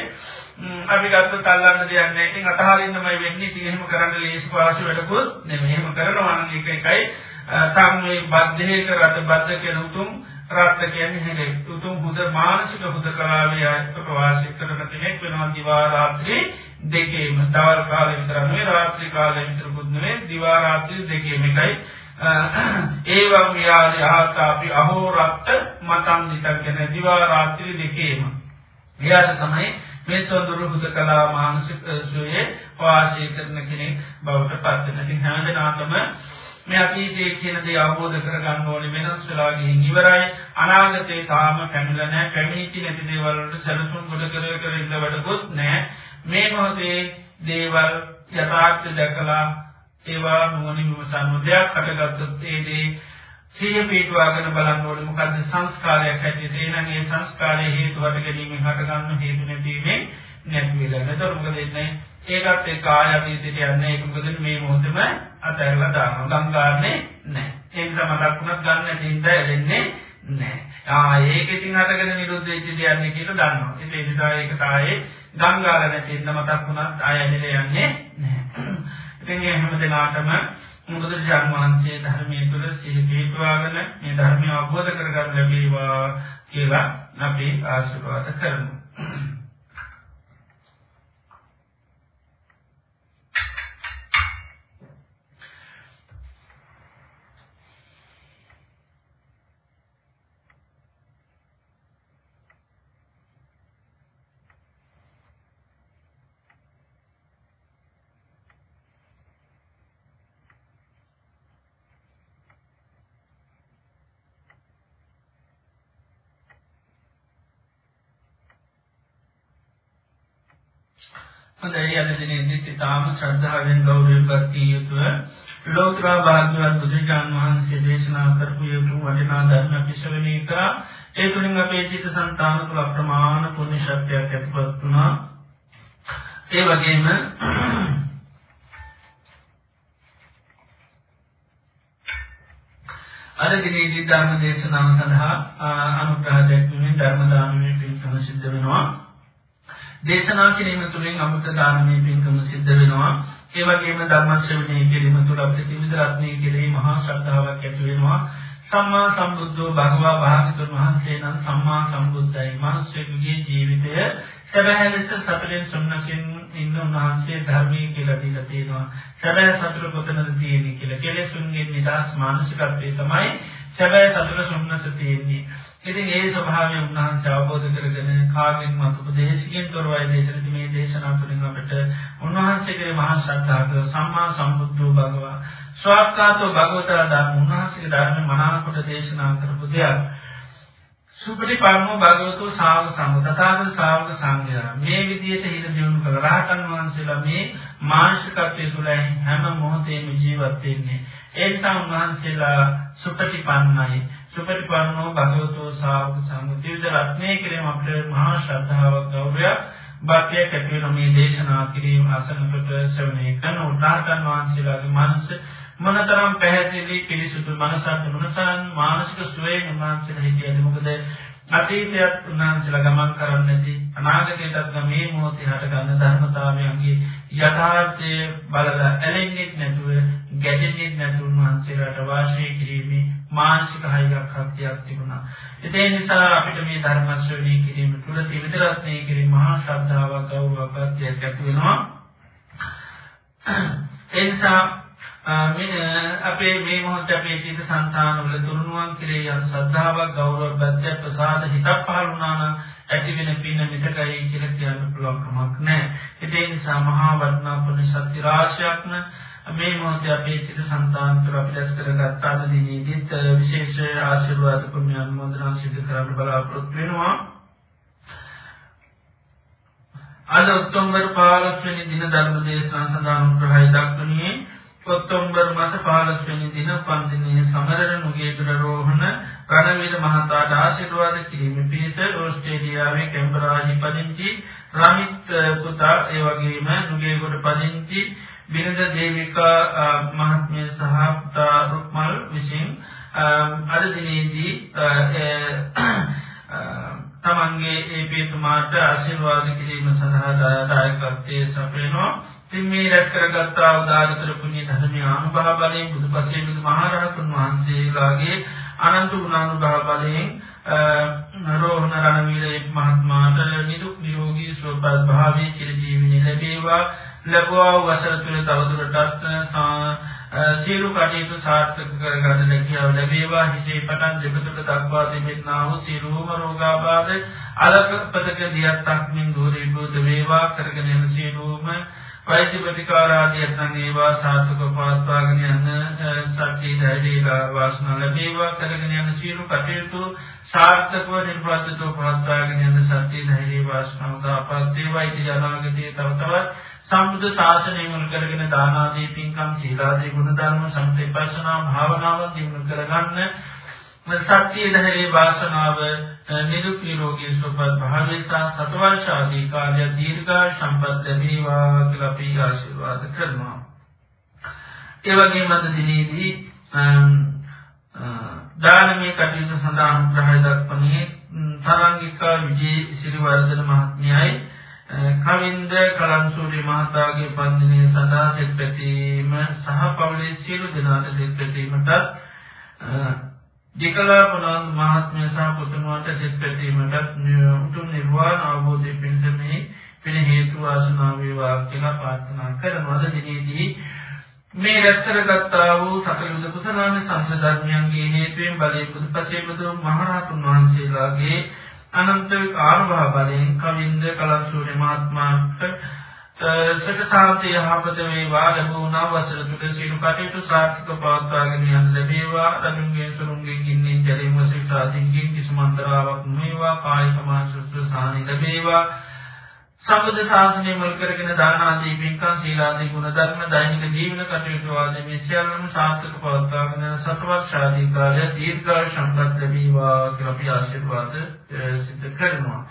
Speaker 1: අපි ගත්ත තල්ලන්න දෙයක් නැහැ. ඉතින් අතහරින්නමයි වෙන්නේ. ඉතින් එහෙම කරන්න ලේසි පාසු වැඩකුත් නෙමෙයි. එහෙම කරනවා නම් ඒක එකයි සම්මේ බද්ධේක රත බද්ධ කියන උතුම් රත් කියන්නේ හැදේ. උතුම් හුද මානසික හුද කලාවේ ආයතක වාසය කරන කෙනෙක් වෙනවා දිවා රාත්‍රී දෙකේම. දවල් කාලේ විතර නෙවෙයි රාත්‍රී කාලේ විතරකුත් නෙවෙයි දිවා රාත්‍රී දෙකේම එකයි. ඒවම් ව්‍යාධි ආසාපි අහෝරත්ත මතම් නිතගෙන දිවා රාත්‍රී දෙකේම. එයාට තමයි මේ සොඳුරු හුදකලා මානසික සුවේ වාසය කරන කෙනෙක් බවට පත් වෙන. ඉතින් හැමදෙනාටම මේ අතීතයේ කියන දේ අවබෝධ කරගන්න ඕනේ වෙනස් වෙලා ගිහින් ඉවරයි. අනාගතේ තාම පැමිණලා නැහැ. පැමිණිච්ච නැති දේවල් වලට සැලසුම් කොට කර කර ඉන්න වැඩකුත් නැහැ. මේ මොහොතේ දේවල් යථාර්ථ දැකලා ඒවා නුවණින් විමසන දෙයක් හටගත්තොත් ඒ දේ සිය පිටවාගෙන බලන්න ඕනේ මොකද්ද සංස්කාරයක් ඇටියෙද එනනම් ඒ සංස්කාරයේ හේතු වට ගැනීමෙන් හටගන්න හේතු නැතිවීමෙන් නැති වෙලා නේද මොකද එන්නේ ඒකත් එක්ක ආය අතීතයට යන්නේ. ඒක මොකද මේ මොහොතේම අතහැරලා දානවා. ගංගාන්නේ නැහැ. ඒ නිසා මතක් වුණත් ගන්න නැති හින්දා එන්නේ නැහැ. ආ ඒක ඉතින් හටගෙන නිරුද්ධ වෙච්ච දෙයක් නේ කියලා දන්නවා. ඒ නිසා ඒක තායේ ගංගාල නැති හින්දා මතක් වුණත් ආය ඇදලා යන්නේ නැහැ. ඉතින් මේ හැම දිනාටම බුදුරජාණන් වහන්සේ ධර්මයේ තුල සිහි පිටවාගෙන මේ ධර්මය අවබෝධ කරගන්න ලැබේවා කියලා අපි ආශිර්වාද කරමු. හොඳයි අද දිනේදීත් තාම ශ්‍රද්ධාවෙන් ගෞරවයෙන් පත්ී යුතුව ලෝතර භාග්‍යවත් බුදුචාන් වහන්සේ දේශනා කරපු යුතු වටිනා ධර්ම පිළිවෙලේ කරා ඒ තුලින් අපේ චිත්ත සංතාන තුළ අප්‍රමාණ පුණ්‍ය ශක්තියක් ඇතිපත් වුණා. ඒ වගේම අද දිනේදී ධර්ම දේශනාව සඳහා අනුග්‍රහ දැක්වීමෙන් ධර්ම දානමය පින්කම සිද්ධ වෙනවා. දේශනා කිරීම තුළින් අමෘත දානමය පින්කම සිද්ධ වෙනවා. ඒ වගේම ධර්ම ශ්‍රවණය කිරීම තුළ අපිට ත්‍රිවිධ රත්නයේ කෙරෙහි මහා ශ්‍රද්ධාවක් ඇති වෙනවා. සම්මා සම්බුද්ධෝ භගවා භාගතුන් වහන්සේ නම් සම්මා සම්බුද්ධයි. මිනිස්සුගේ ජීවිතය සැබෑ ලෙස සතරෙන් සම්නසින් ඉන්න උන්වහන්සේ ධර්මයේ කියලා දීලා තියෙනවා. සැබෑ සතර කොතනද තියෙන්නේ කියලා. කෙලෙසුන්ගේ නිදාස් මානසිකත්වයේ තමයි සැබෑ සතර සම්නස තියෙන්නේ. ඉතින් ඒ ස්වභාවය උන්වහන්සේ අවබෝධ කරගෙන කාගෙන් මත උපදේශකින් තොරවයි දේශනිත මේ දේශනා තුළින් අපට උන්වහන්සේගේ මහා ශ්‍රද්ධාව සම්මා සම්බුද්ධ භගවා ස්වාක්කාතෝ භගවතා ධර්ම උන්වහන්සේගේ ධර්ම මනාකොට දේශනා කරපු දෙයක්. සුපටි පරමෝ භගවතු සාව සංඝ තථාගත ශ්‍රාවක සංඝයා. මේ විදිහට හිත දියුණු කළ රහතන් වහන්සේලා මේ මානසිකත්වයේ තුල හැම මොහොතේම ජීවත් වෙන්නේ. ඒ නිසා උන්වහන්සේලා සුපටි පන්නයි සුපරිපන්නෝ භගවතෝ ශාවක සංගතිවිද රත්නයේ කිරීම අපේ මහා ශ්‍රද්ධාවක් ගෞරවයක් භක්තියක් ඇති වෙන මේ දේශනා කිරීම අසනකට ශ්‍රවණය කරන උදාහරණ වහන්සේලාගේ මනස මොනතරම් පැහැදිලි පිළිසුදු මනසක් මොනසන් මානසික සුවයෙන් උන්වහන්සේලා හිටියද මොකද අතීතයත් උන්වහන්සේලා ගමන් කරන්නේ නැති අනාගතයටත් මේ මොහොතේ හටගන්න ධර්මතාවයන්ගේ යථාර්ථය බලලා ඇලෙන්නේ නැතුව ගැටෙන්නේ නැතුව උන්වහන්සේලාට වාසය කිරීමේ මානසික හයියක් ශක්තියක් තිබුණා. ඒ නිසා අපිට මේ ධර්ම ශ්‍රවණය කිරීම තුළ ත්‍රිවිධ කිරීම මහා ශ්‍රද්ධාවක් ගෞරවයක් ඇති වෙනවා. ඒ නිසා අපේ මේ මොහොත අපේ සිත සංතානවල තුරුණුවන් කෙරේ යම් ශ්‍රද්ධාවක් ගෞරව බද්ධ ප්‍රසාද හිතක් පහළ වුණා නම් ඇති වෙන පින මිතකයි කියලා කියන්න පුළුවන් කමක් නැහැ. ඒ නිසා මහා වර්ණා පුණ්‍ය සත්‍ය රාශියක්ම මේ මොහොතේ අපේ සිත සංතාන තුළ අපි දැස් කරගත් අද දිනේදීත් විශේෂ ආශිර්වාද පුණ්‍ය අනුමෝදනා සිදු කරන්න බලාපොරොත්තු වෙනවා. අද ඔක්තෝබර් 15 වෙනි දින ධර්ම දේශනා සඳහා අනුග්‍රහය දක්වන්නේ ඔක්තෝබර් මාස 15 වෙනි දින පන්දිනේ සමරන නුගේදුර රෝහණ රණවීර මහතාට ආශිර්වාද කිරීම පිණිස ඕස්ට්‍රේලියාවේ කැම්බරාජි පදිංචි රමිත් පුතා ඒ වගේම නුගේගොඩ පදිංචි බිනද දේවිකා මහත්මිය සහ පුතා රුක්මල් විසින් අද දිනේදී තමන්ගේ ඒ පියතුමාට ආශිර්වාද කිරීම සඳහා දායකත්වයේ සපයනවා. ඉතින් මේ රැස් කරගත්තා උදාාරතර පුණ්‍ය ධර්මයේ අනුභව බලයෙන් බුදුපසේ බුදු මහරහතුන් වහන්සේලාගේ අනන්ත ගුණානුභව බලයෙන් රෝහණ රණවීර මහත්මයාට නිදුක් නිරෝගී සුවපත් භාවයේ චිරජීවනයේ ලැබේවා. ලැබුවා වසර තුළ තවදුරටත් සියලු කටයුතු සාර්ථක කරගන්න හැකියාව ලැබේවා. හිසේ පටන් දෙපතුල දක්වා තිබෙනා වූ සියලුම රෝගාබාධ අලකපතක දියත්තක් මින් දුරීභූත වේවා. කරගෙන යන සියලුම වෛද්‍ය ප්‍රතිකාරාදී නැත්නම් ඒවා සාර්ථක පවත්වාගෙන යන සත්‍ය ධෛර්යය වාසනාව ලැබේවා කරගෙන යන සියලු කටයුතු සාර්ථකව නිර්වාදිතව පවත්වාගෙන යන සත්‍ය ධෛර්යය වාසනාව දාපත් වේවා. ඉති අනාගතයේ තව තවත් සම්බුද්ධ ශාසනය මුල් කරගෙන දාන ආදී පින්කම් සීලාදී ගුණ ධර්ම සම්පේපර්ශනා භාවනාව දිනු කරගන්න සත්‍ය ධෛර්යය වාසනාව නිරුක් නිරෝගී සුවපත් භාවයේ සහ සතවර්ෂාදී කාලය දීර්ඝ සම්පත් ලැබේවා කියලා අපි ආශිර්වාද කරනවා. ඒ වගේම අද දිනේදී දානමය කටයුතු සඳහා අනුග්‍රහය දක්වන්නේ තරංගිකා විජේ සිරිවර්ධන මහත්මියයි කවින්ද කලන්සූරි මහතාගේ පන්දිනය සඳහා සෙත් පැතීම සහ පවුලේ සියලු දෙනාට සෙත් පැතීමටත් දෙකලාපනන් මහත්මය සහ පුතුනුවන්ට සිත් පැතීමටත් උතුම් නිර්වාණ අවබෝධය පිණිසමේ පින හේතු වාසනාවේවා කියලා පාර්ථනා කරනවද දිනේදී මේ රැස්කර ගත්තා වූ සකල යුද කුසලාන සංසධර්මයන්ගේ හේතුවෙන් බලය බුදු පසේබුදු මහරහතුන් වහන්සේලාගේ අනන්ත ආනුභාව බලයෙන් කවින්ද කලන්සූරි මහත්මාට සට සාන්තය යහපත වේවා. ලැබුණා වසර තුළ සියලු කටයුතු සාර්ථක පවත්වාගෙන යන්න ලැබේවා. රජුන්ගේ සුරුන්ගේ ගින්නෙන් ජලයෙන් වසිත සාදින්ගෙන් කිසිම අන්තරාවක් නොවේවා. කායික මානසික සාහනි ලැබේවා. සම්බුද්ධ ශාසනය මුල් කරගෙන දාන ආදී පින්කම් සීලාදී ගුණ ධර්ම දෛනික ජීවන කටයුතු ආදී මේ සියල්ලම සාර්ථක පවත්වාගෙන සතවර්ෂ ආදී කාලය දීර්ඝ සම්පත් ලැබේවා කියලා අපි ආශිර්වාද සිදු කරනවා.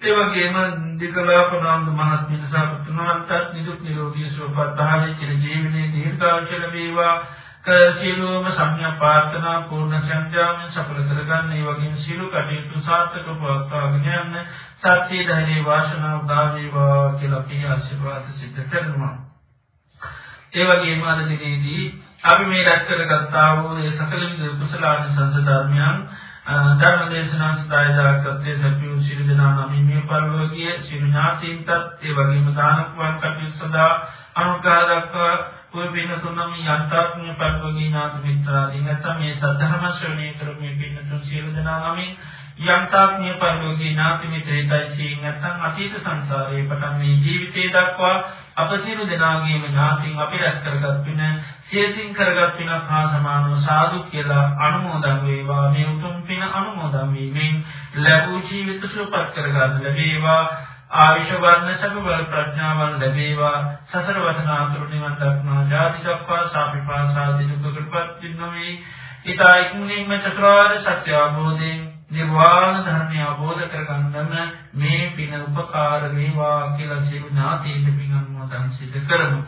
Speaker 1: ඒවගේම දිකලාපනාන්ද මහත්මිට සාපතුනාන්තත් නිදුක් නිරෝගී සුවපත් භාවය චිර ජීවනයේ දීර්ඝායුෂ ලැබේවා සියලුම සම්‍යක් ප්‍රාර්ථනා පූර්ණ සංජාමෙන් සඵල කරගන්න. ඒ වගේම සියලු කටයුතු සාර්ථකව පවත්වාගෙන යන්න. සත්‍ය ධෛර්ය වාසනාව දා වේවා කියලා අපි ආශිර්වාද සිද්ධ කරනවා. ඒ වගේම අද දිනේදී අපි මේ රැස් කරගත්තා වූ ඒ සකල විද කුසලාන සංසධර්මයන් ධර්ම දේශනා සදායදාකත්වයේ සැපියු සිල් දනා නමින් මේ පරිලෝකීය සිල් ඥාතීන්ටත් ඒ වගේම දානකුවන් කටයුතු සඳහා අනුග්‍රහ දක්වා ඔය පින්න තුනම යන්තාත්මය පරිලෝකීය ඥාති මිත්‍රාදී නැත්නම් මේ සද්ධර්ම ශ්‍රවණය කරමින් පින්න තුන් සිල් දනා නමින් යන්තාත්මය පරිලෝකීය ඥාති මිත්‍රයයි සීන් නැත්නම් අතීත සංසාරයේ පටන් මේ ජීවිතේ දක්වා අප සියලු දෙනාගේම ඥාතින් අපි රැස් කරගත් පින සියතින් කරගත් පින හා සමානව සාදු කියලා අනුමෝදන් වේවා. මේ උතුම් පින අනුමෝදන් වීමෙන් ලැබූ ජීවිත සුවපත් කරගන්න ලැබේවා. ආයුෂ වර්ණ සබ බල ප්‍රඥාවන් ලැබේවා. සසර වසනා අතුරු නිවන් දක්නා ජාති දක්වා සාපිපාසාදී දුක කෘපත් දිනමේ ඊතා ඉක්මනින්ම චතුරාර්ය සත්‍ය අවබෝධයෙන් නිර්වාණ ධර්මය අවබෝධ කරගන්නම මේ පින උපකාර වේවා කියලා සියලු ඥාතීන් පින් අනුමෝදන් සිදු කරමු.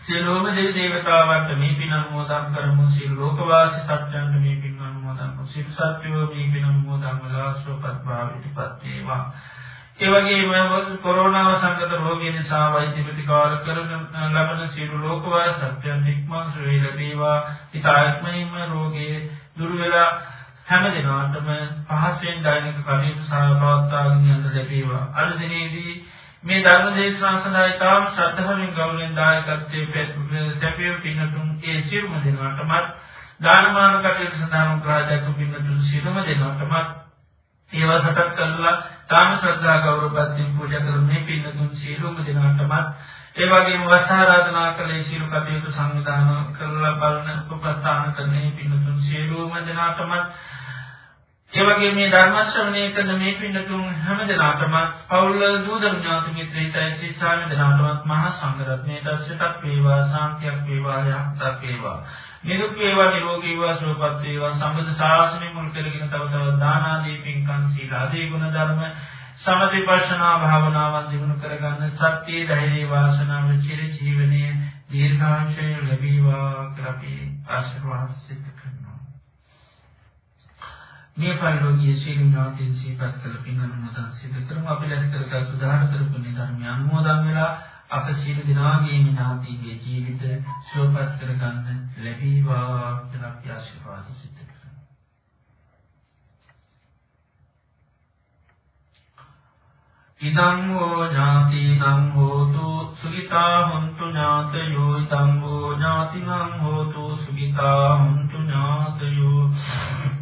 Speaker 1: සියලුම දෙවි දේවතාවන්ට මේ පින් අනුමෝදන් කරමු. සියලු ලෝකවාසී සත්‍යයන්ට මේ පින් අනුමෝදන් කරමු. සියලු සත්වෝ මේ පින් අනුමෝදන් වලා සුවපත් භාවයට පත් වේවා. ඒ වගේම කොරෝනා සංගත රෝගය නිසා වෛද්‍ය ප්‍රතිකාර කරන ලබන සියලු ලෝකවාසී සත්‍යයන් ඉක්මන් සුවය ලැබේවා. ඊතාත්මයින්ම රෝගයේ දුර වෙලා හැම දිනකටම පහසෙන් දෛනික කටයුතු සහපවත්වාගෙන යන්න ලැබේවා අද දිනේදී මේ ධර්ම දේශනා සඳහා ඉතාම ශ්‍රද්ධාවෙන් ගෞරවයෙන් දායකත්වයේ පැතුම් සැපියු පින්නතුන් ඒ සියලුම දෙනාටමත් දානමාන කටයුතු සඳහා උපකාරයක් පින්නතුන් සියලුම දෙනාටමත් ඒවා සකස් කරලා තාම ශ්‍රද්ධා ගෞරවපත්තියෙන් පූජා කරන මේ පින්නතුන් සියලුම දෙනාටමත් ඒ වගේම වසආරාධනා කළේ සියලු කටයුතු සංවිධානය කරලා බලන උපස්ථාන කරන මේ පින්නතුන් සියලුම දෙනාටමත් ඒවගේ මේ ධර්මශ්‍රවණය කරන මේ පින්නතුන් හැම දෙනාටම පවුල් දූදරු ඥාති මිත්‍රිතයි ශිෂ්‍යාන දෙනාටමත් මහා සංඝරත්නයේ දර්ශකක් වේවා ශාන්තියක් වේවා යහපතක් වේවා. නිරුක් වේවා නිරෝගී වේවා සුවපත් වේවා සම්බුද්ධ ශාසනය මුල් කරගෙන තව තවත් දාන ආදී පින්කම් සීල ආදී ගුණ ධර්ම සමතිපර්ශනා භාවනාවන් දිනු කරගන්න සත්‍ය ධෛර්ය වාසනාව චිර ජීවනයේ දීර්ඝාෂය ලැබීවා කියලා අපි ආශිර්වාද සිදු මේ පරිලෝකීය ශීල ඥාතින් සිහිපත් කළ පින් අනුමෝදන් සිදු කරමු අපි ලැස් කරගත් උදාහරණ කරපු ධර්ම අනුමෝදන් වෙලා අප සියලු දෙනාගේ ඥාතිගේ ජීවිත සුවපත් කරගන්න ලැබීවා කියලා අපි ආශිර්වාද සිදු කරමු. ඉදං හෝ ඥාතිනං හෝතු සුඛිතා හොන්තු ඥාතයෝ ඉදං හෝ ඥාතිනං හෝතු සුඛිතා හොන්තු ඥාතයෝ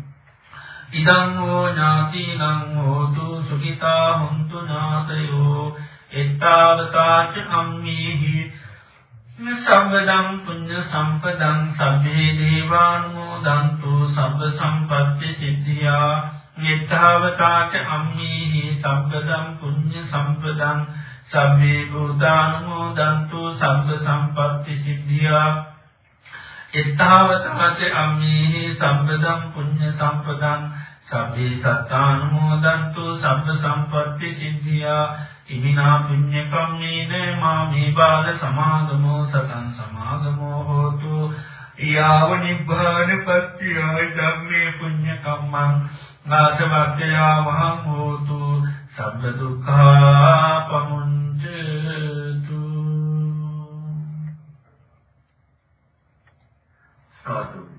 Speaker 1: ඉදං හෝ ඥාතිනං හෝතු සුඛිතා හුන්තු ඥාතයෝ එත්තාවතාච අම්මේහි සම්බදං පුඤ්ඤ සම්පදං සබ්බේ දේවානුමෝදන්තු සබ්බ සම්පත්ති සිද්ධියා එත්තාවතාච අම්මේහි සම්බදං පුඤ්ඤ සම්පදං සබ්බේ භූතානුමෝදන්තු සබ්බ සම්පත්ති සිද්ධියා එත්තාවතාච අම්මේහි සම්බදං පුඤ්ඤ සම්පදං සබ්බේ සත්තානුමෝදන්තු සබ්බ සම්පත්ති සිද්ධියා. ඉමිනා පුඤ්ඤ කම්මේන මාමේ බාල සමාගමෝ සතං සමාගමෝ හෝතු. යාව නිබ්බාන පත්‍තිය ධම්මේ පුඤ්ඤ කම්මං නාසවක්ඛයා වහං හෝතු. සබ්බ දුක්ඛා පමුඤ්චතු සාදු සාදු